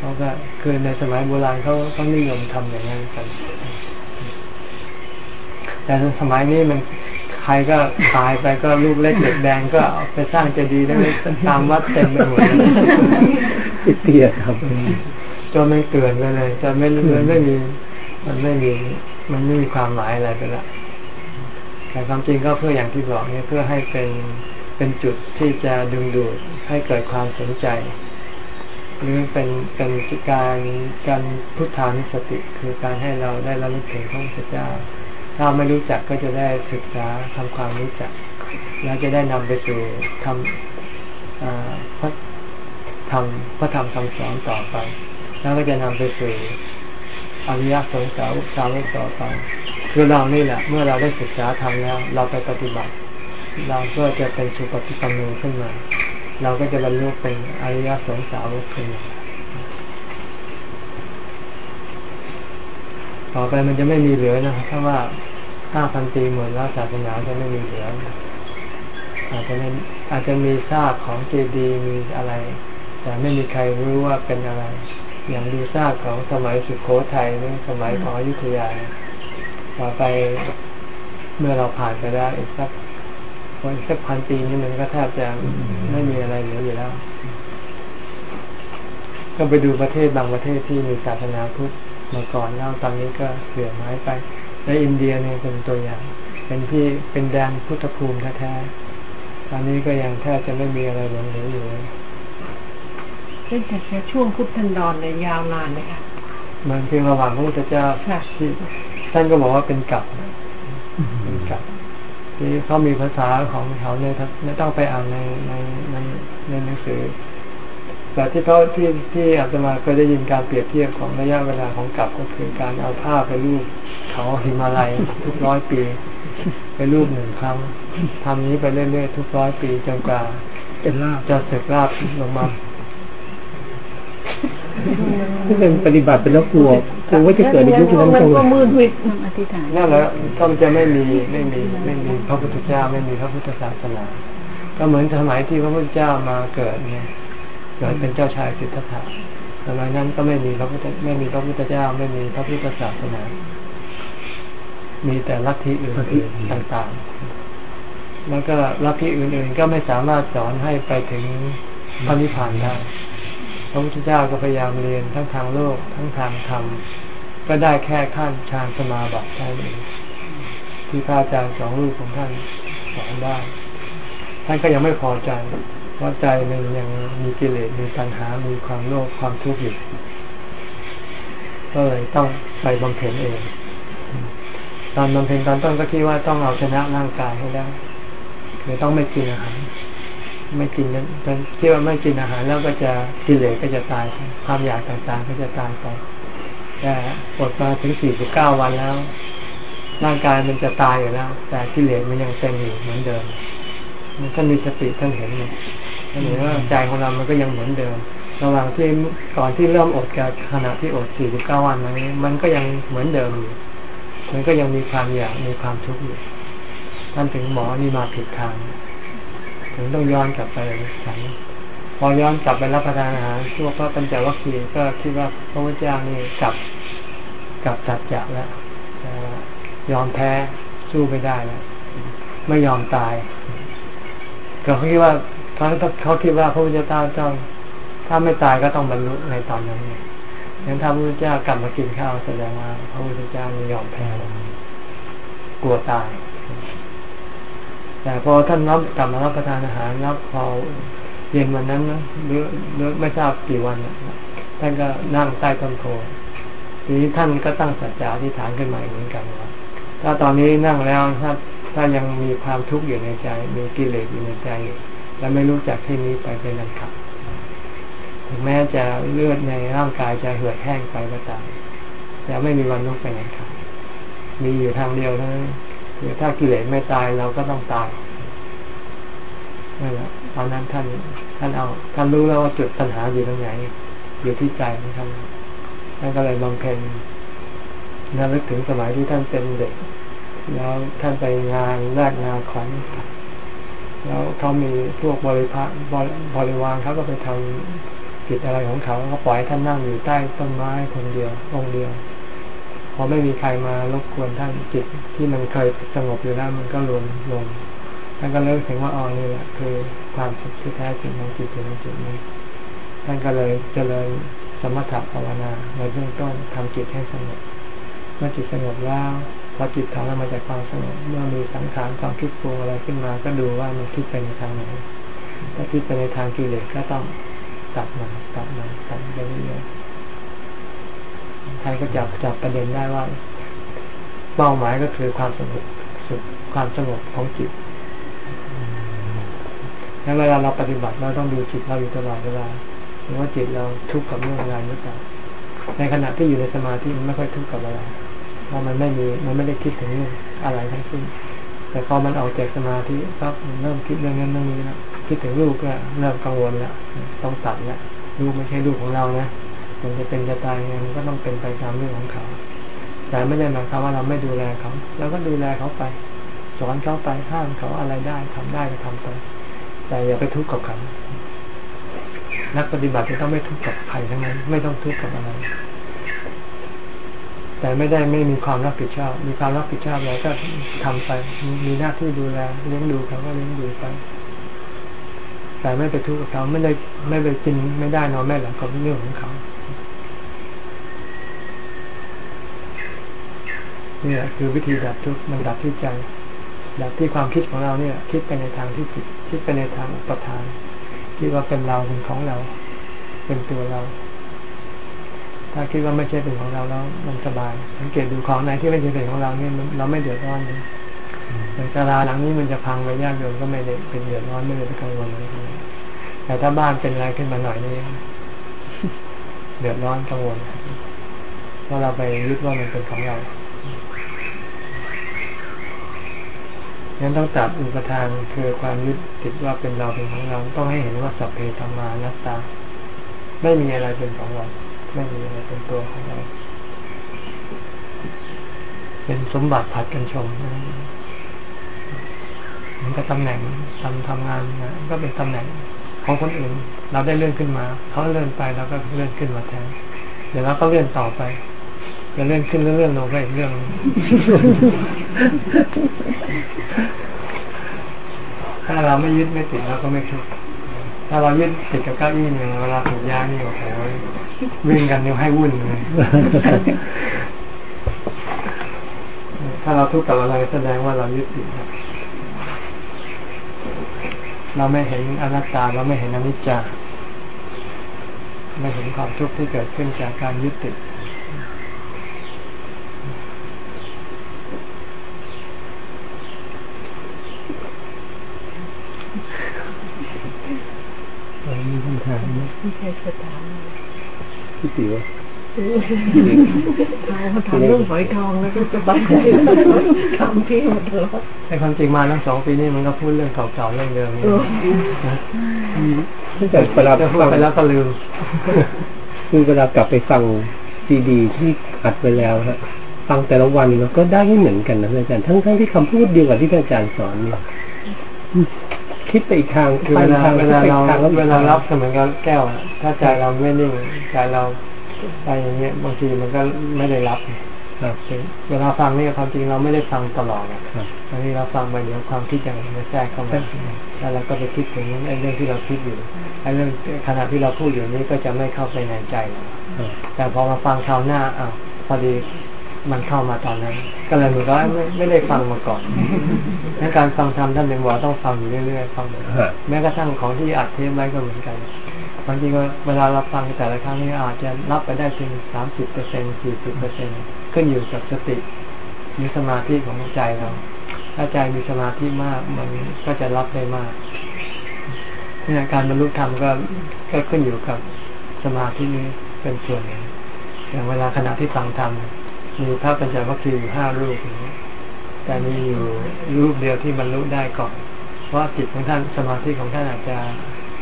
S1: เขาก็คือในสมัยโบราณเขาเขานิยมทำอย่างนั้นกัน แต่สมัยนี้มันใครก็ตายไปก็ลูกเล็กเด็กแดงก็ไปสร้างเจดีย์ได้ตามวัดเต็มไปหมด
S2: ติดเตียครับ
S1: จนมันเกินไปเลยจะไม่มันไม่มี มันไม่มี มันไม่มีความหมายอะไรไปละแต่ความจริงก็เพื่ออย่างที่บอกเนี่ยเพื่อให้เป็นเป็นจุดที่จะดึงดูดให้เกิดความสนใจ หรือเป็นเป็นการการพุทธานิสติคือการให้เราได้ระลึกถึงพระพุทธเจ้า ถ้าไม่รู้จักก็จะได้ศึกษาทำความรู้จัก แล้วจะได้นำไปสู่ทำพระทำพระธรรมคำสอนต่อไป แล้วก็จะนำไปสู่อริยสงสาวสาวกต่อไปคือเรานี่แหละ เมื่อเราได้ศึกษาทำแล้ว เราไปปฏิบัติ เราก็จะเป็นสุปฏิปันโนขึ้นมา เราก็จะบรรลุเป็นอริยสงสาวขึ้นต่อไปมันจะไม่มีเหลือนะถ้าว่าห้าพันปีหมดแล้วศาสนาจะไม่มีเหลืออาจจะไม่อาจจะมีซากของเจดีย์มีอะไร แต่ไม่มีใครรู้ว่าเป็นอะไร อย่างดูซากของสมัยสุโขทัยหรือสมัยของอยุธยาต่อไปเมื่อเราผ่านไปแล้อีกสัก อีกสักพันปีนี้มันก็แทบจะไม่มีอะไรเหลืออยู่แล้ว ก็ไปดูประเทศบางประเทศที่มีศาสนาพุทธมาก่อนแล้วตอนนี้ก็เสื่อมหายไป และอินเดียเนี่ยเป็นตัวอย่าง เป็นที่เป็นแดนพุทธภูมิแท้ๆตอนนี้ก็ยังแทบจะไม่มีอะไรเหลืออยู่เลย
S3: เช่นแต่ช่วงพุทธันดรเนี่ยยาวนานเลยค่ะ
S1: มันคือระหว่างพระพุทธเจ้าที่ท่านก็บอกว่าเป็นกับเป็นกับ ที่เขามีภาษาของเขาในไม่ต้องไปอ่านในในในในหนังสือ แต่ที่เขาที่ที่อาจจะมาเคยได้ยินการเปรียบเทียบของระยะเวลาของกลับก็คือการเอาผ้าไปรูปเขาหิมาลัยทุกร้อยปี ไปรูปหนึ่งครั้งทำนี้ไปเรื่อยๆทุกร้อยปีจนกว่าจะเสร็จราบลงมา
S2: ที่เป็นปฏิบัติเป็นแล้วกลัวกลัวว่าจะเกิดในยุคนั้น
S3: จังเลยมืดวิด
S1: นั่นแหละก็จะไม่มีไม่มีไม่มีพระพุทธเจ้าไม่มีพระพุทธศาสนา ก็เหมือนสมัยที่พระพุทธเจ้ามาเกิดเนี่ยเกิดเป็นเจ้าชายสิทธัตถะสมัยนั้นก็ไม่มีพระพุทธไม่มีพระพุทธเจ้าไม่มีพระพุทธศาสนา มีแต่ลัทธิอื่นๆต่างๆ แล้วก็ลัทธิอื่นๆก็ไม่สามารถสอนให้ไปถึงพระนิพพานได้ พระพุทธเจ้าก็พยายามเรียนทั้งทางโลกทั้งทางธรรมก็ได้แค่ขั้นฌานสมาบัติเท่านั้นที่พระอาจารย์สองรูปของท่านสอนได้ ท่านก็ยังไม่พอใจเพราะใจมันยังมีกิเลสมีปัญหา มีความโลภความทุกข์อยู่ก็เลยต้องไปบำเพ็ญเอง ตอนบำเพ็ญตอนต้นก็คิดว่าต้องเอาชนะร่างกายให้ได้คือต้องไม่กินอาหาร ไม่กินนั้นคิดว่าไม่กินอาหารแล้วก็จะกิเลสก็จะตาย ความอยากต่างๆก็จะตายไปแต่อดมาถึงสี่สิบเก้าวันแล้ว ร่างกายมันจะตายอยู่แล้ว แต่กิเลสมันยังเต็มอยู่เหมือนเดิมมันมีสติท่านเห็นไงท่านเห็นว่าใจของเรามันก็ยังเหมือนเดิมระหว่างที่ก่อนที่เริ่มอดกับขณะที่อดสี่สิบเก้าวันนี้ มันก็ยังเหมือนเดิมอยู่มันก็ยังมีความอยากมีความทุกข์อยู่ท่านถึงหมอนี่มาผิดทาง ถึงต้องย้อนกลับไปฉันพอย้อนกลับไปรับประทานอาหารพวกพระปัญจวัคคีย์ก็คิดว่าพระพุทธเจ้านี่กลับกลับจัดจะแล้วยอมแพ้สู้ไม่ได้แล้วไม่ยอมตายก็เขาคิดว่าเขาเขาคิดว่าพระพุทธเจ้าต้องถ้าไม่ตายก็ต้องบรรลุในตอนนั้นงั้นถ้าพระพุทธเจ้ากลับมากินข้าวแสดงว่าพระพุทธเจ้าไม่ยอมแพ้กลัวตาย แต่พอท่านรับกลับมารับประทานอาหารรับพอเย็นวันนั้นนะหรือหรือไม่ทราบกี่วันนะท่านก็นั่งใต้ต้นโพทีนี้ท่านก็ตั้งสัจจะที่ฐานขึ้นมาเหมือนกันว่าถ้าตอนนี้นั่งแล้วถ้าถ้ายังมีความทุกข์อยู่ในใจ มีกิเลสอยู่ในใจ และไม่รู้จักที่นี้ไปเป็นอันขาดถึงแม้จะเลือดในร่างกายจะเหือดแห้งไปก็ตามแต่ไม่มีวันลุกไปไหนครับมีอยู่ทางเดียวเท่านั้น คือถ้ากิเลสไม่ตายเราก็ต้องตายนั่นแหละตอนนั้นท่านท่านเอาท่านรู้แล้วว่าจุดปัญหาอยู่ตรงไหน อยู่ที่ใจของท่านท่านก็เลยบำเพ็ญน่าลึกถึงสมัยที่ท่านเป็นเด็ก แล้วท่านไปงานแรกงาของแล้วเขามีพวกบริพารบริวารเขาก็ไปทำกิจอะไรของเขาเขาปล่อยท่านนั่งอยู่ใต้ต้นไม้คนเดียวองเดียว อไม่มีใครมารบกวนท่านจิตที่มันเคยสงบอยู่แล้วมันก็รวมลงท่านก็เลิกถึงว่าอ๋อนี่แหละคือความสุขที่แท้จริงของจิตในจุดนี้ท่านก็เลยเจริญสมถะภาวนาในเบื้องต้นทำจิตให้สงบเมื่อจิตสงบแล้วพอจิตถอนออกมาจากความสงบเมื่อมีสังขารความคิดปรุงอะไรขึ้นมา ก็ดูว่ามันคิดไปในทางไหนถ้าคิดไปในทางกิเลสก็ต้องตัดมันตัดมันตัดไปเรื่อยๆ ท่านก็จับจับประเด็นได้ว่า เป้าหมายก็คือความสงบสุดความสงบของจิตแล้วเวลาเราปฏิบัติเราต้องดูจิตเราอยู่ตลอดเวลาว่าจิตเราทุกข์กับเรื่องอะไรหรือเปล่าในขณะที่อยู่ในสมาธิมันไม่ค่อยทุกข์กับอะไรเพราะมันไม่มีมันไม่ได้คิดถึงเรื่องอะไรทั้งสิ้นแต่พอมันออกจากสมาธิปั๊บเริ่มคิดเรื่องนั้นเรื่องนี้แล้วคิดถึงลูกก็เริ่มกังวลแล้วต้องตัดแล้วลูกไม่ใช่ลูกของเรานะ มันจะเป็นจะตายไงมันก็ต้องเป็นไปตามเรื่องของเขา แต่ไม่ได้หมายความว่าเราไม่ดูแลเขาเราก็ดูแลเขาไป สอนเขาไปห้ามเขาอะไรได้ทำได้ก็ทำไป แต่อย่าไปทุกข์กับเขานักปฏิบัติจะต้องไม่ทุกข์กับใครทั้งนั้น ไม่ต้องทุกข์กับอะไรแต่ไม่ได้ไม่มีความรับผิดชอบ มีความรับผิดชอบแล้วก็ทำไป มีหน้าที่ดูแลเลี้ยงดูเขาก็เลี้ยงดูไป แต่ไม่ไปทุกข์กับเขาไม่ได้ไม่ไปกินไม่ได้นอนไม่หลับก็เรื่องของเขา เนี่ยคือวิธีดับทุกข์มันดับที่ใจดับที่ความคิดของเราเนี่ย คิดไปในทางที่ผิดคิดไปในทางอุปทานคิดว่าเป็นเราเป็นของเรา เป็นตัวเรา ถ้าคิดว่าไม่ใช่เป็นของเราแล้วมันสบายสังเกตดูของไหนที่ไม่ใช่เป็นของเราเนี่ยเราไม่เดือดร้อนเลยอย่างศาลาหลังนี้มันจะพังไปยากโยนก็ไม่ได้เป็นเดือดร้อนไม่ได้ไปกังวลอะไรแต่ถ้าบ้านเป็นอะไรขึ้นมาหน่อยนี่เดือดร้อนกังวลเพราะเราไปยึดว่ามันเป็นของเรา งั้นต้องตัดอุปทานคือความยึดติดว่าเป็นเราเป็นของเราต้องให้เห็นว่าสัพเพธรรมานัตตา ไม่มีอะไรเป็นของเรา ไม่มีอะไรเป็นตัวของเรา เป็นสมบัติผัดกันชมมันก็ตำแหน่งทำทำงานนะก็เป็นตำแหน่งของคนอื่น เราได้เลื่อนขึ้นมาเขาเลื่อนไปเราก็เลื่อนขึ้นมาแทนเดี๋ยวเราก็เลื่อนต่อไป จะเลื่อนขึ้นเลื่อนลงไปอีกเรื่องถ้าเราไม่ยึดไม่ติดเราก็ไม่ทุกข์ถ้าเรายึดติดกับเก้าอี้หนึ่งเวลาถูกย้ายนี่โอ้โหวิ่งกันนิ้วให้วุ่นเลยถ้าเราทุกข์กับอะไรแสดงว่าเรายึดติดเราไม่เห็นอนัตตาเราไม่เห็นอนิจจาไม่เห็นความทุกข์ที่เกิดขึ้นจากการยึดติด มีคำถามไหม
S3: ไม่ใช่สถาม
S2: พี่ติ๋ว
S3: ถามเรื่องหอยทองแล้วก็สบายใจถามพี่หมดแล้ว
S1: ในความจริงมาทั้งสองปีนี้มันก็พูดเรื่องเก่าๆเรื่องเดิมนี่นะ
S2: ตั้งแต่เวลา
S1: จะพูด
S2: ฟัง
S1: ไปแล้วก็ลืม
S2: คือเวลากลับไปฟังซีดีที่อัดไปแล้วฮะฟังแต่ละวันมันก็ได้ไม่เหมือนกันนะอาจารย์ทั้งทั้งที่คำพูดเดียวกับที่อาจารย์สอนเนี่ย คิดไปอีกทาง
S1: คือ
S2: ไป
S1: เว
S2: อีก
S1: ลา
S2: ทาง
S1: เว
S2: คิด
S1: ลา
S2: ไปอี
S1: เรา
S2: กทางแล้ว
S1: เวลารับก็เหมือนกับแก้วอะถ้าใจเราไม่นิ่งใจเราไปอย่างเงี้ยบางทีมันก็ไม่ได้รับ
S2: ครับ
S1: เวลาฟังนี่ความจริงเราไม่ได้ฟังตลอดอะ
S2: ครับ
S1: บางทีเราฟังไปเดี๋ยวความคิดอย่างอื่นจะแทรกเข้ามาแล้วเราก็ไปคิดถึงไอ้เรื่องที่เราคิดอยู่ไอ้เรื่องขณะที่เราพูดอยู่นี้ก็จะไม่เข้าไปในใจเรา
S2: ครับ
S1: แต่พอมาฟังคราวหน้าอ้าวพอดี มันเข้ามาตอนนั้น ก็เลยเหมือนกับไม่ไม่ได้ฟังมาก่อนในการฟังธรรมท่านเป็นบอกว่าต้องฟังอยู่เรื่อยๆฟังแม้กระทั่งของที่อัดเทปไว้ก็เหมือนกันบางทีก็เวลาเราฟังแต่ละครั้งนี่อาจจะรับไปได้เพียงสามสิบเปอร์เซ็นสี่สิบเปอร์เซ็นขึ้นอยู่กับสติมีสมาธิของใจเรา ถ้าใจมีสมาธิมากมันก็จะรับได้มากเนี่ยการบรรลุธรรมก็ก็ขึ้นอยู่กับสมาธินี้เป็นส่วนหนึ่งอย่างเวลาขณะที่ฟังธรรม มีพระปัญจวัคคีย์อยู่ห้ารูปอย่างนี้แต่มีอยู่รูปเดียวที่บรรลุได้ก่อน เพราะจิตของท่านสมาธิของท่านอาจจะ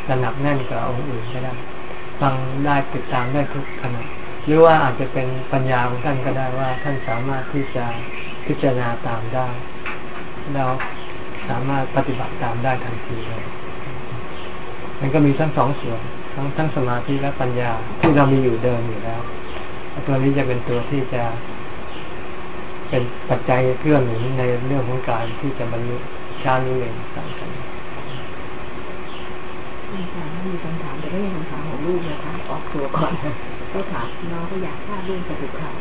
S1: ระหนักแน่นกว่าองค์อื่นก็ได้ฟังได้ติดตามได้ทุกขณะหรือว่าอาจจะเป็นปัญญาของท่านก็ได้ว่าท่านสามารถที่จะพิจารณาตามได้แล้วสามารถปฏิบัติตามได้ทันทีเลยมันก็มีทั้งสองส่วนทั้งทั้งสมาธิและปัญญาที่เรามีอยู่เดิมอยู่แล้วตัวนี้จะเป็นตัวที่จะ เป็นปัจจัยเพื่อหนุนในเรื่องของการที่จะบรรลุชาตินี้เองต่างกัน
S3: อาจารย์มีคำถามแต่ก็ยังคำถามของลูกนะคะออกตัวก่อนก็ถามน้องก็อยากทราบเรื่องจตุคาม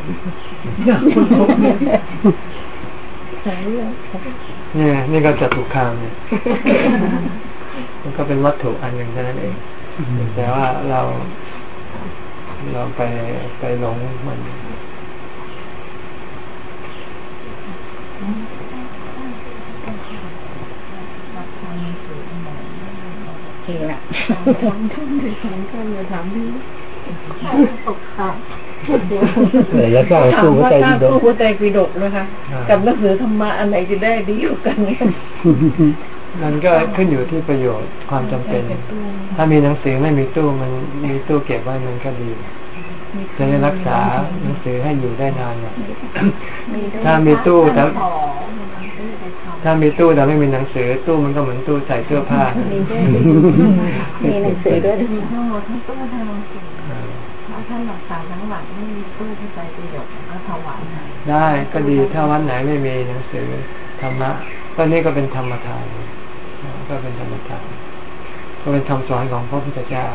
S3: อยากคุณพบเนี่ยใช่เลย
S1: เนี่ยนี่ก็จะถูกคามเนี่ยมันก็เป็นวัตถุอันหนึ่งเท่านั้นเอง แต่ว่าเรา เราไปไปหลงมัน
S5: เองละ
S3: ถามท่านเลยถามท่านเลยถามพี่ตกข่าว
S2: เออแล้วสร้าง
S3: ถาม
S2: สู้หัว
S3: ว่า
S2: ใจ
S3: สร้า
S2: ดี
S3: ง
S2: ด
S3: ตู้
S2: ก
S3: หัวใจปีดกนะคะ กับหนังสือธรรมะอันไหนจะได้ดีกว่ากันเนี่ย
S1: มันก็ขึ้นอยู่ที่ประโยชน์ความจำเป็น ถ้ามีหนังสือไม่มีตู้มันมีตู้เก็บไว้มันก็ดี จะได้รักษาหนังสือให้อยู่ได้นานหน่อยถ้ามีตู้แต่ถ้ามีตู้แต่ไม่มีหนังสือ ตู้มันก็เหมือนตู้ใส่เสื้อผ้า
S5: มีหนังสือด้วย
S3: มีทั้งหมดทั้งตู้ทั้งหนังสือถ้าท่านหลักษาทั้งหลักไม่มีตู้ที่ใจประโยชน์ก็ถวายให้
S1: ได้ก็ดีถ้าวันไหนไม่มีหนังสือธรรมะก็นี่ก็เป็นธรรมทานก็เป็นธรรมทานก็เป็นคำสอนของพระพุทธเจ้า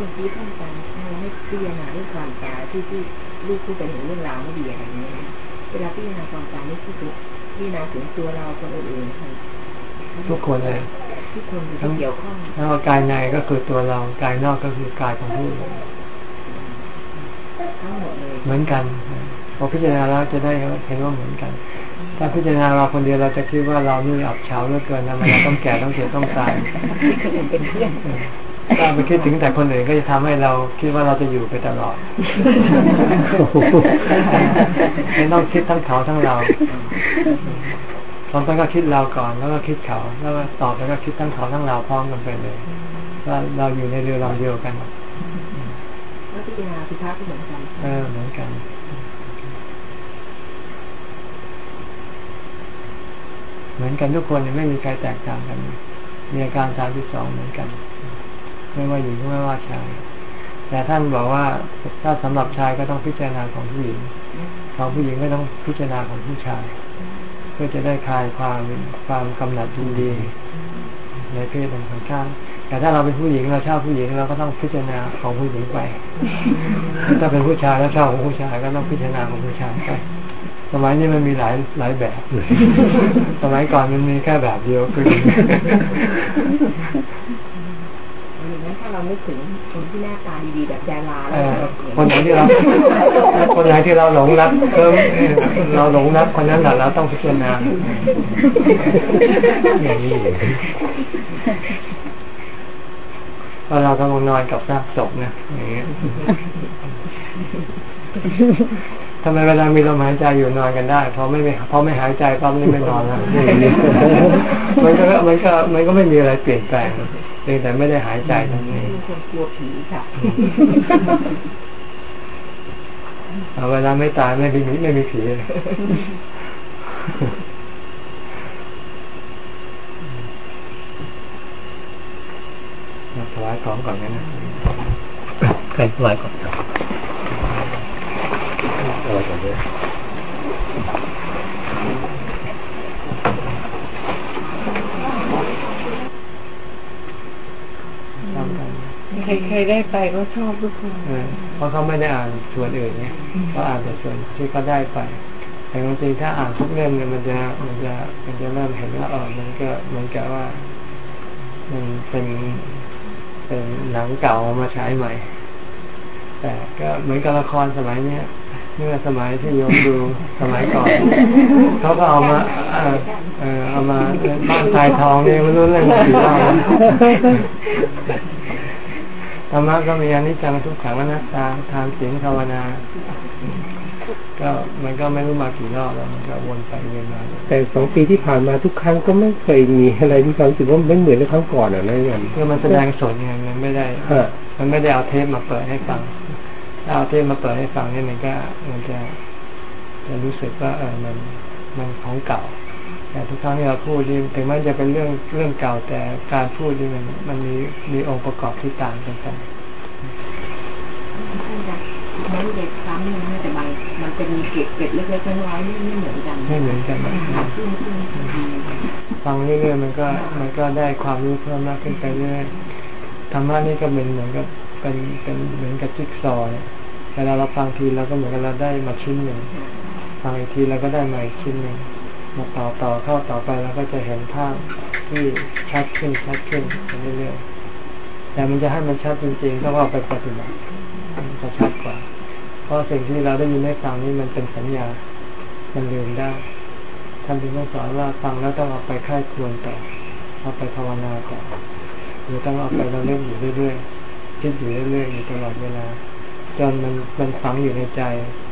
S3: เมื่อกี้ท่านอาจารย์ให้พิจารณาเรื่องความตายที่ที่ลูกพูดไปถึงเรื่องราวไม่ดีอะไรอย่างเงี้ยนะเวลาพิจารณาความตายนี่คือพิจารณาถึงตัวเราคนอื่นๆค่ะ
S1: ทุกคนเลย
S3: ทุกคนที่เกี่ยวข้อง
S1: แล้วกายในก็คือตัวเรากายนอกก็คือกายของผู้อื่น
S3: ทั้งหมดเลย
S1: เหมือนกันพอพิจารณาแล้วจะได้เห็นว่าเหมือนกันถ้าพิจารณาเราคนเดียวเราจะคิดว่าเรานี่อับเฉาเหลือเกินทำไมเราต้องแก่ต้องเจ็บต้องตาย
S3: คนอื่นเป็นเพื่อน
S1: ถ้าไปคิดถึงแต่คนอื่นก็จะทำให้เราคิดว่าเราจะอยู่ไปตลอดไม่ต้องคิดทั้งเขาทั้งเราตอนต้นก็คิดเราก่อน แล้วก็คิดเขา แล้วก็ต่อไปก็คิดทั้งเขาทั้งเราพร้อมกันไปเลยว่าเราอยู่ในเรือลำเดียวกัน
S3: แล้วพิจารณาพิทักษ์ก็เหมือนกัน
S1: เออเหมือนกันเหมือนกันทุกคนไม่มีใครแตกต่างกัน มีอาการสามสิบสองเหมือนกัน ไม่ว่าหญิงไม่ว่าชาย แต่ท่านบอกว่าถ้าสำหรับชายก็ต้องพิจารณาของผู้หญิง ของผู้หญิงก็ต้องพิจารณาของผู้ชาย เพื่อจะได้คลายความความกำหนัดยินดีในเพศของข้างแต่ถ้าเราเป็นผู้หญิงเราชอบผู้หญิงเราก็ต้องพิจารณาของผู้หญิงไป ถ้าเป็นผู้ชายแล้วชอบของผู้ชายก็ต้องพิจารณาของผู้ชายไปสมัยนี้มันมีหลายหลายแบบ สมัยก่อนมันมีแค่แบบเดียวคือ
S3: งั้นถ้า เราไม่ถึงคนที่หน้าตาดีๆแบบดารา
S1: เอ
S3: แล้ว
S1: อคนไหนที่เรา คนไหนที่เราหลงรักเพิ่มเราหลงรักคนนั้นแหละเราต้องพิจารณา
S2: อย่างนี้เลย
S1: พอเรากำลังนอนกับซากศพนะอย่างเงี้ยทำไมเวลามีลมหายใจอยู่นอนกันได้พอไม่มีพอไม่หายใจปั๊บนี่ไม่นอนแล้วมันก็มันก็มันก็ไม่มีอะไรเปลี่ยนแปลงเพียงแต่ไม่ได้หายใจนั่นเอง
S3: มีคนกลัวผีค่ะ
S1: เอาเวลาไม่ตายไม่มีไม่มีผีเลยมาถวายของก่อนนะ
S2: ใครไหวก่อนเอาไว้ก่อนด้วย
S1: ทำ กัน
S3: ใครใครได้ไปก็ชอบทุกคน
S1: เออเพราะเขาไม่ได้อ่านส่วนอื่นเนี่ยเขาอ่านแต่ส่วนที่เขาได้ไป แต่จริงๆถ้าอ่านทุกเล่มเนี่ยมันจะมันจะมันจะเริ่มเห็นว่าเออมันก็เหมือนกับว่ามันเป็นเป็นหนังเก่าเอามาฉายใหม่ แต่ก็เหมือนกับละครสมัยเนี้ยเมื่อสมัยที่โยมดูสมัยก่อนเขาก็เอามาเออเออเอามาบ้านทรายทองเนี่ยไม่รู้เรื่องกี่รอบแล้ว ธรรมะก็มีอนิจจังทุกขังอนัตตาทางศีลภาวนา ก็มันก็ไม่รู้มากี่รอบแล้วมันก็วนไปเวียนมา
S2: แต่สองปีที่ผ่านมาทุกครั้งก็ไม่เคยมีอะไรที่ความรู้สึกว่าไม่เหมือนในครั้งก่อนอะนะยัน
S1: เพื่อมันแสดงสดไงมันไม่ได้
S2: ฮะ
S1: มันไม่ได้เอาเทปมาเปิดให้ฟังถ้าเอาเทปมาเปิดให้ฟังเนี่ยมันก็มันจะจะรู้สึกว่าเออมันมันของเก่า แต่ทุกครั้งที่เราพูดนี่ถึงแม้จะเป็นเรื่องเรื่องเก่าแต่การพูดนี่มันมันมีมีองค์ประกอบที่ต่างกันไป
S3: แม้เด็กซ้ำนึงแต่บางมันจะมีเกล็ดเกล็ดเล็กๆน้อยๆไม่ไม่เหมือนกัน
S1: ไม่เหมือนกัน
S3: ซึ่งซึ่งดี
S1: ฟังเรื่อยๆมันก็มันก็ได้ความรู้เพิ่มมากขึ้นไปเรื่อยธรรมะนี่ก็เป็นเหมือนกับเป็นเป็นเหมือนกับจิ๊กซอว์เนี่ยเวลาเราฟังทีเราก็เหมือนกับเราได้มาชิ้นหนึ่งฟังอีกทีเราก็ได้มาอีกชิ้นหนึ่งมา ต่อต่อเข้าต่อไปเราก็จะเห็นภาพที่ชัดขึ้นชัดขึ้นเรื่อยๆแต่มันจะให้มันชัดจริงๆต้องเอาไปปฏิบัติมันจะชัดกว่า เพราะสิ่งที่เราได้ยินได้ฟังนี่มันเป็นสัญญา มันลืมได้ท่านถึงต้องสอนว่าฟังแล้วต้องเอาไปค่ายควรต่อเอาไปภาวนาต่อหรือต้องเอาไประลึกอยู่เรื่อยๆคิดอยู่เรื่อยๆอยู่ตลอดเวลา จนมันมันฝังอยู่ในใจ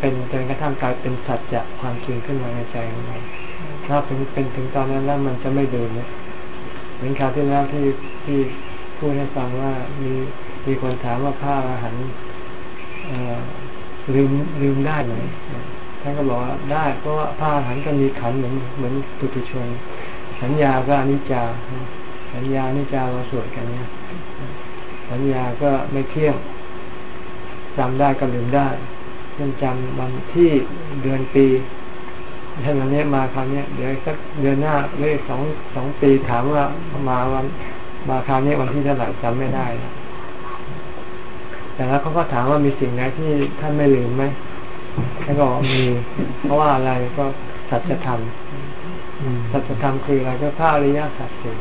S1: เป็นจนกระทั่งกลายเป็นสัจจะความจริงขึ้นมาในใจของเราถ้าเป็นเป็นถึงตอนนั้นแล้วมันจะไม่ลืมนเหมือนคราวที่แล้วที่ที่พูดให้ฟังว่ามีมีคนถามว่าผ้าอาหารลืมลืมได้ไหมท่านก็บอกว่าได้ เพราะว่าผ้าอาหารก็มีขันเหมือนเหมือนปุถุชน สัญญาก็อนิจจา สัญญานิจจาเราสวดกันเนี่ยสัญญาก็ไม่เที่ยง จำได้ก็ลืมได้เช่นจำวันที่เดือนปีเช่นวันนี้มาคราวนี้เดี๋ยวสักเดือนหน้าเลขสองสองปีถามว่ามาวันมาคราวนี้วันที่เท่าไหร่จำไม่ได้นะแต่แล้วเขาก็ถามว่ามีสิ่งไหนที่ท่านไม่ลืมไหมท่านก็บอกมี เพราะว่าอะไรก็สัจธรรมสัจธรรมคืออะไรก็พระอริยสัจสี่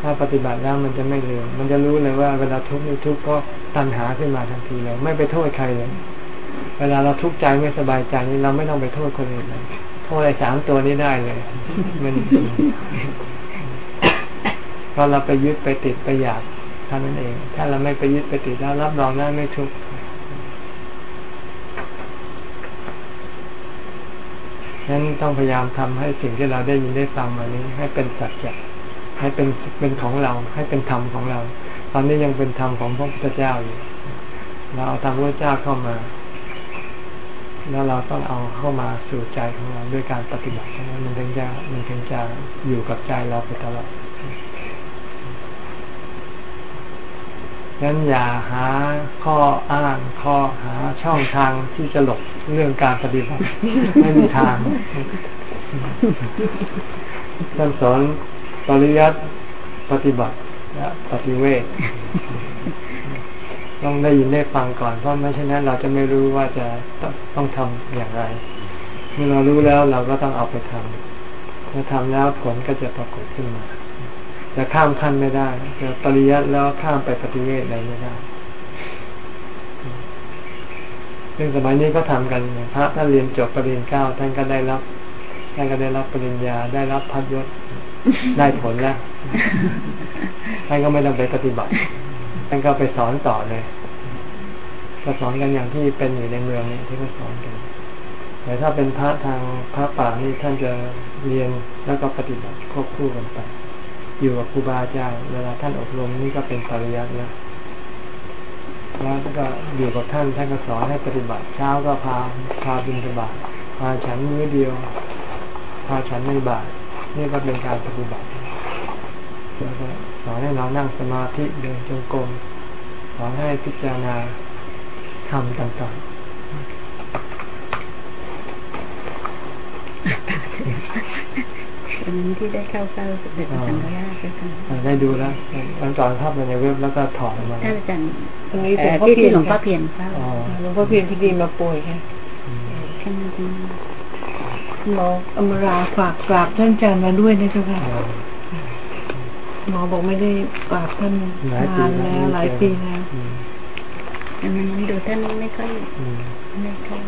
S1: ถ้าปฏิบัติแล้วมันจะไม่ลืม มันจะรู้เลยว่าเวลาทุกข์นี่ทุกข์ก็ตัณหาขึ้นมาทันทีเลย ไม่ไปโทษใครเลย เวลาเราทุกข์ใจไม่สบายใจนี่เราไม่ต้องไปโทษคนอื่นเลยโทษไอ้สามตัวนี้ได้เลย มันเพราะเราไปยึดไปติดไปอยากท่านั้นเอง ถ้าเราไม่ไปยึดไปติดแล้วรับรองได้ไม่ทุกข์ฉะนั้นต้องพยายามทำให้สิ่งที่เราได้ยินได้ฟังมานี้ ให้เป็นสัจจะ ให้เป็นเป็นของเราให้เป็นธรรมของเรา ตอนนี้ยังเป็นธรรมของพระพุทธเจ้าอยู่เราเอาธรรมพระเจ้าเข้ามา แล้วเราต้องเอาเข้ามาสู่ใจของเราด้วยการปฏิบัติมันถึงจะมันถึงจะอยู่กับใจเราไปตลอดงั้นอย่าหาข้ออ้างข้อหาช่องทางที่จะหลบเรื่องการปฏิบัติไม่มีทางท่านสอน ปริยัติปฏิบัติและปฏิเวทต้องได้ยินได้ฟังก่อนเพราะไม่เช่นนั้นเราจะไม่รู้ว่าจะต้องต้องทำอย่างไร เมื่อเรารู้แล้วเราก็ต้องเอาไปทำเมื่อทำแล้วผลก็จะปรากฏขึ้นมาจะข้ามขั้นไม่ได้จะปริยัติแล้วข้ามไปปฏิเวทอะไรไม่ได้ซึ่งสมัยนี้ก็ทำกันพระท่านเรียนจบปริญญาเก้าท่านก็ได้รับท่านก็ได้รับปริญญาได้รับพัดยศ ได้ผลแล้วท่านก็ไม่ต้องไปปฏิบัติท่านก็ไปสอนต่อเลยก็สอนกันอย่างที่เป็นอยู่ในเมืองนี้ที่เขาสอนกัน แต่ถ้าเป็นพระทางพระป่านี่ท่านจะเรียนแล้วก็ปฏิบัติควบคู่กันไปอยู่กับครูบาอาจารย์เวลาท่านอบรมนี่ก็เป็นปริยัติแล้วแล้วก็อยู่กับท่านท่านก็สอนให้ปฏิบัติ เช้าก็พาพาบิณฑบาตพาฉันมื้อเดียว พาฉันในบาต นี่ก็เป็นการปฏิบัติแล้วก็สอนให้เรานั่งสมาธิเดินจงกรมสอนให้พิจารณาทำต่าง
S5: ๆวันนี้ที่ได้เข้าเฝ้าสมเด็จพระสังฆราชค่ะ
S1: ได้ดูแล้ววันก่อนเข้าไปในเว็บแล้วก็ถอดมา
S5: ท่านอาจารย์
S3: ตรงนี้
S5: ที่ที่หลวงพ่อเพียรเฝ้า
S3: หลวงพ่อเพียรพอดีมาป่วยค่ะ
S5: ท่านดี
S3: หมออมราฝากกราบท่านอาจารย์มาด้วยนะเจ้าค่ะหมอบอกไม่ได้กราบท่านนานแล้วหลายปีแล้ว
S5: อันนั้นดูท่านไม่ค่อยไม่ค่อย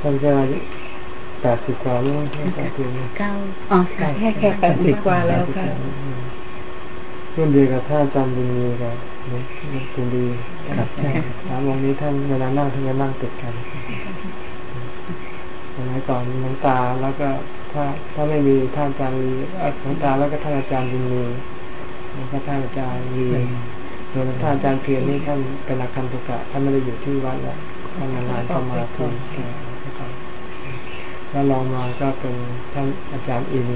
S1: ท่านจะแปดสิบกว่าแล้วท่านแปดสิบ
S5: เก้าอ๋อแค่
S3: แค่แปดสิบกว่าแล้วค่ะ
S1: รุ่นเดียวกับท่านจำบุญมีกับบุญดีครับใช่สามวงนี้ท่านเวลานั่งท่านจะนั่งติดกัน สมัยก่อนน้ำตาแล้วก็ถ้าถ้าไม่มีท่านอาจารย์มีน้ำตาแล้วก็ท่านอาจารย์บุญมีแล้วก็ท่านอาจารย์มีส่วนท่านอาจารย์เพียรนี่ท่านเป็นนักคันตุกะท่านไม่ได้อยู่ที่วัดแล้วท่านมานานก็มาทุนแล้วลองมาก็เป็นท่านอาจารย์อิน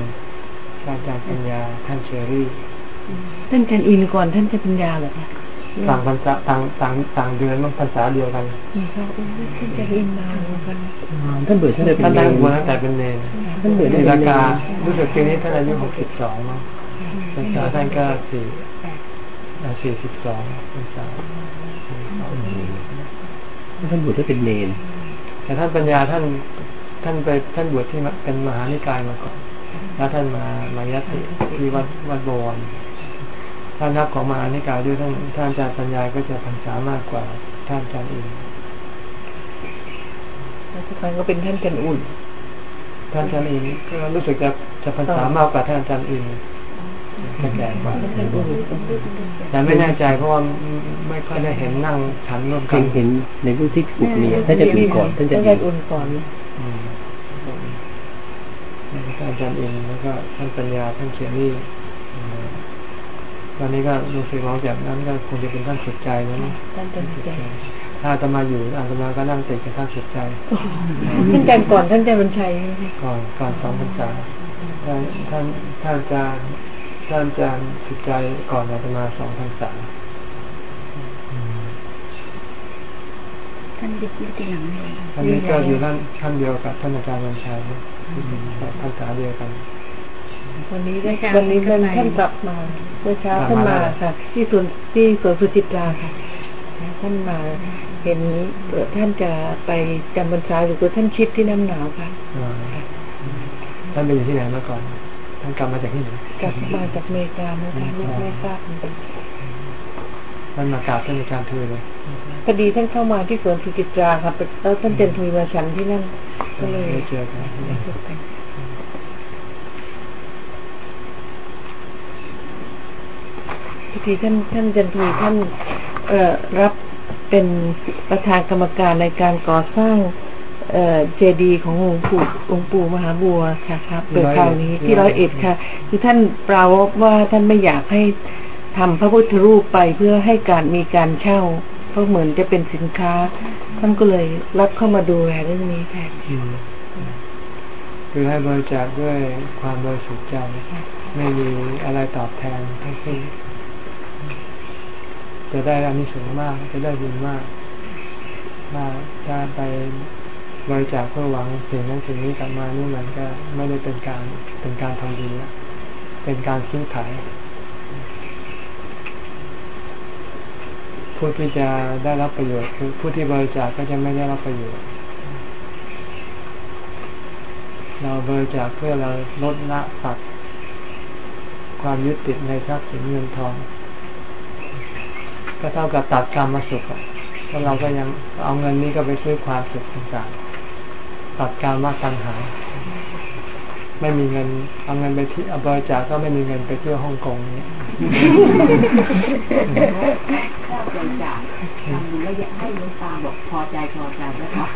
S1: ท่านอาจารย์ปัญญาท่านเชอรี่
S3: ท่านอาจารย์อินก่อนท่านจะปัญญาเหรอคะ
S1: ต่างภาษาต่างต่างต่างเดือนมันภาษาเดียวกัน
S3: ท่านจะอินมาเหมือนกัน
S2: ท่านเบื่อท่าน
S1: ท่านได้บวชตั้งแต่เป็นเนรท่านเบื่อในราคารู้สึกปีนี้ท่านอายุหกสิบสองมั้งภาษาท่านก็สี่สี่สิบสองภาษา
S2: ท่านบวชได้เป็นเนร
S1: แต่ท่านปัญญาท่านท่านไปท่านบวชที่เป็นมหานิกายมาก่อน แล้วท่านมามายติที่วัดวัดบวร ท่านนับของมหานิกายด้วยท่านท่านอาจารย์ปัญญาก็จะพรรษามากกว่าท่านอาจารย์อื่น
S3: ทุกครั้งก็เป็นท่านอาจารย์อุ่น
S1: ท่านอาจารย์อื่นก็รู้สึกจะจะพรรษามากกว่าท่านอาจารย์อื่นจะแก่กว่าแต่ไม่แน่ใจเพราะว่าไม่ค่อยได้เห็นนั่งฉันร่วมกัน
S2: เห็นในรูปที่ปุกเนี่ยท่านจะอุ่นก่อนท่านจะ
S3: อุ่นก่อน
S1: ท่านอาจารย์เองแล้วก็ท่านปัญญาท่านเชีย รี่วันนี้ก็รู้สึกร้องจากนั้นก็คงจะเป็นท่านสุดใจแล้วนะท่านสุดใจถ้าจะมาอยู่อาตมาก็นั่งติดกับท่านสุดใจ
S3: ท่านอาจารย์ก่อนท่านอาจารย์บรรชัย
S1: ก่อนก่อนสองพรรษาท่านท่านท่านอาจารย์ท่านอาจารย์สุดใจก่อนอาตมาสองพรรษา
S5: ท่านดิบไม่ติหลังเลย
S1: อันนี้ก็อยู่ท่านท่านเดียวกับท่านอาจารย์บรรชัยพรรษาเดียวกัน
S3: วันนี้ได้วันนี้ท่านกลับมาเมื่อเช้าท่านมาค่ะ ที่สวนที่สวนสุจิตราค่ะท่านมาเห็นท่านจะไปจำบรรษาอยู่กับท่านชิดที่น้ำหนาวค่ะ
S1: ท่านไปอยู่ที่ไหนมาก่อน ท่านกลับมาจากที่ไหน
S3: กลับมาจากเมกานะคะลูกไม่ทราบ
S1: ท่านมากราบท่านอาจารย์เธอเลย
S3: พอดีท่านเข้ามาที่สวนสุจิตราค่ะแล้วท่านเจนทุยมาฉันที่นั่นก็เลยเจอกัน พิธีท่านท่านจันทุยท่านเอ่อรับเป็นประธานกรรมการในการก่อสร้างเอ่อเจดีย์ขององค์ปู่องค์ปู่มหาบัวค่ะครับโดยคราวนี้ที่ร้อยเอ็ดค่ะ คือท่านปราวว่าท่านไม่อยากให้ทำพระพุทธรูปไปเพื่อให้การมีการเช่า เพราะเหมือนจะเป็นสินค้า ท่านก็เลยรับเข้ามาดูแลเรื่องนี้แทน
S1: คือให้บริจาคด้วยความบริสุทธิ์ใจไม่มีอะไรตอบแทนทั้งสิ้น จะได้อานิสงส์มาก จะได้บุญมาก ถ้าถ้าไปบริจาคเพื่อหวังสิ่งนั้นสิ่งนี้กลับมานี่มันก็ไม่ได้เป็นการเป็นการทำดีแล้วเป็นการซื้อขายผู้ที่จะได้รับประโยชน์คือผู้ที่บริจาคก็จะไม่ได้รับประโยชน์ เราบริจาคเพื่อเราลดละตัดความยึดติดในทรัพย์สินเงินทอง ก็เท่ากับตัดกรรมมาสุขอะเพราะเราก็ยังเอาเงินนี้ก็ไปซื้อความสุขต่างๆตัดการมาตัญหา ไม่มีเงิน เอาเงินไปที่เอาบริจาคก็ไม่มีเงินไปเที่ยวฮ่องกงนี้
S3: ถ้าบริจาคทำบุญแล้วอยากให้หลวงตาบอกพอใจพอใจนะคะ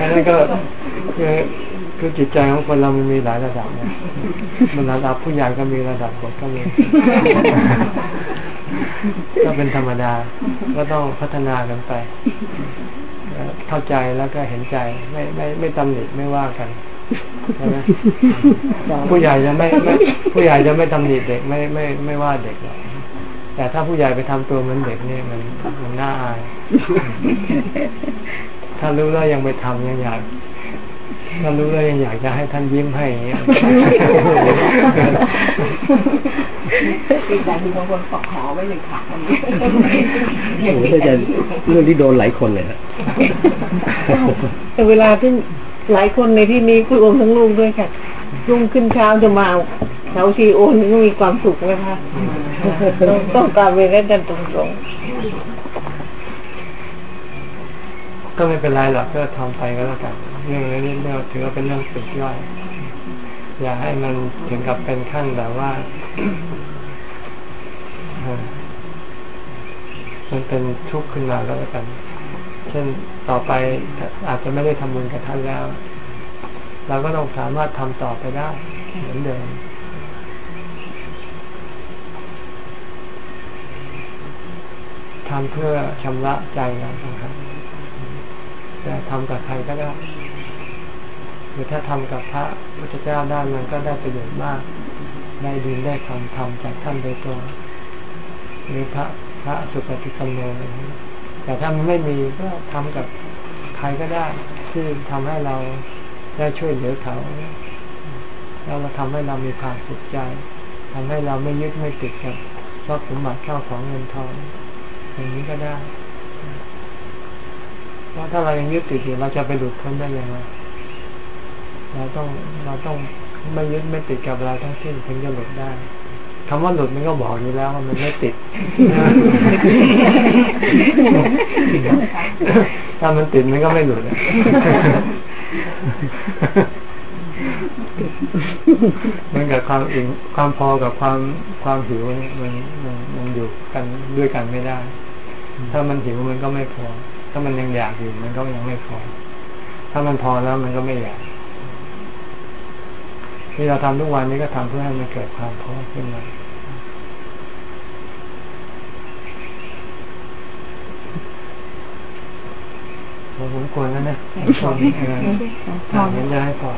S1: อันนั้นก็คือ คือจิตใจของคนเรามันมีหลายระดับนะมันระดับผู้ใหญ่ก็มีระดับเด็กก็มี ก็เป็นธรรมดา ก็ต้องพัฒนากันไปเข้าใจแล้วก็เห็นใจ ไม่ไม่ไม่ตำหนิไม่ว่ากันใช่ไหมผู้ใหญ่จะไม่ไม่ ผู้ใหญ่จะไม่ตำหนิเด็กไม่ไม่ไม่ว่าเด็กหรอกแต่ถ้าผู้ใหญ่ไปทำตัวเหมือนเด็กเนี่ยมันมันน่าอาย ถ้ารู้แล้วยังไปทำยังอยาก ถ้ารู้แล้วยังอยากจะให้ท่านยิ้มให้อย่างเงี้ย
S3: ติดใจมีบางคนปอกหอไว้เลยค่ะอันนี้
S2: โอ้โหอาจารย์เรื่องที่โดนหลายคนเลยฮะ
S3: แต่เวลาที่หลายคนในที่นี้ก็รวมทั้งลูกด้วยค่ะรุ่งขึ้นเช้าจะมาเช้าชีโอนก็มีความสุขนะคะต้องต้องการเวรกันตรงๆ
S1: ก็ไม่เป็นไรหรอกก็ทำไปก็แล้วกัน เรื่องนี้เรื่องถือว่าเป็นเรื่องปลีกย่อยอย่าให้มันถึงกับเป็นขั้นแบบว่ามันเป็นทุกข์ขึ้นมาแล้วกัน เช่นต่อไปอาจจะไม่ได้ทำบุญกับท่านแล้ว เราก็ต้องสามารถทำต่อไปได้ เหมือนเดิมทำเพื่อชำระใจเรานะครับ จะทำกับใครก็ได้หรือถ้าทำกับพระพุทธเจ้าได้มันก็ได้ประโยชน์มาก ได้ดินได้คำทำจากท่านโดยตรงหรือพระพระสุปฏิปันโนแต่ถ้ามันไม่มีก็ทำกับใครก็ได้ที่ทำให้เราได้ช่วยเหลือเขาแล้วเราทำให้เรามีความสุขใจทำให้เราไม่ยึดไม่ติดกับทรัพย์สมบัติเข้าของเงินทองอย่างนี้ก็ได้ เพราะถ้าเรายังยึดติดอยู่เราจะไปหลุดพ้นได้ยังไงเราต้องเราต้องไม่ยึดไม่ติดกับอะไรทั้งสิ้นถึงจะหลุดได้คำว่าหลุดมันก็บอกอยู่แล้วว่ามันไม่ติดถ้ามันติดมันก็ไม่หลุดอะเหมันกับความอิ่มความพอกับความความหิวเนี่ยมันมันมันอยู่กันด้วยกันไม่ได้ ถ้ามันหิวมันก็ไม่พอ ถ้ามันยังอยากอยู่มันก็ยังไม่พอ ถ้ามันพอแล้วมันก็ไม่อยากที่เราทำทุกวันนี้ก็ทำเพื่อให้มันเกิดความพอขึ้นมาผมควรแล้วนะผมควรเออถามยังจะให้พอ